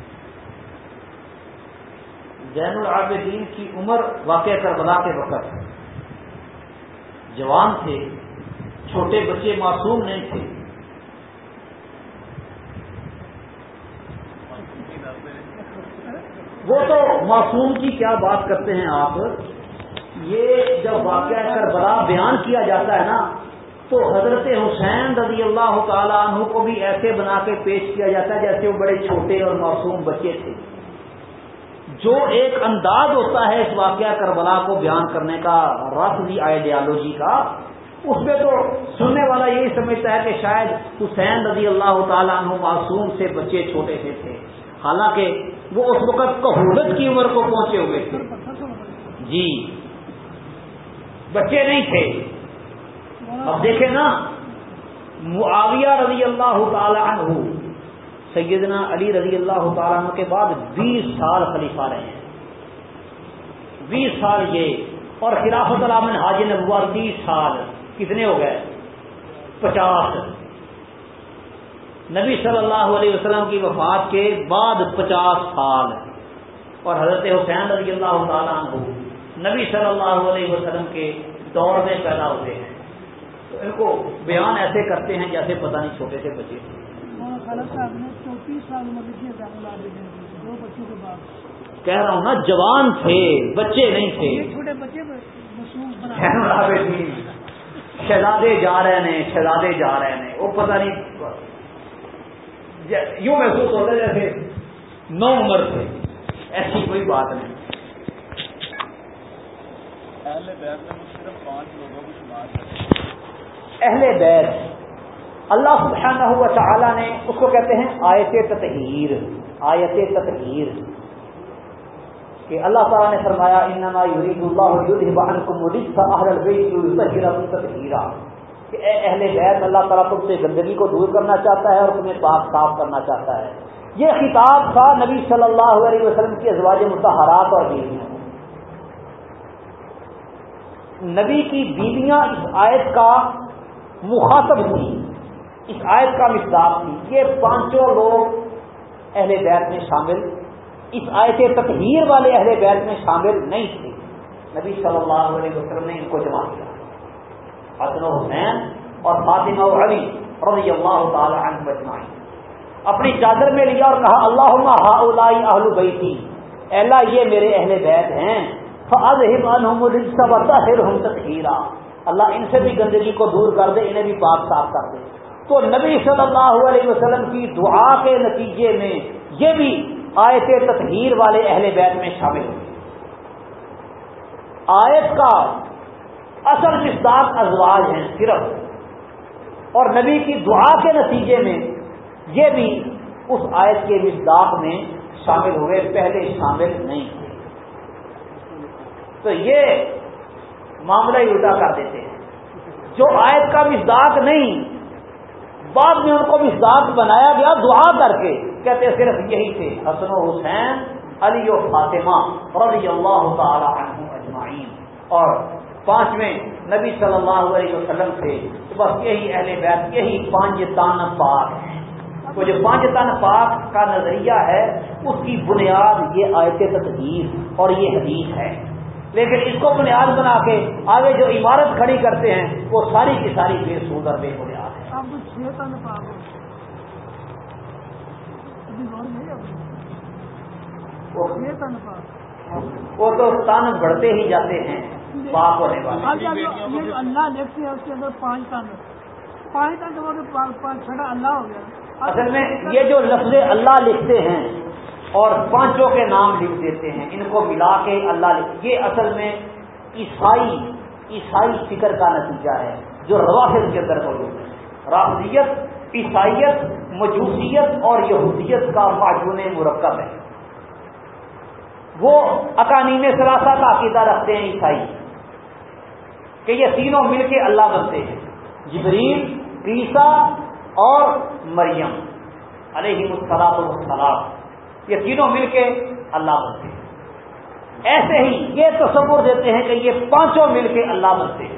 زین العابدین کی عمر واقع کربلا کے وقت جوان تھے، چھوٹے بچے معصوم نہیں تھے۔ وہ تو معصوم کی کیا بات کرتے ہیں آپ؟ یہ جب واقعہ کربلا بیان کیا جاتا ہے نا، تو حضرت حسین رضی اللہ تعالیٰ عنہ کو بھی ایسے بنا کے پیش کیا جاتا ہے جیسے وہ بڑے چھوٹے اور معصوم بچے تھے۔ جو ایک انداز ہوتا ہے اس واقعہ کربلا کو بیان کرنے کا رسمی آئیڈیالوجی کا، اس میں تو سننے والا یہی سمجھتا ہے کہ شاید حسین رضی اللہ تعالیٰ عنہ معصوم سے بچے چھوٹے سے تھے۔ حالانکہ وہ اس وقت کہولت کی عمر کو پہنچے ہوئے تھے۔ جی۔ بچے نہیں تھے۔ اب دیکھیں نا، معاویہ رضی اللہ تعالی عنہ سیدنا علی رضی اللہ تعالیٰ عنہ کے بعد بیس سال خلیفہ رہے ہیں۔ بیس سال یہ، اور خلافت علامن حاجی نبوا تیس سال، کتنے ہو گئے؟ پچاس۔ نبی صلی اللہ علیہ وسلم کی وفات کے بعد پچاس سال۔ اور حضرت حسین رضی اللہ تعالیٰ عنہ نبی صلی اللہ علیہ وسلم کے دور میں پیدا ہوتے ہیں۔ تو ان کو بیان ایسے کرتے ہیں جیسے پتہ نہیں چھوٹے سے بچے۔ چونتیس سال عمر لکھی دو بچوں کے بعد۔ کہہ رہا ہوں نا جوان تھے بچے نہیں تھے۔ چھوٹے بچے شہزادے جا رہے ہیں شہزادے جا رہے ہیں۔ وہ پتہ نہیں یوں محسوس ہوتا ہے جیسے نو عمر تھے۔ ایسی کوئی بات نہیں۔ اہل بیت۔ اللہ سبحانہ ہوا تعالیٰ نے اس کو کہتے ہیں آیت تطہیر آیت تطہیر۔ کہ اللہ تعالیٰ نے فرمایا، انما یرید اللہ اهل البیت تطہیرا۔ کہ اے اہل بیت، اللہ تعالیٰ تم سے گندگی کو دور کرنا چاہتا ہے اور تمہیں پاک صاف کرنا چاہتا ہے۔ یہ خطاب تھا نبی صلی اللہ علیہ وسلم کی ازواج متحرات اور بیویوں نبی کی بیویاں اس آیت کا مخاطب تھی اس آیت کا مقدار تھی۔ یہ پانچوں لوگ اہل بیت میں شامل۔ اس آیت تطہیر والے اہل بیت میں شامل نہیں تھے۔ نبی صلی اللہ علیہ وسلم نے ان کو جمع کیا۔ حسن و حسین اور فاطمہ و علی رضی اللہ تعالی عنہ مجمعین اپنی چادر میں لیا اور کہا اللہ ہاؤلائی اہل بیتی اللہ یہ میرے اہل بیت ہیں۔ فاذہب عنہم تطہیرا۔ اللہ ان سے بھی گندگی کو دور کر دے، انہیں بھی پاک صاف کر دے۔ تو نبی صلی اللہ علیہ وسلم کی دعا کے نتیجے میں یہ بھی آیت تطہیر والے اہل بیت میں شامل ہوئی آیت کا اصل مصداق ازواج ہیں صرف۔ اور نبی کی دعا کے نتیجے میں یہ بھی اس آیت کے مصداق میں شامل ہوئے، پہلے شامل نہیں تو یہ معاملہ ہی الٹا کر دیتے ہیں۔ جو آیت کا مصداق نہیں بعد میں ان کو مصداق بنایا گیا دعا کر کے، کہتے صرف یہی تھے، حسن و حسین، علی و فاطمہ رضی اللہ تعالی عنہ اجمعین۔ اور پانچویں نبی صلی اللہ علیہ وسلم تھے، بس یہی اہل بیت، یہی پانچ تان پاک ہیں۔ وہ جو پانچ تن پاک کا نظریہ ہے، اس کی بنیاد یہ آیت تدیر اور یہ حدیث ہے۔ لیکن اس کو بنیاد بنا کے آگے جو عمارت کھڑی کرتے ہیں، وہ ساری کی ساری بے سود اور بے بنیاد۔ وہ- تو تن بڑھتے ہی جاتے ہیں پاک ہونے والے۔ یہ جو یہ اللہ لکھتے ہیں اس کے اندر پانچ تن پانچ تن تو پانچ پانچ چھٹا اللہ ہو گیا۔ اصل میں یہ جو لفظ اللہ لکھتے ہیں اور پانچوں کے نام لکھ دیتے ہیں ان کو ملا کے اللہ لکھ یہ اصل میں عیسائی عیسائی فکر کا نتیجہ ہے جو روافظ کے اندر موجود ہے۔ رافضیت عیسائیت، مجوسیت اور یہودیت کا معجون مرکب ہے۔ وہ اکانیم ثلاثہ کا عقیدہ رکھتے ہیں عیسائی، کہ یہ تینوں مل کے اللہ بنتے ہیں۔ جبریل، عیسیٰ اور مریم علیہ السلام السلام یہ تینوں مل کے اللہ بنتے ہیں۔ ایسے ہی یہ تصور دیتے ہیں کہ یہ پانچوں مل کے اللہ بنتے ہیں۔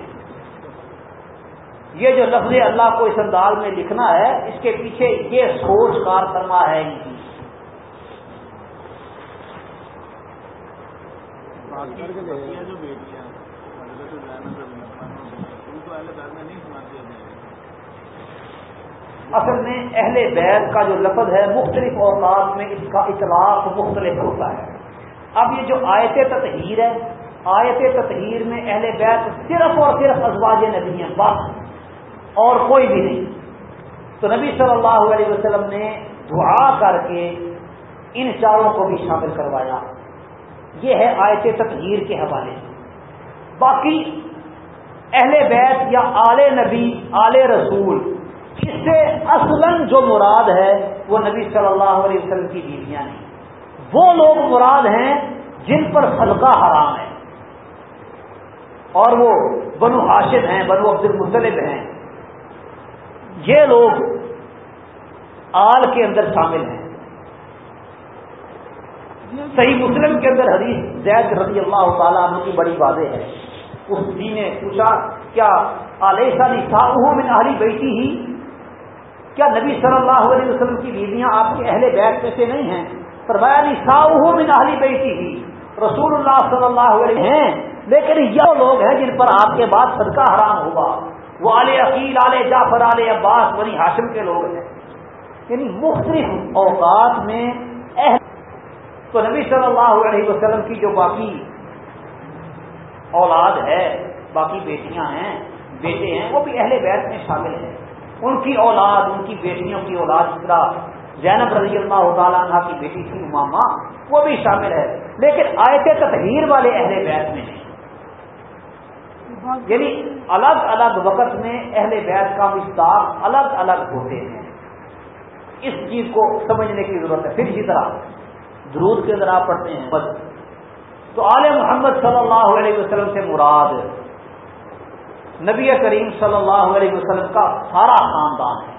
یہ جو لفظ اللہ کو اس انداز میں لکھنا ہے اس کے پیچھے یہ سوچ کار کرنا ہے ان کی۔ اصل میں اہل بیت کا جو لفظ ہے مختلف اوقات میں اس کا اطلاق مختلف ہوتا ہے۔ اب یہ جو آیت تطہیر ہے آیت تطہیر میں اہل بیت صرف اور صرف ازواج نبی ہیں بس۔ اور کوئی بھی نہیں۔ تو نبی صلی اللہ علیہ وسلم نے دعا کر کے ان چاروں کو بھی شامل کروایا۔ یہ ہے آیت تطہیر کے حوالے۔ سے باقی اہل بیت یا آل نبی، آل رسول، اس سے اصلاً جو مراد ہے وہ نبی صلی اللہ علیہ وسلم کی بیویاں نہیں وہ لوگ مراد ہیں جن پر صدقہ حرام ہے۔ اور وہ بنو ہاشد ہیں، بنو عبد المطلب ہیں۔ یہ لوگ آل کے اندر شامل ہیں۔ صحیح مسلم کے اندر حدیث زید رضی اللہ تعالیٰ عنہ کی بڑی واضح ہے۔ اس جی نے پوچھا، کیا علیہ نساؤ من اہلی بیٹی ہی؟ کیا نبی صلی اللہ علیہ وسلم کی بیویاں آپ کے اہل بیت میں سے نہیں ہیں؟ فرمایا نساؤ من اہلی بیٹی ہی، رسول اللہ صلی اللہ علیہ ہیں، لیکن یہ لوگ ہیں جن پر آپ کے بعد صدقہ حرام ہوا وہ آل عقیل، آل جعفر، آل عباس، بنی ہاشم کے لوگ ہیں۔ یعنی مختلف اوقات میں اہل۔ تو نبی صلی اللہ علیہ وسلم کی جو باقی اولاد ہے، باقی بیٹیاں ہیں، بیٹے ہیں، وہ بھی اہل بیت میں شامل ہیں۔ ان کی اولاد، ان کی بیٹیوں کی اولاد اس طرح زینب رضی اللہ تعالیٰ عنہ کی بیٹی تھی اماما وہ بھی شامل ہے۔ لیکن آیت تطہیر والے اہل بیت میں نہیں یعنی الگ الگ وقت میں اہل بیت کا مستاق الگ الگ ہوتے ہیں۔ اس چیز کو سمجھنے کی ضرورت ہے۔ پھر اسی طرح درود کے اندر آپ پڑھتے ہیں۔ بد تو آل محمد صلی اللہ علیہ وسلم سے مراد نبی کریم صلی اللہ علیہ وسلم کا سارا خاندان ہے۔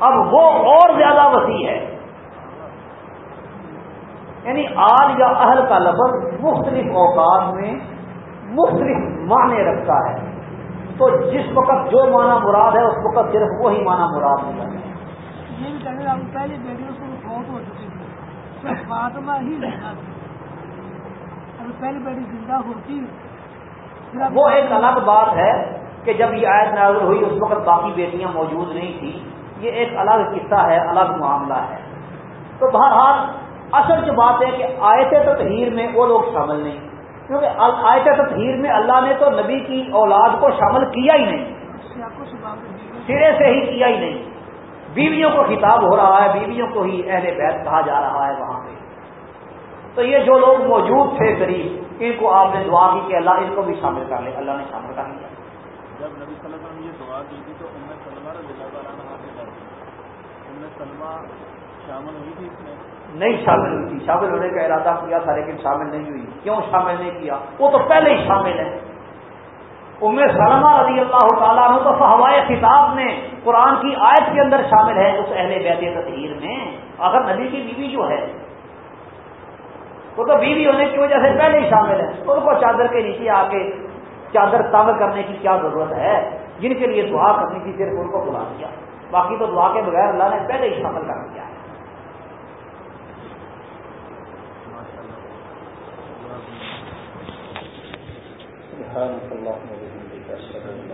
اب وہ اور زیادہ وسیع ہے۔ یعنی آل یا اہل کا لفظ مختلف اوقات میں مختلف معنی رکھتا ہے۔ تو جس وقت جو معنی مراد ہے اس وقت صرف وہی معنی مراد ہوتا ہے۔ اب- وہ ایک الگ بات ہے کہ جب یہ آیت نازل ہوئی اس وقت باقی بیٹیاں موجود نہیں تھیں۔ یہ ایک الگ قصہ ہے الگ معاملہ ہے۔ تو بہرحال اصل جو بات ہے کہ آیت تطہیر میں وہ لوگ شامل نہیں۔ کیونکہ آیت تطہیر میں اللہ نے تو نبی کی اولاد کو شامل کیا ہی نہیں۔ سرے سے ہی کیا ہی نہیں۔ بیویوں کو خطاب ہو رہا ہے، بیویوں کو ہی اہل بیت کہا جا رہا ہے وہاں پہ۔ تو یہ جو لوگ موجود تھے قریب، ان کو آپ نے دعا کی کہ اللہ ان کو بھی شامل کر لے۔ اللہ نے شامل کر لیا۔ جب نبی صلی اللہ علیہ وسلم نے یہ دعا کی تھی تو سلمہ رضی اللہ تعالیٰ سلمہ شامل ہوئی تھی اس میں؟ نہیں شامل ہوئی تھی۔ شامل ہونے کا ارادہ کیا تھا لیکن شامل نہیں ہوئی۔ کیوں شامل نہیں کیا؟ وہ تو پہلے ہی شامل ہے ام سلمہ رضی اللہ تعالیٰ عنہ تو فہوائے خطاب میں قرآن کی آیت کے اندر شامل ہے اس اہل بیت تطہیر میں۔ اگر نبی کی بیوی جو ہے، وہ تو بیوی ہونے کی وجہ سے پہلے ہی شامل ہے ان کو چادر کے نیچے آ کے چادر تنگ کرنے کی کیا ضرورت ہے؟ جن کے لیے دعا کرنی تھی صرف ان کو بلا دیا باقی تو دعا کے بغیر اللہ نے پہلے ہی شامل کر دیا ہے ماشاء اللہ سبحانك اللهم وبحمدك اشهد ان